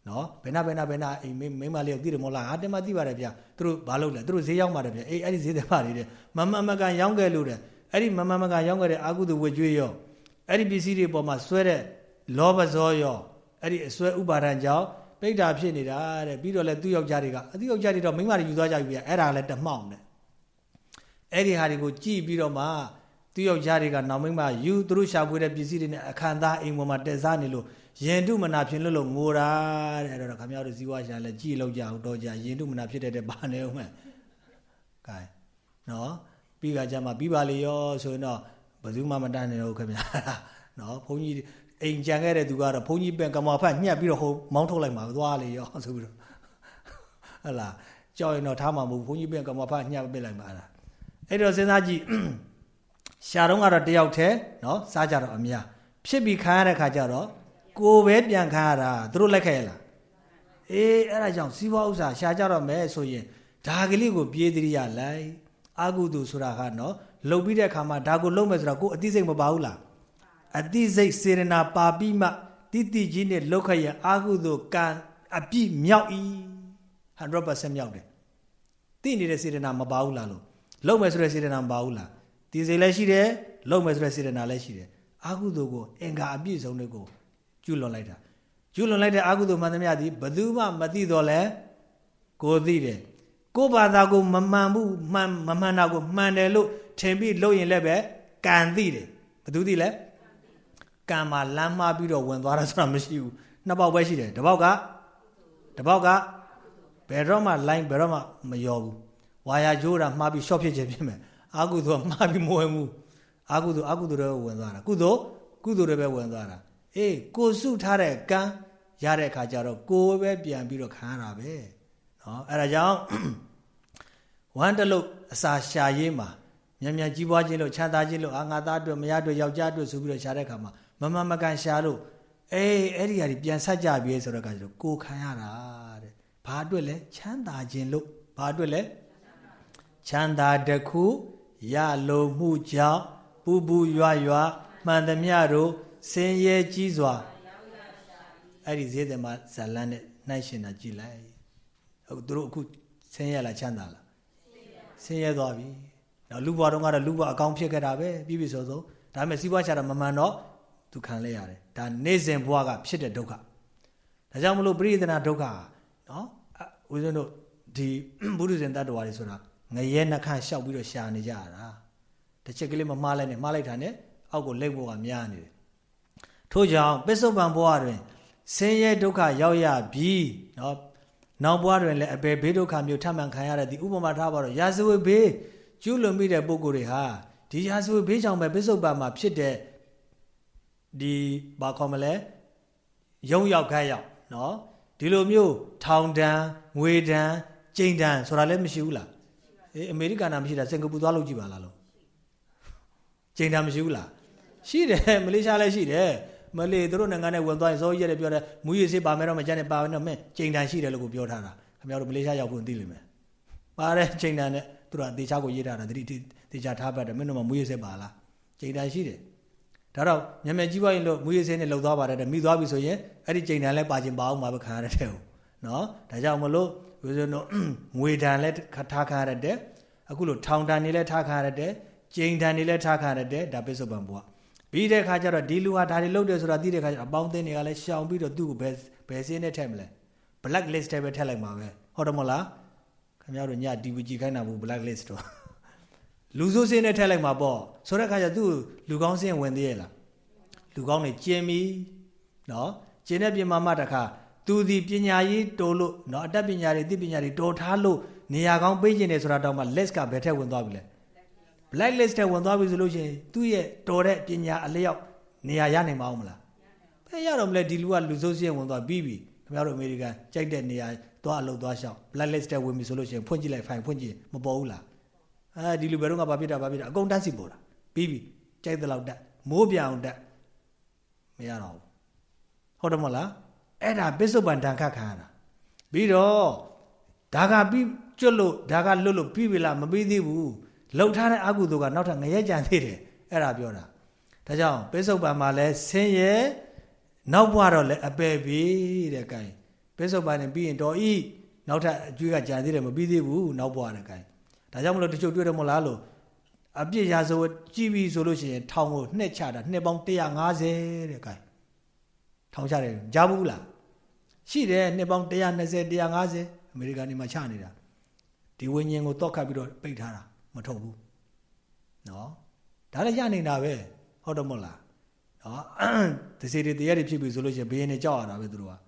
နော်ဘယ်နာဘယ်နာဘယ်နာအိမ်မိမလေးကိုသိတယ်မို့လားဟာတင်မသိပါတယ်ဗျာသူတို့ဘာလုပ်လဲသူတို့ဈေးရောက်ပါတယ်ဗျာအေးအဲ့ဒီဈေးတယ်ပါလေတဲ့မမမကန်ရောင်းခဲ့လို့တဲ့အဲ့ဒီမမမကန်ရောင်းခဲ့တဲ့အာကုသဝေကျွေးရော အဲ့ဒီပစ္စည်းတွေပေါ်မှာဆွဲတဲ့လောဘဇောရောအဲ့ဒီအဆွဲဥပါဒံကြောင့်ပိဋ္ဌာဖြစ်နေတာတဲ့ပြီးတော့လဲသူ့ယောက်ျားတွေကအသူ့ယောက်ျားတွေတော့မိန်းမတွေယူသွားကြပြီဗျာအဲ့ဒါလည်းတမှောင်တဲ့အဲ့ဒီဟာတွေကိုကြည့်ပြီးတော့မှသူ့ယောက်ျားတွေကနောက်မိန်းမယူသူတို့ရှာဖွေတဲ့ပစ္စည်းတွေနဲ့အခမ်းသားအိမ်ပေါ်မှာတက်စားနေလို့ရင်တုမနာဖြစ်လို့လို့ငိုတာတဲ့အဲ့တော့ခမရတို့ဇီဝရှာလဲကြည်လောက်ကြအောင်တော့ကြရင်တုမနာဖြစ်တဲ့တဲ့ဘာနေဦးမဲ့ကဲနော်ပြီးကကြမှာပြီးပါလေရောဆိုရင်တော့ ဘယ်သူမှမတန်းနေတော့ခင်ဗျာနော်ဘုန်းကြီးအိမ်ကြံခဲ့တဲ့သူကတော့ဘုန်းကြီးပင်ကမောဖတ်ညှက်ပြီးတော့ဟိုမောင်းထုတ်လိုက်မှာသွားလေရောဆိုပြီးတော့ဟလာကြောက်ရင်တော့ထားမှာမဟုတ်ဘုန်းကြီးပင်ကမောဖတ်ညှက်ပစ်လိုက်မှာအဲ့ဒါအဲ့တော့စဉ်းစားကြည့်ရှာတော့ကတော့တယောက်တည်းနော်စားကြတော့အများဖြစ်ပြီးခံရတဲ့ခါကျတော့ကိုပဲပြန်ခံရတာသူတို့လက်ခဲ့ရလားအေးအဲ့ဒါကြောင့်စီးပွားဥစ္စာရှာကြတော့မယ်ဆိုရင်ဒါကလေးကိုပြေးတရိယလိုက်အာကုသိုလ်ဆိုတာကနော် လှုပ်ပြီးတဲ့အခါမှာဒါကိုလုံးမယ်ဆိုတော့ကိုအသိစိတ်မပါဘူးလားအသိစိတ်စေရနာပါပြီးမှတိတိကြီးနဲ့လောက်ခရအာကုသိုလ်ကံအပြည့်မြောက်ဤ100%မြောက်တယ်သိနေတဲ့စေရနာမပါဘူးလားလို့လုံးမယ်ဆိုတဲ့စေရနာမပါဘူးလားဒီစိတ်လည်းရှိတယ်လုံးမယ်ဆိုတဲ့စေရနာလည်းရှိတယ်အာကုသိုလ်ကိုအင်္ဂါအပြည့်စုံတွေကိုကျွလွန်လိုက်တာကျွလွန်လိုက်တဲ့အာကုသိုလ်မှန်သမျှသည်ဘယ်သူမှမသိတော့လဲကိုသိတယ်ကိုဘာသာကိုမမှန်ဘူးမှန်မမှန်တာကိုမှန်တယ်လို့ ထင်ပြီးလုပ်ရင်လည်းပဲကံသိတယ်ဘယ်သူသိလဲကံမှာလမ်းမှားပြီးတော့ဝင်သွားတာဆိုတာမရှိဘူးနှစ်ပေါက်ပဲရှိတယ်တစ်ပေါက်ကတစ်ပေါက်ကဘယ်တော့မှ line ဘယ်တော့မှမယောဘူးဝါယာကြိုးတာမှားပြီး short ဖြစ်ခြင်းဖြစ်မယ်အာကုသိုလ်မှားပြီးမဝင်ဘူးအာကုသိုလ်အာကုသိုလ်တွေဝင်သွားတာကုသိုလ်ကုသိုလ်တွေပဲဝင်သွားတာအေးကိုစုထားတဲ့ကံရတဲ့အခါကျတော့ကိုယ်ပဲပြန်ပြီးတော့ခံရတာပဲเนาะအဲ့ဒါကြောင့်ဝမ်းတလုတ်အစာရှာရေးမှာ မြန်မြန်ကြီးပွားခြင်းလို့ချမ်းသာခြင်းလို့အာငါသားအတွက်မရအတွက်ယောက်ျားအတွက်ဆိုပြီးတော့ရှာတဲ့အခါမှာမမမကန်ရှာလို့အေးအဲ့ဒီဟာကြီးပြန်ဆက်ကြပြီဆိုတော့ကကျတော့ကိုခံရတာတဲ့ဘာအတွက်လဲချမ်းသာခြင်းလို့ဘာအတွက်လဲချမ်းသာတခုရလုံမှုကြောင့်ပူပူရွရွမှန်သမျှတို့ဆင်းရဲကြီးစွာအဲ့ဒီဈေးတယ်မှာဇလန်းနဲ့နှိုက်ရှင်တာကြည်လိုက်ဟုတ်သူတို့အခုဆင်းရဲလားချမ်းသာလားဆင်းရဲသွားပြီ နော်လူဘွားတော့ကတော့လူဘွားအကောင်ဖြစ်ခဲ့တာပဲပြီးပြီဆိုဆိုဒါပေမဲ့စီးပွားချတာမမှန်တော့သူခံလဲရတယ်ဒါနေစဉ်ဘွားကဖြစ်တဲ့ဒုက္ခဒါကြောင့်မလို့ပရိသနာဒုက္ခနော်ဦးဇင်းတို့ဒီဘုရုဇင်တတ္တဝါတွေဆိုတာငရဲနှခမ်းလျှောက်ပြီးတော့ရှာနေကြရတာတစ်ချက်ကလေးမမှားလိုက်နဲ့မှားလိုက်တာနဲ့အောက်ကိုလိမ့်ဖို့ကများနေတယ်ထို့ကြောင့်ပစ္စုပန်ဘဝတွင်ဆင်းရဲဒုက္ခရောက်ရပြီးနော်နောက်ဘဝတွင်လည်းအပေဘေးဒုက္ခမျိုးထပ်မံခံရတဲ့ဒီဥပမာထားပါတော့ရာဇဝေဘေး ကျူးလွန်မိတဲ့ပုဂ္ဂိုလ်တွေဟာဒီရာဇဝေဘေးကြောင့်ပဲပစ္စုပန်မှာဖြစ်တဲ့ဒီဘာခေါ်မလဲရုံရောက်ခတ်ရောက်နော်ဒီလိုမျိုးထောင်ဒဏ်ငွေဒဏ်ကျိန်ဒဏ်ဆိုတာလည်းမရှိဘူးလားအေးအမေရိကန်ကမရှိတာစင်ကာပူသွားလို့ကြည့်ပါလားလို့ကျိန်ဒဏ်မရှိဘူးလားရှိတယ်မလေးရှားလည်းရှိတယ်မလေးသူတို့နိုင်ငံနဲ့ဝင်သွားရင်စောကြီးရတယ်ပြောတယ်မူရည်စေးပါမယ်တော့မကြမ်းနဲ့ပါမယ်တော့မင်းကျိန်တန်ရှိတယ်လို့ကိုပြောထားတာခင်ဗျားတို့မလေးရှားရောက်ဖို့သိလိမ့်မယ်ပါတဲ့ကျိန်တန်နဲ့ သူတို့အသေးချာကိုရေးထားတာတတိတေချာထားပတ်တယ်မင်းတို့မှမူရည်စေးပါလားကျိန်တန်ရှိတယ်ဒါတော့ညမကြီးပွားရင်လို့မူရည်စေးနဲ့လှုပ်သွားပါတယ်တဲ့မိသွားပြီဆိုရင်အဲ့ဒီကျိန်တန်လည်းပါခြင်းပါအောင်မှာပဲခံရတဲ့တဲ့ဟုတ်နော်ဒါကြောင့်မလို့ဦးဇင်းတို့ငွေတန်လည်းထားခံရတဲ့အခုလို့ထောင်တန်နေလည်းထားခံရတဲ့ကျိန်တန်နေလည်းထားခံရတဲ့ဒါပစ္စုပန်ဘုရားပြီးတဲ့ခါကျတော့ဒီလူဟာဒါတွေလုပ်တယ်ဆိုတာသိတဲ့ခါကျအပေါင်းအသင်းတွေကလည်းရှောင်ပြီးတော့သူ့ကိုဘယ်ဘယ်စင်းနဲ့ထည့်မလဲ black list ထဲပဲထည့်လိုက်မှာပဲဟုတ်တယ်မဟုတ်လား ခင်ဗျားတို့ည DVG ခိုင်းတာဘူး black list တော့လူဆိုးစင်းနဲ့ထည့်လိုက်မှာပေါ့ဆိုတဲ့ခါကျသူ့လူကောင်းစင်းဝင်သေးရဲ့လားလူကောင်းနေကျင်ပြီနော်ကျင်တဲ့ပြင်မာမှတခါသူဒီပညာရေးတိုးလို့နော်အတတ်ပညာတွေသိပညာတွေတော်ထားလို့နေရာကောင်းပေးခြင်းတယ်ဆိုတာတော့မှ list ကဘယ်ထက်ဝင်သွားပြီလဲ black list ထဲဝင်သွားပြီဆိုလို့ရှိရင်သူ့ရဲ့တော်တဲ့ပညာအလျောက်နေရာရနိုင်မအောင်မလားဘယ်ရတော့မလဲဒီလူကလူစိုးစည်းဝင်သွားပြီးပြီခင်ဗျားတို့အမေရိကန်ကြိုက်တဲ့နေရာ သွားအလုပ်သွားရှောက် black list ထဲဝင်ပြီဆိုလို့ရှိရင်ဖွင့်ကြည့်လိုက်ဖိုင်ဖွင့်ကြည့်မပေါ်ဘူးလားအဲဒီလူဘယ်တော့မှဘာဖြစ်တာဘာဖြစ်တာအကုန်တန်းစီပေါ်တာပြီးပြီကြိုက်တဲ့လောက်တက်မိုးပြောင်တက်မရတော့ဘူးဟုတ်တယ်မဟုတ်လားအဲ့ဒါပစ္စုပန်တန်ခတ်ခံရတာပြီးတော့ဒါကပြီးကျွတ်လို့ဒါကလွတ်လို့ပြီးပြီလားမပြီးသေးဘူးလှုပ်ထားတဲ့အကုသိုလ်ကနောက်ထပ်ငရဲကြံသေးတယ်အဲ့ဒါပြောတာဒါကြောင့်ပိဿုပန်မှာလဲဆင်းရဲနောက်ဘဝတော့လဲအပယ်ပြီတဲ့ကဲ ပိဿုပန်နဲ့ပြီးရင်တော်ဤနောက်ထပ်အကျွေးကကြံသေးတယ်မပြီးသေးဘူးနောက်ဘဝတဲ့ကဲဒါကြောင့်မလို့တချို့တွေ့တယ်မဟုတ်လားလို့အပြစ်ရာဇဝကြည့်ပြီဆိုလို့ရှိရင်ထောင်ကိုနှစ်ချတာနှစ်ပေါင်း150တဲ့ကဲထောင်ချတယ်ကြားဘူးလားရှိတယ်နှစ်ပေါင်း120 150အမေရိကန်နေမှာချနေတာဒီဝိညာဉ်ကိုတောက်ခတ်ပြီးတော့ပိတ်ထားတာမထုတ်ဘူးနော်ဒါလည်းရနေတာပဲဟုတ်တယ်မဟုတ်လားနော်တစီတွေတရားတွေဖြစ်ပြီဆိုလို့ရှိရင်ဘယင်းတွေကြောက်ရတာပဲသူတို့က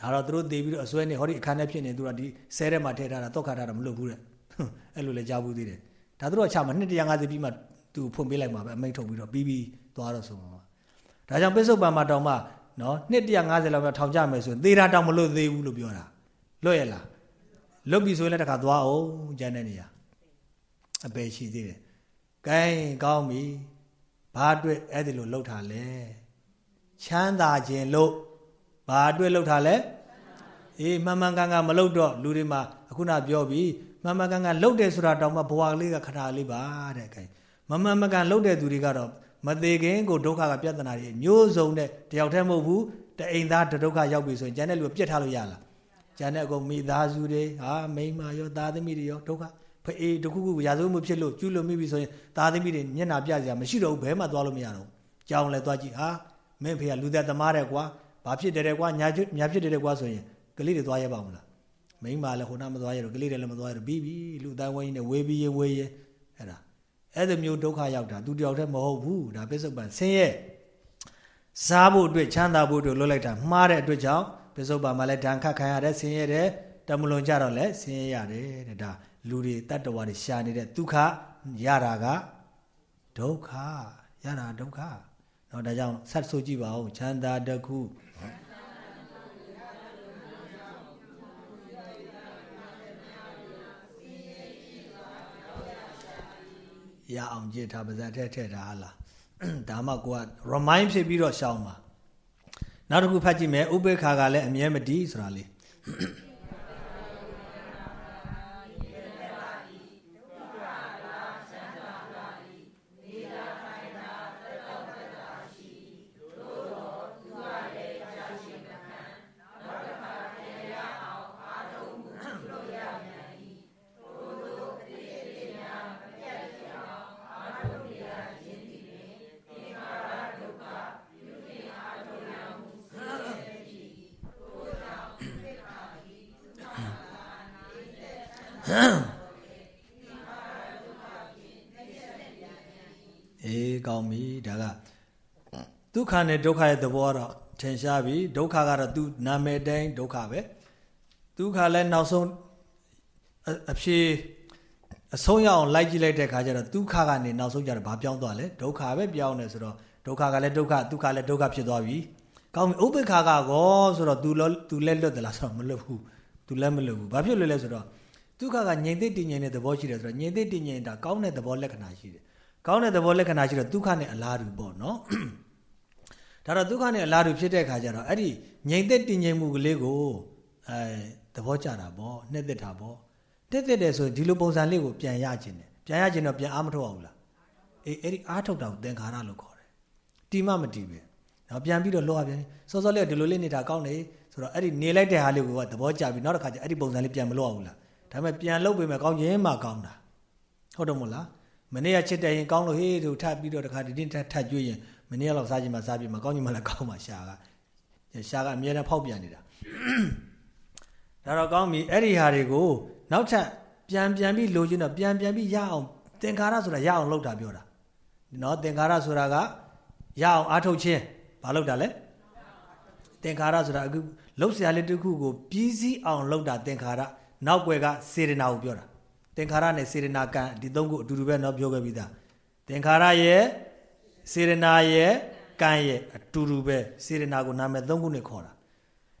ဒါတော့သူတို့တည်ပြီးတော့အစွဲနေဟောဒီအခန်းထဲဖြစ်နေသူကဒီဆဲထဲမှာထည့်ထားတာတောက်ခတ်ထားတာမလုပ်ဘူးတဲ့အဲ့လိုလည်းကြားဘူးသေးတယ်ဒါသူတို့ကချမှာ250ပြီးမှသူဖွင့်ပေးလိုက်မှာပဲအမိန့်ထုတ်ပြီးတော့ပြီးပြီးသွားတော့ဆိုမှာဒါကြောင့်ပိဿုပံမှာတောင်မှနော်250လောက်ပဲထောင်ကြမယ်ဆိုရင်သေတာတောင်မလွတ်သေးဘူးလို့ပြောတာလွတ်ရလားလွတ်ပြီဆိုရင်လည်းတခါသွားအောင်ကျန်တဲ့နေရာအပေရှိသေးတယ်။ကဲကောင်းပြီ။ဘာအတွက်အဲ့ဒီလိုလှုပ်တာလဲ။ချမ်းသာခြင်းလို့ ဘာအတွက်လှုပ်တာလဲ။အေးမှန်မှန်ကန်ကန်မလှုပ်တော့လူတွေမှာအခုနပြောပြီးမမကန်ကန်လှုပ်တယ်ဆိုတာတောင်မှဘဝကလေးကခဏလေးပါတဲ့ခိုင်မမမကန်လှုပ်တဲ့သူတွေကတော့မသေးခင်ကိုဒုက္ခကပြဿနာတွေမျိုးစုံတဲ့တယောက်တည်းမဟုတ်ဘူးတအိမ်သားဒုက္ခရောက်ပြီဆိုရင်ကျန်တဲ့လူကပြစ်ထားလို့ရလားကျန်တဲ့အကုန်မိသားစုတွေဟာမိန်းမရောသားသမီးတွေရောဒုက္ခဖေးတခုခုရာဇဝမှုဖြစ်လို့ကျူးလွန်မိပြီဆိုရင်သားသမီးတွေမျက်နှာပြစရာမရှိတော့ဘူးဘဲမှသွားလို့မရတော့ဘူးကြောင်းလဲသွားကြည့်ဟာမင်းဖေကလူသက်သမားတဲ့ကွာ ဘာဖြစ်တယ်တဲ့ကွာညာညာဖြစ်တယ်တဲ့ကွာဆိုရင်ကလေးတွေသွားရပါမလားမိန်းမလည်းဟိုနားမသွားရတော့ကလေးတွေလည်းမသွားရတော့ပြီးပြီလူသားဝင်းနဲ့ဝေးပြီးဝေးရဲအဲ့ဒါအဲ့လိုမျိုးဒုက္ခရောက်တာသူတယောက်တည်းမဟုတ်ဘူးဒါပစ္စုပန်ဆင်းရဲစားဖို့အတွက်ချမ်းသာဖို့အတွက်လွတ်လိုက်တာမှားတဲ့အတွက်ကြောင့်ပစ္စုပန်မှာလည်းဒဏ်ခတ်ခံရတယ်ဆင်းရဲတယ်တမလွန်ကြတော့လည်းဆင်းရဲရတယ်တဲ့ဒါလူတွေတတ္တဝါတွေရှာနေတဲ့ဒုက္ခရတာကဒုက္ခရတာဒုက္ခเนาะဒါကြောင့်ဆက်ဆိုကြည့်ပါဦးချမ်းသာတခု ရအောင်ကြည့်ထားပါဇက်ထဲထဲတာဟာလားဒါမှကိုက remind ဖြစ်ပြီးတော့ရှောင်းပါနောက်တစ်ခုဖတ်ကြည့်မယ်ဥပေက္ခာကလည်းအမြဲမတည်ဆိုတာလေး က္ခနဲ့ဒုက္ခရဲ့သဘောတော့ထင်ရှားပြီဒုက္ခကတော့သူနာမည်တိုင်းဒုက္ခပဲဒုက္ခလည်းနောက်ဆုံးအဖြေအဆုံးရအောင်လိုက်ကြည့်လိုက်တဲ့ခါကျတော့ဒုက္ခကနေနောက်ဆုံးကျတော့ဘာပြောင်းသွားလဲဒုက္ခပဲပြောင်းနေဆိုတော့ဒုက္ခကလည်းဒုက္ခဒုက္ခလည်းဒုက္ခဖြစ်သွားပြီကောင်းပြီဥပိ္ပခာကကောဆိုတော့ तू လော तू လက်လွတ်သလားဆိုတော့မလွတ်ဘူး तू လက်မလွတ်ဘူးဘာဖြစ်လို့လဲဆိုတော့ဒုက္ခကငြိမ်သက်တည်ငြိမ်တဲ့သဘောရှိတယ်ဆိုတော့ငြိမ်သက်တည်ငြိမ်တာကောင်းတဲ့သဘောလက္ခဏာရှိတယ်ကောင်းတဲ့သဘောလက္ခဏာရှိတော့ဒုက္ခနဲ့အလားတူပေါ့နော် ဒါတော့ဒုက္ခနဲ့အလားတူဖြစ်တဲ့ခါကျတော့အဲ့ဒီငြိမ်သက်တည်ငြိမ်မှုကလေးကိုအဲသဘောကျတာပေါ့နှစ်သက်တာပေါ့တက်တက်တယ်ဆိုရင်ဒီလိုပုံစံလေးကိုပြန်ရခြင်းတယ်ပြန်ရခြင်းတော့ပြန်အားမထုတ်အောင်လားအေးအဲ့ဒီအားထုတ်တာကိုသင်္ခါရလို့ခေါ်တယ်တီမမတီပဲနော်ပြန်ပြီးတော့လောရပြန်စောစောလေးဒီလိုလေးနေတာကောင်းတယ်ဆိုတော့အဲ့ဒီနေလိုက်တဲ့ဟာလေးကိုကသဘောကျပြီးနောက်တစ်ခါကျအဲ့ဒီပုံစံလေးပြန်မလို့အောင်လားဒါပေမဲ့ပြန်လုပ်ပေးမယ်ကောင်းခြင်းမှကောင်းတာဟုတ်တယ်မို့လားမနေ့ကချစ်တယ်ရင်ကောင်းလို့ဟေးသူထပ်ပြီးတော့တခါဒီနေ့ထပ်ထပ်ကြွရင် မနေ့ကတော့စားခြင်းမှစားပြီးမှကောင်းခြင်းမှလည်းကောင်းမှရှာကရှာကအမြဲတမ်းဖောက်ပြန်နေတာဒါတော့ကောင်းပြီအဲ့ဒီဟာတွေကိုနောက်ထပ်ပြန်ပြန်ပြီးလိုချင်တော့ပြန်ပြန်ပြီးရအောင်သင်္ခါရဆိုတာရအောင်လုပ်တာပြောတာနော်သင်္ခါရဆိုတာကရအောင်အားထုတ်ခြင်းဘာလုပ်တာလဲသင်္ခါရဆိုတာအခုလှုပ်ရှားလေးတစ်ခုကိုပြီးစည်းအောင်လုပ်တာသင်္ခါရနောက်ွယ်ကစေရနာကိုပြောတာသင်္ခါရနဲ့စေရနာကံဒီသုံးခုအတူတူပဲเนาะပြောခဲ့ပြီးသားသင်္ခါရရဲ့ စေရနာရဲ့ကံရဲ့အတူတူပဲစေရနာကိုနာမည်သုံးခုနဲ့ခေါ်တာ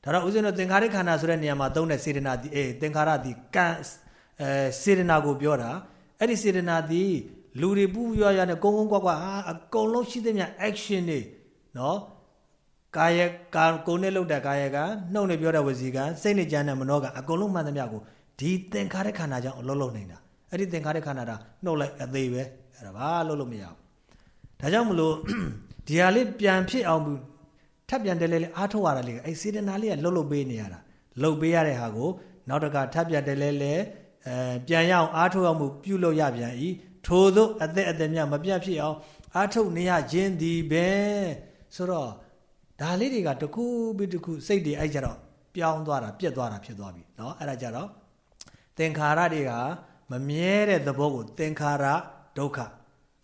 ဒါတော့ဦးဇင်းတို့သင်္ခါရခန္ဓာဆိုတဲ့နေရာမှာသုံးတဲ့စေရနာဒီအေးသင်္ခါရဒီကံအဲစေရနာကိုပြောတာအဲ့ဒီစေရနာဒီလူတွေပူရွာရွာနဲ့ကုန်းကုန်းကွက်ကွက်ဟာအကုန်လုံးရှိသမျှ action တွေနော်ကာယကံကိုယ်နဲ့လုပ်တဲ့ကာယကံနှုတ်နဲ့ပြောတဲ့ဝစီကံစိတ်နဲ့ကြမ်းတဲ့မနောကံအကုန်လုံးမှန်သမျှကိုဒီသင်္ခါရခန္ဓာကြောင့်အလုံးလုံးနေတာအဲ့ဒီသင်္ခါရခန္ဓာတာနှုတ်လိုက်အသေးပဲအဲ့ဒါဘာလို့လို့မရဘူး ဒါကြောင့်မလို့ဒီဟာလေးပြန်ဖြစ်အောင်ဘူးထပ်ပြန်တယ်လေအားထုတ်ရတာလေအဲ့စေတနာလေးကလှုပ်လှုပ်ပေးနေရတာလှုပ်ပေးရတဲ့ဟာကိုနောက်တကထပ်ပြန်တယ်လေလေအဲပြန်ရအောင်အားထုတ်အောင်မှုပြုလုပ်ရပြန်ဤထို့သောအသက်အသက်မြမပြတ်ဖြစ်အောင်အားထုတ်နေရခြင်းဒီပဲဆိုတော့ဒါလေးတွေကတခုပြီးတခုစိတ်တွေအဲ့ကြတော့ပြောင်းသွားတာပြက်သွားတာဖြစ်သွားပြီเนาะအဲ့ဒါကြတော့သင်္ခါရတွေကမမြဲတဲ့သဘောကိုသင်္ခါရဒုက္ခ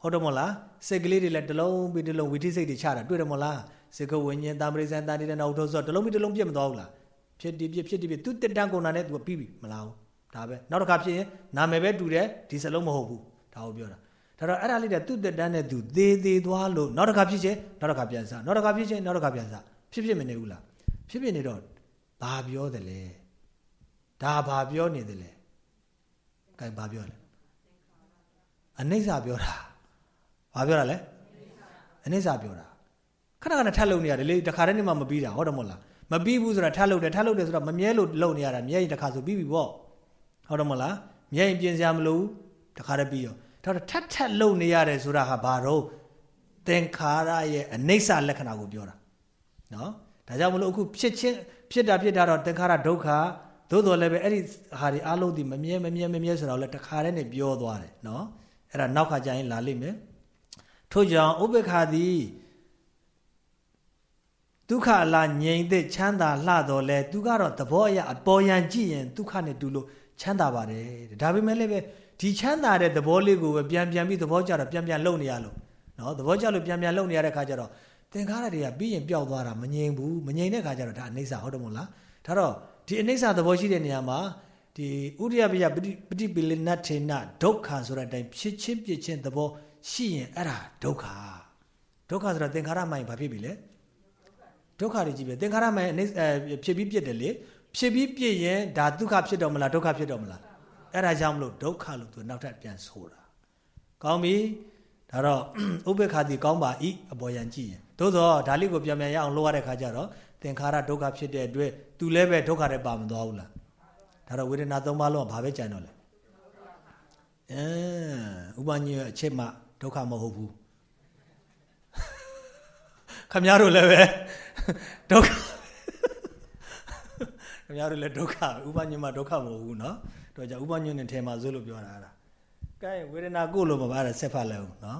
ဟုတ်တယ်မဟုတ်လား စိတ်ကလေးတွေလည်းတလုံးပြီးတလုံးဝိသိစိတ်တွေချတာတွေ့တယ်မဟုတ်လားစေကဝိညာဉ်တာမရိဇန်တာတိတဲ့နောက်ထုတ်ဆိုတလုံးပြီးတလုံးပြတ်မသွားဘူးလားဖြစ်ဒီပြဖြစ်ဒီပြသူတက်တန်းကုန်တာနဲ့သူပြီးပြီမလားဘူးဒါပဲနောက်တစ်ခါဖြစ်ရင်နာမည်ပဲတူတယ်ဒီစလုံးမဟုတ်ဘူးဒါကိုပြောတာဒါတော့အဲ့ဒါလေးတဲ့သူတက်တန်းနဲ့သူသေးသေးသွားလို့နောက်တစ်ခါဖြစ်ချင်းနောက်တစ်ခါပြန်စားနောက်တစ်ခါဖြစ်ချင်းနောက်တစ်ခါပြန်စားဖြစ်ဖြစ်မနေဘူးလားဖြစ်ဖြစ်နေတော့ဘာပြောတယ်လဲဒါဘာပြောနေတယ်လဲကဲဘာပြောလဲအနိစ္စပြောတာ ဘာပြောတာလဲအနိစ္စပြောတာခဏခဏထပ်လုံနေရတယ်လေတခါတည်းနေမှမပြီးတာဟုတ်တယ်မဟုတ်လားမပြီးဘူးဆိုတာထပ်လုံတယ်ထပ်လုံတယ်ဆိုတော့မမြဲလို့လုံနေရတာမြဲရင်တခါဆိုပြီးပြီပေါ့ဟုတ်တယ်မလားမြိုင်ပြင်စရာမလိုဘူးတခါတည်းပြီးရောဒါတော့ထပ်ထပ်လုံနေရတယ်ဆိုတာဟာဘာတော့သင်္ခါရရဲ့အနိစ္စလက္ခဏာကိုပြောတာနော်ဒါကြောင့်မလို့အခုဖြစ်ချင်းဖြစ်တာဖြစ်တာတော့သင်္ခါရဒုက္ခသို့တော်လည်းပဲအဲ့ဒီဟာဒီအလုံးဒီမမြဲမမြဲမမြဲဆိုတော့လည်းတခါတည်းနဲ့ပြောသွားတယ်နော်အဲ့ဒါနောက်ခါကျရင်လာလိမ့်မယ် ထို့ကြောင့်ဥပေက္ခသည်ဒုက္ခအလားငြိမ်သက်ချမ်းသာလှတော်လဲသူကတော့သဘောအရအပေါ်ယံကြည့်ရင်ဒုက္ခနဲ့တူလို့ချမ်းသာပါတယ်ဒါပေမဲ့လည်းပဲဒီချမ်းသာတဲ့သဘောလေးကိုပဲပြန်ပြန်ပြီးသဘောကျတော့ပြန်ပြန်လုံနေရလို့နော်သဘောကျလို့ပြန်ပြန်လုံနေရတဲ့ခါကျတော့သင်္ခါရတွေကပြီးရင်ပျောက်သွားတာမငြိမ်ဘူးမငြိမ်တဲ့ခါကျတော့ဒါအနိစ္စဟုတ်တယ်မို့လားဒါတော့ဒီအနိစ္စသဘောရှိတဲ့နေရာမှာဒီဥရိယပယပฏิပိလနတ်ထေနဒုက္ခဆိုတဲ့အတိုင်းဖြစ်ချင်းပြစ်ချင်းသဘော ရှိရင်အဲ့ဒါဒုက္ခဒုက္ခဆိုတော့သင်္ခါရမှန်ဘာဖြစ်ပြီလဲဒုက္ခတွေကြီးပဲသင်္ခါရမှန်ဖြစ်ပြီးပြစ်တယ်လေဖြစ်ပြီးပြစ်ရင်ဒါဒုက္ခဖြစ်တော့မလားဒုက္ခဖြစ်တော့မလားအဲ့ဒါကြောင့်မလို့ဒုက္ခလို့သူနောက်ထပ်ပြန်ဆိုတာကောင်းပြီဒါတော့ဥပ္ပခါတိကောင်းပါဤအပေါ်ယံကြည့်ရင်သို့သောဒါလေးကိုပြန်ပြန်ရအောင်လုပ်ရတဲ့ခါကျတော့သင်္ခါရဒုက္ခဖြစ်တဲ့အတွက်သူလည်းပဲဒုက္ခတွေပါမသွားဘူးလားဒါတော့ဝေဒနာသုံးပါးလုံးကဘာပဲကြံတော့လဲအဲဥပညရဲ့အချက်မှ ဒုက္ခမဟုတ်ဘူးခမရတို့လည်းပဲဒုက္ခခမရတို့လည်းဒုက္ခဥပညမှာဒုက္ခမဟုတ်ဘူးเนาะတော့じゃဥပညနဲ့ထဲမှာဇို့လို့ပြောတာအဲ့ဒါကဲဝေဒနာကိုလို့မပါတာဆက်ဖတ်လိုက်အောင်เนาะ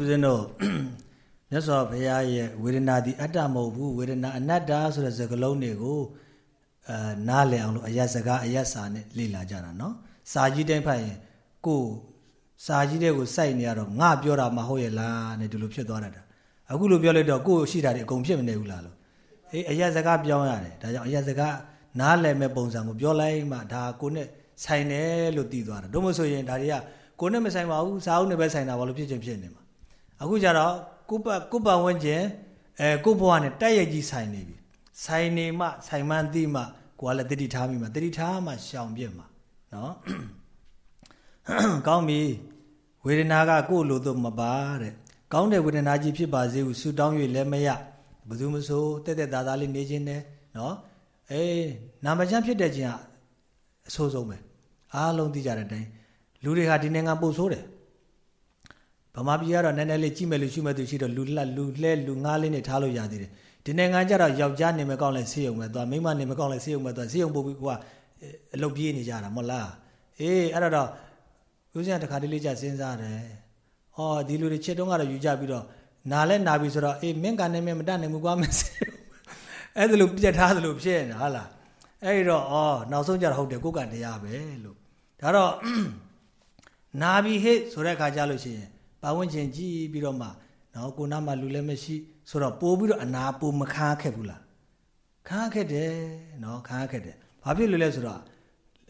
ဦးဇင်းတို့မြတ်စွာဘုရားရဲ့ဝေဒနာဒီအတ္တမဟုတ်ဘူးဝေဒနာအနတ္တဆိုတဲ့စကားလုံးတွေကိုအာနားလည်အောင်လို့အယက်စကားအယက်စာနဲ့လေ့လာကြတာနော်စာကြီးတိုင်းဖတ်ရင်ကိုစာကြီးတဲ့ကိုစိုက်နေရတော့ငါပြောတာမဟုတ်ရဲ့လားနဲ့ဒီလိုဖြစ်သွားတတ်တာအခုလိုပြောလိုက်တော့ကိုရှိတာတွေအကုန်ဖြစ်မနေဘူးလားလို့အေးအယက်စကားပြောင်းရတယ်ဒါကြောင့်အယက်စကားနားလည်မဲ့ပုံစံကိုပြောလိုက်မှဒါကိုနဲ့ဆိုင်တယ်လို့သိသွားတာတို့မဆိုရင်ဒါတွေကကိုနဲ့မဆိုင်ပါဘူးစာအုပ်နဲ့ပဲဆိုင်တာဘာလို့ဖြစ်ချင်းဖြစ်နေမှာ အခုကျတော့ကိုပတ်ကိုပတ်ဝန်းကျင်အဲကိုဘဝနဲ့တက်ရကြီးဆိုင်နေပြီဆိုင်နေမှဆိုင်မှန်းသိမှကိုကလည်းတတိထားမိမှတတိထားမှရှောင်ပြစ်မှနော်ကောင်းပြီဝေဒနာကကိုယ်လိုတော့မပါတဲ့ကောင်းတဲ့ဝေဒနာကြီးဖြစ်ပါစေဟုဆုတောင်း၍လည်းမရဘယ်သူမဆိုတက်တက်သားသားလေးနေခြင်းနဲ့နော်အေးနာမချမ်းဖြစ်တဲ့ခြင်းကအဆိုးဆုံးပဲအားလုံးသိကြတဲ့အတိုင်းလူတွေဟာဒီနိုင်ငံပုတ်ဆိုးတယ် ဗမာပြည်ကတော့နည်းနည်းလေးကြည့်မယ်လို့ရှုမဲ့သူရှိတော့လူလက်လူလှဲလူငားလေးနဲ့ထားလို့ရသေးတယ်ဒီနိုင်ငံကျတော့ယောက်ျားနေမကောင်းလဲဆေးရုံပဲသွားမိန်းမနေမကောင်းလဲဆေးရုံပဲသွားဆေးရုံပို့ပြီးကွာအလုပ်ပြေးနေကြတာမဟုတ်လားအေးအဲ့တော့ဦးဇင်းတခါတလေကြာစဉ်းစားတယ်။အော်ဒီလူတွေချက်တုံးကတော့ယူကြပြီးတော့နာလဲနာပြီဆိုတော့အေးမင်းကနေမင်းမတတ်နိုင်ဘူးကွာမင်းအဲ့ဒါလို့ပြက်ထားသလိုဖြစ်နေတာဟုတ်လား။အဲ့တော့အော်နောက်ဆုံးကြတော့ဟုတ်တယ်ကိုကတရားပဲလို့ဒါတော့နာပြီဟဲ့ဆိုတဲ့ခါကြလို့ရှိရင် ပတ်ဝန်းကျင်ကြည့်ပြီးတော့မှနော်ကိုနာမှာလူလည်းမရှိဆိုတော့ပို့ပြီးတော့အနာပိုမခါခက်ဘူးလားခါခက်တယ်နော်ခါခက်တယ်ဘာဖြစ်လို့လဲဆိုတော့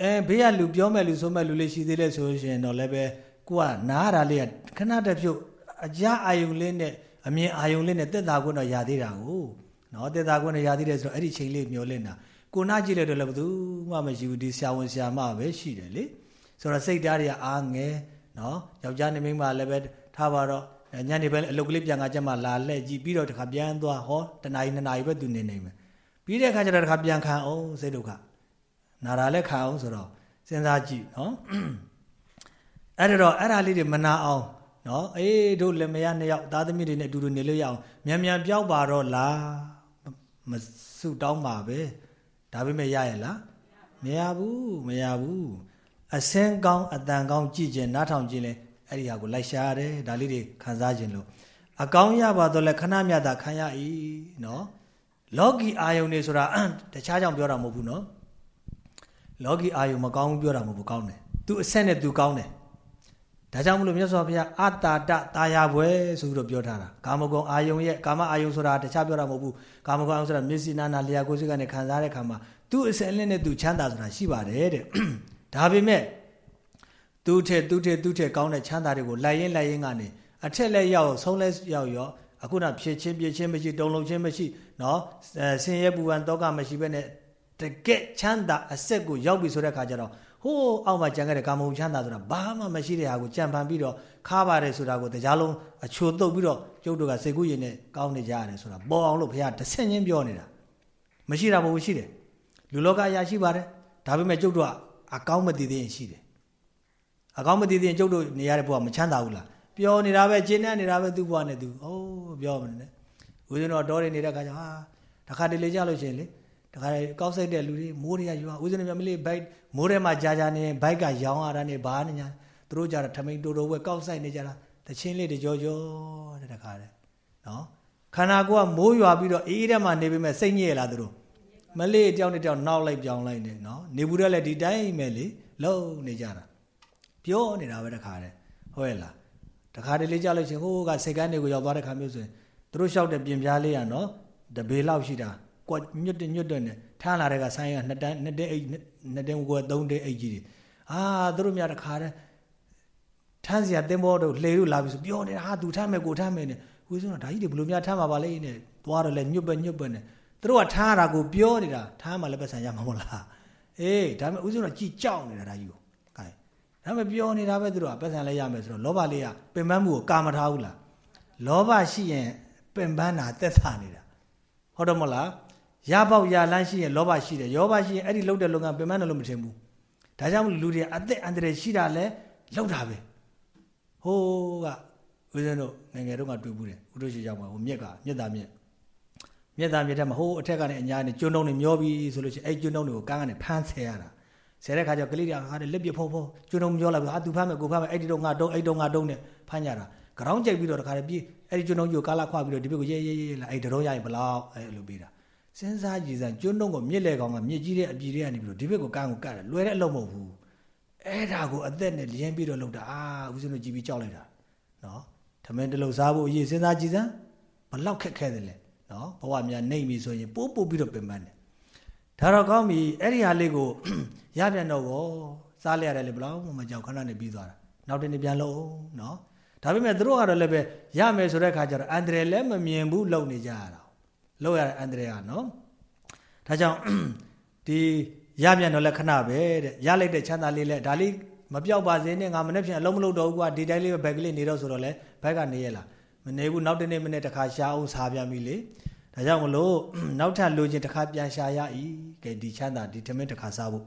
အဲဘေးကလူပြောမဲ့လူဆိုမဲ့လူလေးရှိသေးလဲဆိုရှင်တော့လည်းပဲကိုကနားရတာလေးကခဏတဖြုတ်အကြအာယုံလေးနဲ့အမြင်အာယုံလေးနဲ့တက်တာကွန်းတော့ရသေးတာကိုနော်တက်တာကွန်းနဲ့ရသေးတယ်ဆိုတော့အဲ့ဒီချိန်လေးမျောလင့်တာကိုနားကြည့်လိုက်တော့လည်းဘယ်သူမှမရှိဘူးဒီဆရာဝန်ဆရာမပဲရှိတယ်လေဆိုတော့စိတ်ဓာတ်တွေကအားငယ်နော်ယောက်ျားနေမိန်းမလည်းပဲ ထားပါတော့ညနေပဲအလုတ်ကလေးပြန်ကကြမှာလာလှည့်ကြည့်ပြီးတော့တခါပြန်သွားဟောတနားရီနှစ်နာရီပဲသူနေနေမယ်ပြီးတဲ့အခါကျတော့တခါပြန်ခံအောင်စိတ်ဒုက္ခနာတာလည်းခံအောင်ဆိုတော့စဉ်းစားကြည့်နော်အဲ့တော့အဲ့ဒါလေးတွေမနာအောင်နော်အေးတို့လည်းမရနှစ်ယောက်သားသမီးတွေနဲ့အတူတူနေလို့ရအောင်မြန်မြန်ပြောက်ပါတော့လားမဆုတောင်းပါပဲဒါပေမဲ့ရရလားမရဘူးမရဘူးအစင်းကောင်းအတန်ကောင်းကြည့်ခြင်းနားထောင်ခြင်းလဲ အဲ့ဒီဟာကိုလိုက်ရှာရတယ်ဒါလေးတွေခံစားခြင်းလို့အကောင်းရပါတော့လဲခဏမြတ်တာခံရ၏နော်လောကီအာယုန်နေဆိုတာတခြားကြောင့်ပြောတာမဟုတ်ဘူးနော်လောကီအာယုန်မကောင်းဘူးပြောတာမဟုတ်ဘူးကောင်းတယ်သူအဆက်နဲ့သူကောင်းတယ်ဒါကြောင့်မလို့မြတ်စွာဘုရားအတ္တာတတာယာဘွယ်ဆိုပြီးတော့ပြောထားတာကာမဂုဏ်အာယုံရဲ့ကာမအာယုံဆိုတာတခြားပြောတာမဟုတ်ဘူးကာမဂုဏ်အာယုံဆိုတာမျက်စိနာနာလျာကိုယ်စိတ်ကနေခံစားတဲ့ခါမှာသူ့အစင်လင်းနဲ့သူချမ်းသာဆိုတာရှိပါတယ်တဲ့ဒါပေမဲ့ သူ့ထက်သူ့ထက်သူ့ထက်ကောင်းတဲ့ချမ်းသာတွေကိုလိုက်ရင်လိုက်ရင်ကနေအထက်လက်ရောက်ဆုံးလက်ရောက်ရောအခုနဖြစ်ချင်းပြချင်းမရှိတုံလုံးချင်းမရှိနော်ဆင်းရဲပူပန်တောကမရှိဘဲနဲ့တကက်ချမ်းသာအဆက်ကိုရောက်ပြီဆိုတဲ့ခါကျတော့ဟိုးအောက်မှာကြံခဲ့တဲ့ကာမဂုဏ်ချမ်းသာဆိုတာဘာမှမရှိတဲ့ဟာကိုကြံဖန်ပြီးတော့ခါပါတယ်ဆိုတာကိုတရားလုံးအချိုတုတ်ပြီးတော့ကျုပ်တို့ကစိတ်ကူးရင်နဲ့ကောင်းနေကြရတယ်ဆိုတာပေါ်အောင်လို့ဘုရားတဆင့်ချင်းပြောနေတာမရှိတာမဟုတ်ရှိတယ်လူလောကအရာရှိပါတယ်ဒါပေမဲ့ကျုပ်တို့ကအကောင်းမတည်သေးရင်ရှိတယ် အကောင်းမတည်သေးရင်ကျုပ်တို့နေရတဲ့ဘုရားမချမ်းသာဘူးလားပျော်နေတာပဲကျင်းနေနေတာပဲသူ့ဘုရားနဲ့သူအိုးပြောမနေနဲ့ဦးဇင်းတော်တော်နေနေတဲ့ခါကျဟာတခါတလေကြလို့ရှိရင်လေတခါကောက်ဆိုင်တဲ့လူတွေမိုးတွေကရွာဦးဇင်းမြမလေးဘိုက်မိုးထဲမှာကြာကြာနေဘိုက်ကရောင်းရတာနေဘာနေညာသူတို့ကြတာထမိန်တိုးတိုးဝဲကောက်ဆိုင်နေကြတာတချင်းလေးတကြောကြောတဲ့တခါတဲ့နော်ခန္ဓာကိုယ်ကမိုးရွာပြီးတော့အေးထဲမှာနေပေမဲ့စိတ်ညစ်ရလားသူတို့မလေးတယောက်နဲ့တယောက်နောက်လိုက်ပြောင်းလိုက်နေနော်နေဘူးတဲ့လည်းဒီတိုင်းပဲလေလုံနေကြတာ ပြောနေတာပဲတခါတဲ့ဟုတ်ရဲ့လားတခါတလေကြလို့ချင်းဟိုးကစိတ်ကန်းတွေကိုရောက်သွားတဲ့ခါမျိုးဆိုရင်သူတို့လျှောက်တဲ့ပြင်ပြားလေးကနော်တပေလောက်ရှိတာကွက်ညွတ်ညွတ်တဲ့နဲ့ထမ်းလာတဲ့ကဆိုင်းကနှစ်တန်းနှစ်တဲအိတ်နှစ်တဲကွယ်သုံးတဲအိတ်ကြီးတွေအာသူတို့များတခါတည်းထမ်းစရာတင်းဘောတို့လှေတို့လာပြီဆိုပြောနေတာဟာသူထမ်းမယ်ကိုထမ်းမယ်နဲ့ဝေးစတော့ဒါကြီးတွေဘလို့များထမ်းပါပါလိမ့်နဲ့သွားတော့လဲညွတ်ပဲညွတ်ပဲနဲ့သူတို့ကထမ်းရတာကိုပြောနေတာထမ်းမှလည်းပတ်ဆံရမှာမဟုတ်လားအေးဒါပေမဲ့ဦးဇင်းကကြည်ကြောက်နေတာဒါကြီးကိုကဲ ဒါပေမဲ့ပြောနေတာပဲသူတို့ကပတ်ဆံလည်းရမယ်ဆိုတော့လောဘလေးကပင်ပန်းမှုကိုကာမထားဘူးလားလောဘရှိရင်ပင်ပန်းတာသက်သာနေတာဟုတ်တော့မဟုတ်လားရပေါက်ရလန်းရှိရင်လောဘရှိတယ်ယောဘရှိရင်အဲ့ဒီလှုပ်တဲ့လုပ်ငန်းပင်ပန်းတယ်လို့မထင်ဘူးဒါကြောင့်လူတွေအသက်အန္တရာယ်ရှိတာလဲလှုပ်တာပဲဟိုးကဦးဇင်းတို့ငငယ်တော့ကတွေ့ဘူးတယ်ဥဒ္ဒရှိရောက်မှာဟိုမြက်ကမြက်တာမြက်မြက်တာမြက်တဲ့မှာဟိုးအထက်ကနေအညာနေကျွန်းတုံးတွေမျောပြီးဆိုလို့ရှိရင်အဲ့ကျွန်းတုံးတွေကိုကန်းကနေဖမ်းဆဲရတာ ဆဲတဲ့ခါကျကလေးတွေကဟာလက်ပြဖုံဖုံကျွန်းတုံးမျောလာပြီဟာသူဖမ်းမယ်ကိုဖမ်းမယ်အဲ့ဒီတော့ငါတုံးအဲ့တုံးငါတုံးနဲ့ဖမ်းကြတာကြောင်းကြိုက်ပြီးတော့တခါတည်းပြေးအဲ့ဒီကျွန်းတုံးကြီးကိုကားလာခွပြီးတော့ဒီဘက်ကိုရဲရဲရဲလာအဲ့ဒရုံးရရင်ဘလောက်အဲ့လိုပေးတာစဉ်းစားကြည့်စမ်းကျွန်းတုံးကိုမြစ်လေကောင်ကမြစ်ကြီးတဲ့အပြည်တွေကနေပြီးတော့ဒီဘက်ကိုကန်းကိုကတ်တယ်လွယ်တဲ့အလုပ်မဟုတ်ဘူးအဲ့ဒါကိုအသက်နဲ့လျင်းပြီးတော့လုပ်တာအာဦးဇင်းတို့ကြည်ပြီးကြောက်လိုက်တာနော်ထမင်းတလုံးစားဖို့အရေးစဉ်းစားကြည့်စမ်းဘလောက်ခက်ခဲတယ်လဲနော်ဘဝများနှိမ့်ပြီဆိုရင်ပိုးပို့ပြီးတော့ပင်ပန်းတယ်ဒါတော့ကောင်းပြီအဲ့ဒီဟာလေးကို ရပြန်တော့ကောစားလိုက်ရတယ်လေဘလောက်မှမကြောက်ခဏနဲ့ပြီးသွားတာနောက်တနေ့ပြန်လို့နော်ဒါပေမဲ့တို့ကတော့လည်းပဲရမယ်ဆိုတဲ့ခါကျတော့အန်ဒရယ်လည်းမမြင်ဘူးလုံနေကြရတာလုံရတဲ့အန်ဒရယ်ကနော်ဒါကြောင့်ဒီရပြန်တော့လည်းခဏပဲတဲ့ရလိုက်တဲ့ချမ်းသာလေးလည်းဒါလေးမပြောက်ပါစေနဲ့ငါမနေ့ဖြန်အလုံးမလုံးတော့ဘူးကွာဒီတိုင်းလေးပဲဘက်ကလေးနေတော့ဆိုတော့လေဘက်ကနေရလားမနေဘူးနောက်တနေ့မနေ့တစ်ခါရှာအောင်စားပြန်ပြီလေဒါကြောင့်မလို့နောက်ထပ်လိုချင်တစ်ခါပြန်ရှာရ၏ကဲဒီချမ်းသာဒီထမင်းတစ်ခါစားဖို့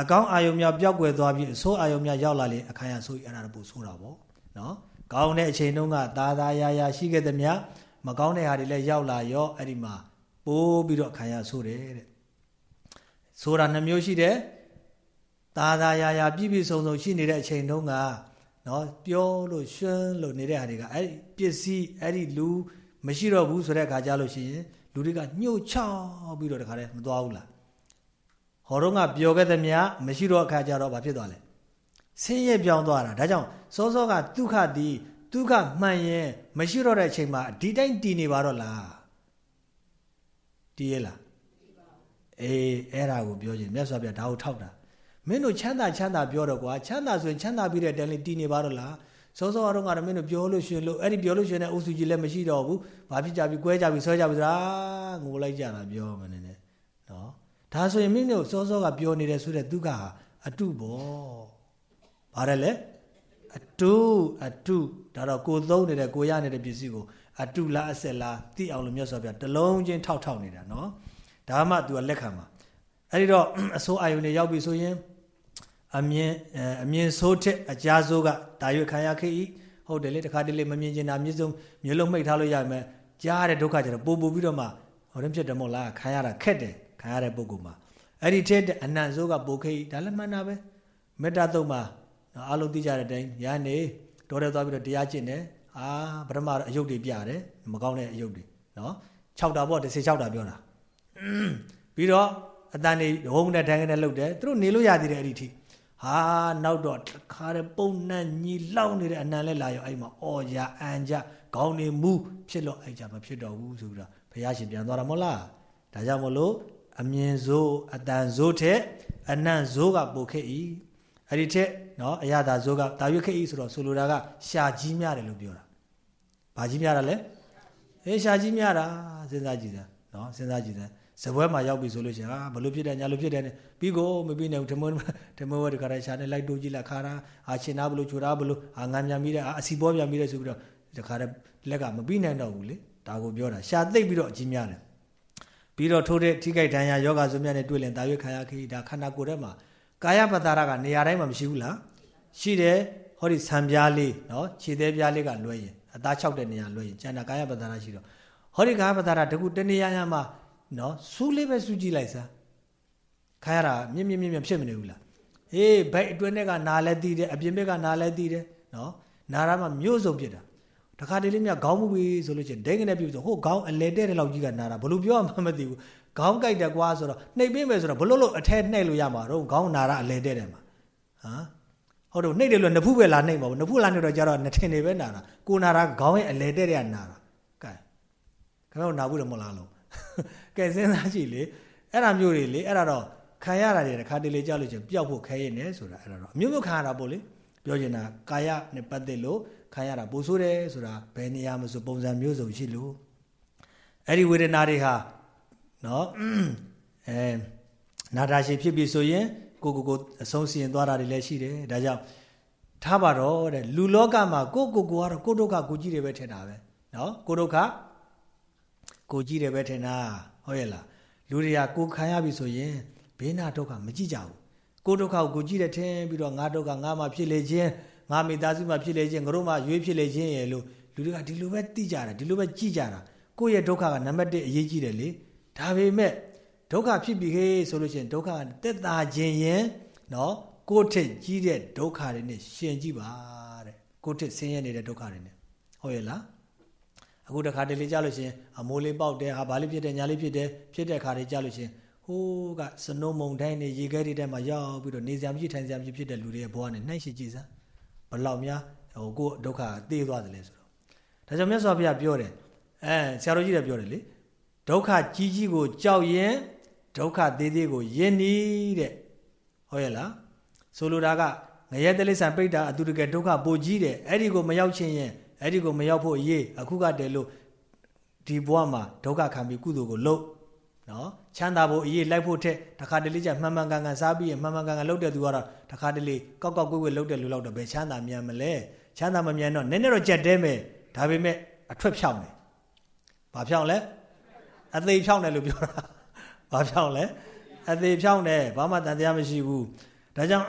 အကောင်းအာယုံများပျောက်ကွယ်သွားပြီးအဆိုးအာယုံများရောက်လာလေအခါရဆိုးအဲ့ဒါတော့ပို့ဆိုးတာပေါ့နော်ကောင်းတဲ့အချိန်တုန်းကသာသာယာယာရှိခဲ့သည်များမကောင်းတဲ့ဟာတွေလည်းရောက်လာရောအဲ့ဒီမှာပိုးပြီးတော့အခါရဆိုးတယ်တဲ့ဆိုတာနှမျိုးရှိတယ်သာသာယာယာပြည့်ပြည့်စုံစုံရှိနေတဲ့အချိန်တုန်းကနော်ပြောလို့ရွှန်းလို့နေတဲ့ဟာတွေကအဲ့ဒီပစ္စည်းအဲ့ဒီလူမရှိတော့ဘူးဆိုတဲ့အခါကြလို့ရှိရင်လူတွေကညှို့ချောက်ပြီးတော့တခါတည်းမသွားဘူးလား ဟောတော့ကပျော်ခဲ့သမျှမရှိတော့အခါကြတော့ဘာဖြစ်သွားလဲဆင်းရဲပြောင်းသွားတာဒါကြောင့်စောစောကဒုက္ခတီဒုက္ခမှန်ရင်မရှိတော့တဲ့အချိန်မှာဒီတိုင်းတည်နေပါတော့လားတည်ရလားအေးအဲ့ဒါကိုပြောခြင်းမြတ်စွာဘုရားဒါကိုထောက်တာမင်းတို့ချမ်းသာချမ်းသာပြောတော့ကွာချမ်းသာဆိုရင်ချမ်းသာပြီးတဲ့တန်လေးတည်နေပါတော့လားစောစောကတော့ငါတို့မင်းတို့ပြောလို့ရှင်လို့အဲ့ဒီပြောလို့ရှင်တဲ့အုပ်စုကြီးလည်းမရှိတော့ဘူးဘာဖြစ်ကြပြီကွဲကြပြီဆွဲကြပြီသလားငိုလိုက်ကြတာပြောမနေနဲ့နော် ဒါဆိုရင်မင်းတို့စောစောကပြောနေတဲ့ဆိုတဲ့ဒုက္ခဟာအတုပေါ့ဘာလဲလဲအတုအတုဒါတော့ကိုသုံးနေတဲ့ကိုရနေတဲ့ပစ္စည်းကိုအတုလားအဆက်လားသိအောင်လို့မြတ်စွာဘုရားတလုံးချင်းထောက်ထောက်နေတာနော်ဒါမှ तू ကလက်ခံမှာအဲ့ဒီတော့အစိုးအာယုန်တွေရောက်ပြီဆိုရင်အမြင်အမြင်ဆိုးထက်အကြဆိုးကတာရွေခံရခဲ့ဤဟုတ်တယ်လေတခါတလေမမြင်ချင်တာမြစ်စုံမျိုးလုံးမိတ်ထားလို့ရမယ်ကြားတဲ့ဒုက္ခကျတော့ပို့ပို့ပြီးတော့မှဟောရင်ဖြစ်တယ်မို့လားခံရတာခက်တယ် ခံရတဲ့ပုဂ္ဂိုလ်မှာအဲ့ဒီထက်အနံ့ဆိုးကပိုခဲ့ဤဒါလည်းမှန်တာပဲမေတ္တာတုံးမှာအားလုံးသိကြတဲ့အတိုင်းညာနေတော်တယ်သွားပြီးတော့တရားကျင့်တယ်အာပထမအယုတ်တွေပြတယ်မကောင်းတဲ့အယုတ်တွေနော်6တာပေါ့16တာပြောတာပြီးတော့အတန်နေဟိုးနဲ့ထိုင်နဲ့လှုပ်တယ်သူတို့နေလို့ရသေးတယ်အဲ့ဒီထိဟာနောက်တော့ခါတဲ့ပုံနှံ့ညီလောက်နေတဲ့အနံလဲလာရောအဲ့မှာအော်ကြအန်ကြခေါင်းနေမူးဖြစ်လို့အဲ့ကြမဖြစ်တော့ဘူးဆိုပြီးတော့ဘုရားရှင်ပြန်သွားတာမဟုတ်လားဒါကြောင့်မလို့ အမြင်စိုးအတန်စိုးထက်အနံ့စိုးကပိုခဲ့ဤအဲ့ဒီထက်နော်အရသာစိုးကတာရွက်ခဲ့ဤဆိုတော့ဆိုလိုတာကရှာကြီးများတယ်လို့ပြောတာဘာကြီးများတာလဲအေးရှာကြီးများတာစဉ်းစားကြည့်စမ်းနော်စဉ်းစားကြည့်စမ်းဇပွဲမှာရောက်ပြီဆိုလို့ရှိရင်ဟာဘလို့ဖြစ်တယ်ညာလို့ဖြစ်တယ်ပြီးကိုမပြီးနိုင်ဘူးဓမ္မဓမ္မဝတ်တခါတည်းရှာနေလိုက်တိုးကြည့်လိုက်ခါတာအာရှင်နာဘလို့ချိုတာဘလို့အာငံမြန်ပြီးတယ်အာအစီပေါ်ပြန်ပြီးတယ်ဆိုပြီးတော့တခါတည်းလက်ကမပြီးနိုင်တော့ဘူးလေဒါကိုပြောတာရှာသိပ်ပြီးတော့အကြီးများတယ် ပြီးတော့ထိုးတဲ့ထိခိုက်ဒဏ်ရာယောဂဇုံမြတ်နဲ့တွေ့လင်တာရွေးခံရခိဒါခန္ဓာကိုယ်ထဲမှာကာယပတာရကနေရာတိုင်းမှာမရှိဘူးလားရှိတယ်ဟောဒီဆံပြားလေးနော်ခြေသေးပြားလေးကလွှဲရင်အသား၆တဲ့နေရာလွှဲရင်ကျန်တာကာယပတာရရှိတော့ဟောဒီကာယပတာရတကူတနေရာရမှာနော်စူးလေးပဲစူးကြည့်လိုက်စမ်းခါရတာမြင့်မြင့်မြင့်မြင့်ဖြစ်မနေဘူးလားအေးဘိုက်အတွင်းထဲကနာလဲတည်တယ်အပြင်ဘက်ကနာလဲတည်တယ်နော်နာရမှာမျိုးစုံဖြစ်တာ တခါတလေမြခေါင်းမှုပြီဆိုလို့ချင်းဒိန်းကနေပြီဆိုဟိုခေါင်းအလဲတဲ့တဲ့လောက်ကြီးကနာတာဘလို့ပြောမှမသိဘူးခေါင်းကြိုက်တယ်ကွာဆိုတော့နှိပ်ပေးမယ်ဆိုတော့ဘလို့လို့အထဲနှိပ်လို့ရမှာတော့ခေါင်းနာရအလဲတဲ့တယ်မှာဟမ်ဟုတ်တော့နှိပ်တယ်လို့နဖူးပဲလာနှိပ်မှာဘူးနဖူးလာနှိပ်တော့ကြတော့နှထင်နေပဲနာတာကိုနာတာခေါင်းရဲ့အလဲတဲ့တဲ့ကနာတာကဲခင်ဗျားနာဘူးတယ်မဟုတ်လားလို့ကဲစဉ်းစားကြည့်လေအဲ့ဒါမျိုးတွေလေအဲ့ဒါတော့ခံရတာတွေတစ်ခါတလေကြောက်လို့ချင်းပျောက်ဖို့ခဲရင်ねဆိုတာအဲ့ဒါတော့အမျိုးမျိုးခံရတာပေါ့လေပြောချင်တာကာယနဲ့ပတ်သက်လို့ ခံရတာပိုဆိုးတယ်ဆိုတာဘယ်နေရာမှာဆိုပုံစံမျိုးစုံရှိလို့အဲ့ဒီဝေဒနာတွေဟာနော်အဲနာတာရှိဖြစ်ပြီဆိုရင်ကိုကိုကိုအဆုံးစီရင်သွားတာတွေလည်းရှိတယ်ဒါကြောင့်ထားပါတော့တဲ့လူလောကမှာကိုကိုကိုကတော့ကိုဒုက္ခကိုကြည့်တယ်ပဲထင်တာပဲနော်ကိုဒုက္ခကိုကြည့်တယ်ပဲထင်တာဟုတ်ရဲ့လားလူတွေကကိုခံရပြီဆိုရင်ဘေးနာဒုက္ခမကြည့်ကြဘူးကိုဒုက္ခကိုကိုကြည့်တယ်ထင်ပြီးတော့ငါဒုက္ခငါမှဖြစ်လေခြင်း ငါမိသားစုမှဖြစ်လေခြင်းငါတို့မှရွေးဖြစ်လေခြင်းရဲ့လို့လူတွေကဒီလိုပဲသိကြတာဒီလိုပဲကြည့်ကြတာကိုယ့်ရဲ့ဒုက္ခကနံပါတ်1အရေးကြီးတယ်လေဒါပေမဲ့ဒုက္ခဖြစ်ပြီခေဆိုလို့ရှိရင်ဒုက္ခတက်တာခြင်းရင်နော်ကိုယ့်ထက်ကြီးတဲ့ဒုက္ခတွေနဲ့ရှင်ကြည့်ပါတဲ့ကိုယ့်ထက်ဆင်းရဲနေတဲ့ဒုက္ခတွေနဲ့ဟုတ်ရဲ့လားအခုတခါတလေကြားလို့ရှင်အမိုးလေးပေါက်တယ်ဟာဘာလေးဖြစ်တယ်ညာလေးဖြစ်တယ်ဖြစ်တဲ့ခါတွေကြားလို့ရှင်ဟိုးကစနိုးမုန်တိုင်းနေရေခဲတွေထဲမှာရောက်ပြီးတော့နေစရာမရှိထိုင်စရာမရှိဖြစ်တဲ့လူတွေရဲ့ဘဝနဲ့နှိုက်ရှိကြည့်စမ်း ဘလောက်များဟိုကိုဒုက္ခသေသွားတယ်လဲဆိုတော့ဒါကြောင့်မြတ်စွာဘုရားပြောတယ်အဲဆရာတော်ကြီးလည်းပြောတယ်လေဒုက္ခကြီးကြီးကိုကြောက်ရင်ဒုက္ခသေးသေးကိုယဉ်နီးတဲ့ဟုတ်ရဲ့လားဆိုလိုတာကငရဲတလိษံပိဋ္ဌာအတူတကယ်ဒုက္ခပိုကြီးတယ်အဲ့ဒီကိုမရောက်ချင်းရင်အဲ့ဒီကိုမရောက်ဖို့အရေးအခုကတည်းလို့ဒီဘဝမှာဒုက္ခခံပြီးကုသိုလ်ကိုလုပ် နော်ချမ်းသာဖို့အရေးလိုက်ဖို့ထက်တခါတလေကျမှန်မှန်ကန်ကန်စားပြီးရင်မှန်မှန်ကန်ကန်လုပ်တဲ့သူကတော့တခါတလေကောက်ကောက်ကွေ့ကွေ့လုပ်တဲ့လူလောက်တော့ဘယ်ချမ်းသာမြန်မလဲချမ်းသာမမြန်တော့နည်းနည်းတော့ကြက်တဲမယ်ဒါပေမဲ့အထွက်ဖြောင်းတယ်ဘာဖြောင်းလဲအသေးဖြောင်းတယ်လို့ပြောတာဘာဖြောင်းလဲအသေးဖြောင်းတယ်ဘာမှတန်တရားမရှိဘူးဒါကြောင့်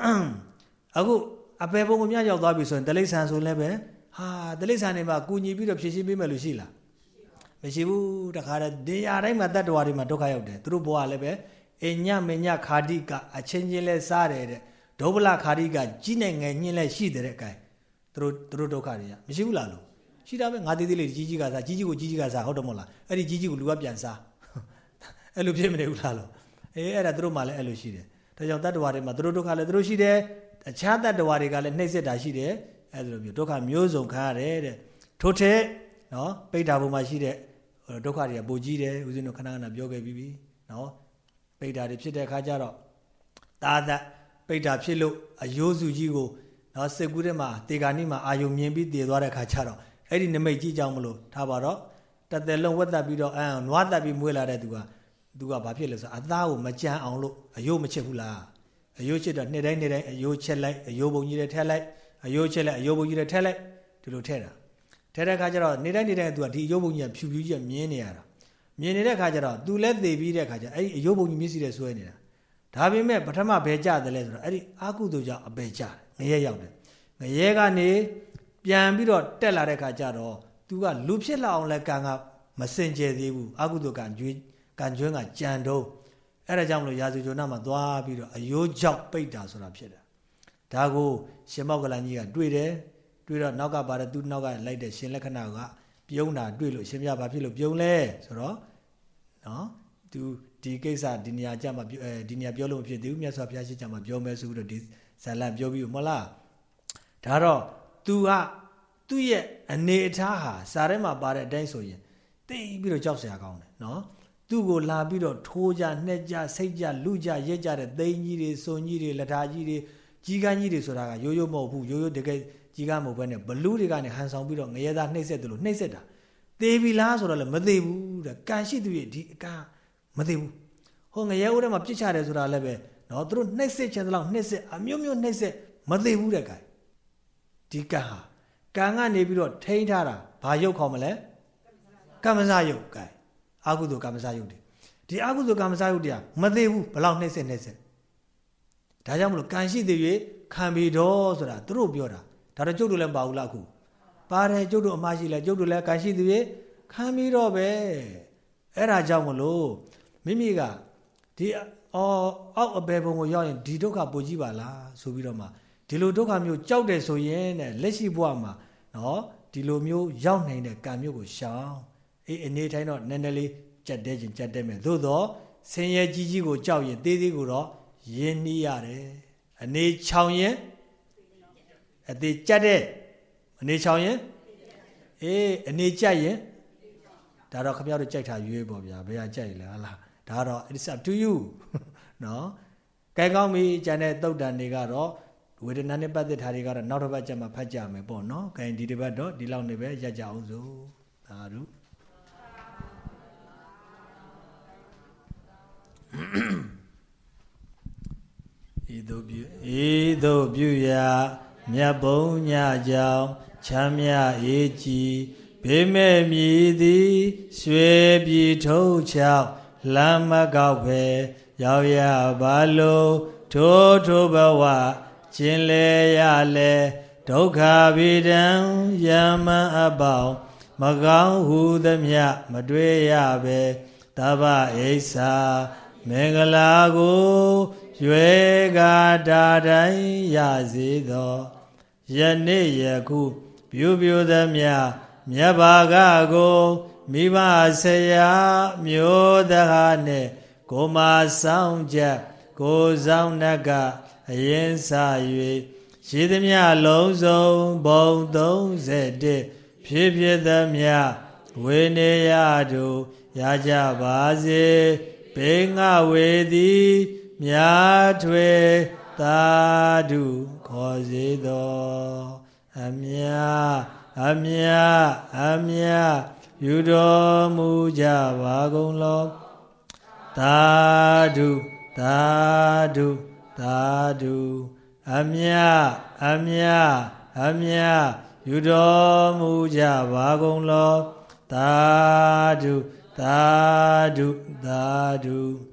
အခုအပေပုံကမြရောက်သွားပြီဆိုရင်တလိษံဆိုလည်းပဲဟာတလိษံနေမှာကူညီပြီးတော့ဖြည့်ရှင်းပေးမယ်လို့ရှိလား မရှိဘူးတခါတည်းနေရာတိုင်းမှာတတ္တဝါတွေမှာဒုက္ခရောက်တယ်သူတို့ဘဝလည်းပဲအညမညခါတိကအချင်းချင်းလဲစားတယ်တဲ့ဒုဗလခါတိကကြီးနေငယ်ညင်းလဲရှိတယ်တဲ့အကိုင်သူတို့သူတို့ဒုက္ခတွေကမရှိဘူးလားလို့ရှိတာပဲငါသေးသေးလေးကြီးကြီးကစားကြီးကြီးကိုကြီးကြီးကစားဟုတ်တယ်မဟုတ်လားအဲ့ဒီကြီးကြီးကိုလူကပြန်စားအဲ့လိုဖြစ်မနေဘူးလားလို့အေးအဲ့ဒါသူတို့မှလည်းအဲ့လိုရှိတယ်ဒါကြောင့်တတ္တဝါတွေမှာသူတို့ဒုက္ခလည်းသူတို့ရှိတယ်အခြားတတ္တဝါတွေကလည်းနှိမ့်ဆက်တာရှိတယ်အဲ့လိုမျိုးဒုက္ခမျိုးစုံခံရတယ်တဲ့ထို့ထက်နော်ပိဋ္ဌာဘုံမှာရှိတဲ့ ဒုက္ခတွေကပိုကြီးတယ်ဦးဇင်းတို့ခဏခဏပြောခဲ့ပြီးပြီနော်ပိဋ္ဌာတွေဖြစ်တဲ့အခါကျတော့တာသက်ပိတ်တာဖြစ်လို့အယိုးစုကြီးကိုနော်စစ်ကူးထဲမှာတေဂာနိမှာအာယုံမြင်ပြီးတည်သွားတဲ့ခါကျတော့အဲ့ဒီနမိတ်ကြီးကြောင့်မလို့ထားပါတော့တသက်လုံးဝက်သက်ပြီးတော့အဲနွားသက်ပြီးမွေးလာတဲ့သူကသူကဘာဖြစ်လဲဆိုအသားကိုမကြမ်းအောင်လို့အယိုးမချစ်ဘူးလားအယိုးချစ်တော့နေ့တိုင်းနေ့တိုင်းအယိုးချက်လိုက်အယိုးပုံကြီးတွေထည့်လိုက်အယိုးချက်လိုက်အယိုးပုံကြီးတွေထည့်လိုက်ဒီလိုထည့်တာ ထည့်တဲ့ခါကျတော့နေ့တိုင်းနေ့တိုင်းသူကဒီအယိုးပုံကြီးကဖြူဖြူကြီးမြင်းနေရတာမြင်နေတဲ့ခါကျတော့သူလည်းသေပြီးတဲ့ခါကျအဲ့ဒီအယိုးပုံကြီးမျက်စိနဲ့ဆွဲနေတာဒါပေမဲ့ပထမဘယ်ကြတယ်လဲဆိုတော့အဲ့ဒီအာကုသိုလ်ကြောင့်အဘယ်ကြတယ်ငရဲရောက်တယ်ငရဲကနေပြန်ပြီးတော့တက်လာတဲ့ခါကျတော့သူကလူဖြစ်လာအောင်လဲကံကမစင်ကြယ်သေးဘူးအာကုသိုလ်ကံကျွေးကံကျွန်းကကြံတော့အဲ့ဒါကြောင့်မလို့ရာဇူဂျုံနာမှာသွားပြီးတော့အယိုးကြောက်ပိတ်တာဆိုတာဖြစ်တာဒါကိုရှင်မောက်ကလန်ကြီးကတွေ့တယ် တွေ့တော့နောက်ကပါတယ်သူနောက်ကလိုက်တဲ့ရှင်လက္ခဏာကပြုံးတာတွေ့လို့ရှင်ပြဘာဖြစ်လို့ပြုံးလဲဆိုတော့နော်သူဒီကိစ္စဒီနေရာကြမှာအဲဒီနေရာပြောလို့မဖြစ်သေးဘူးမြတ်စွာဘုရားရှိကြမှာပြောမယ်ဆိုပြီးတော့ဒီဇာလန်ပြောပြီးမလားဒါတော့ तू ကသူ့ရဲ့အနေအထားဟာစာထဲမှာပါတဲ့အတိုင်းဆိုရင်တိတ်ပြီးတော့ကြောက်စရာကောင်းတယ်နော်သူ့ကိုလာပြီးတော့ထိုးကြနှက်ကြစိတ်ကြလူကြရက်ကြတဲ့သိန်းကြီးတွေစွန်ကြီးတွေလထာကြီးတွေကြီးကန်းကြီးတွေဆိုတာကရိုးရိုးမဟုတ်ဘူးရိုးရိုးတကယ် ကြီးကန်းမဟုတ်ဘဲနဲ့ဘလူးတွေကနေဟန်ဆောင်ပြီးတော့ငရဲသားနှိမ့်ဆက်တယ်လို့နှိမ့်ဆက်တာသေပြီလားဆိုတော့လည်းမသေးဘူးတဲ့ကံရှိသူရဲ့ဒီအကမသေးဘူးဟိုငရဲဦးထဲမှာပြစ်ချတယ်ဆိုတာလည်းပဲနော်သူတို့နှိမ့်ဆက်ချင်တဲ့လောက်နှိမ့်ဆက်အမျိုးမျိုးနှိမ့်ဆက်မသေးဘူးတဲ့ကံဒီကံဟာကံကနေပြီးတော့ထိန်းထားတာဘာရုပ်ခေါ်မလဲကမ္မဇယုတ်ကံအာဟုတုကမ္မဇယုတ်တွေဒီအာဟုတုကမ္မဇယုတ်တွေကမသေးဘူးဘလောက်နှိမ့်ဆက်နှိမ့်ဆက်ဒါကြောင့်မလို့ကံရှိသေး၍ခံပြီတော့ဆိုတာသူတို့ပြောတာ ဒါတော့ကျုပ်တို့လည်းမပါဘူးလားအခုပါတယ်ကျုပ်တို့အမှားရှိလဲကျုပ်တို့လည်းကံရှိသေး၍ခံပြီတော့ပဲအဲ့ဒါကြောင့်မလို့မိမိကဒီအော်အောက်အပေဘုံကိုရောက်ရင်ဒီဒုက္ခပိုကြီးပါလားဆိုပြီးတော့မှဒီလိုဒုက္ခမျိုးကြောက်တယ်ဆိုရင်တဲ့လက်ရှိဘဝမှာနော်ဒီလိုမျိုးရောက်နိုင်တဲ့ကံမျိုးကိုရှောင်အေးအနေတိုင်းတော့နည်းနည်းလေးကြက်တဲခြင်းကြက်တဲမယ်သို့တော့ဆင်းရဲကြီးကြီးကိုကြောက်ရင်သေးသေးကိုတော့ယဉ်နှီးရတယ်အနေချောင်ရင် အသေးကြက်တဲ့အနေချောင်ရင်အေးအနေကြက်ရင်ဒါတော့ခင်ဗျားတို့ကြိုက်တာရွေးပေါ့ဗျာဘယ်ဟာကြိုက်လဲဟာလားဒါတော့ it's up to you နော်ကဲကောင်းပြီကျန်တဲ့တုတ်တန်တွေကတော့ဝေဒနာနဲ့ပတ်သက်တာတွေကတော့နောက်တစ်ပတ်ကျမှဖတ်ကြမယ်ပေါ့နော်။ခိုင်ဒီတစ်ပတ်တော့ဒီလောက်နေပဲရက်ကြအောင်စို့။သာဓုဤသို့ပြုဤသို့ပြုရာ မြတ်ဘုံညကြောင့်ချမ်းမြအေးကြည်ဘေးမဲ့မြည်သည်ရွှေပြည်ထုံးချောက်လမ်းမကောက်ပဲရောက်ရပါလို့ထိုးထိုးဘဝကျင်လေရလေဒုက္ခဗိဒံယမအပေါင်းမကောင်းဟုသမျှမတွေ့ရပဲတဗ္ဗအိဆာမင်္ဂလာကို ရွယ်ကာတာတိုင်းရစေသောယနေ့ယခုပြုပြုသမျှမြတ်ဘာကကိုမိဘဆရာမျိုးတကားနဲ့ကိုမဆောင်ချက်ကိုဆောင်နကအရင်စ၍ရှိသမျှလုံးစုံဘုံ31ဖြစ်ဖြစ်သမျှဝေနေရတို့ရကြပါစေဘေငှဝေသည် မြာထွေသာဓုခေါ်စေသောအမြအမြအမြယူတော်မူကြပါကုန်လောသာဓုသာဓုသာဓုအမြအမြအမြယူတော်မူကြပါကုန်လောသာဓုသာဓုသာဓု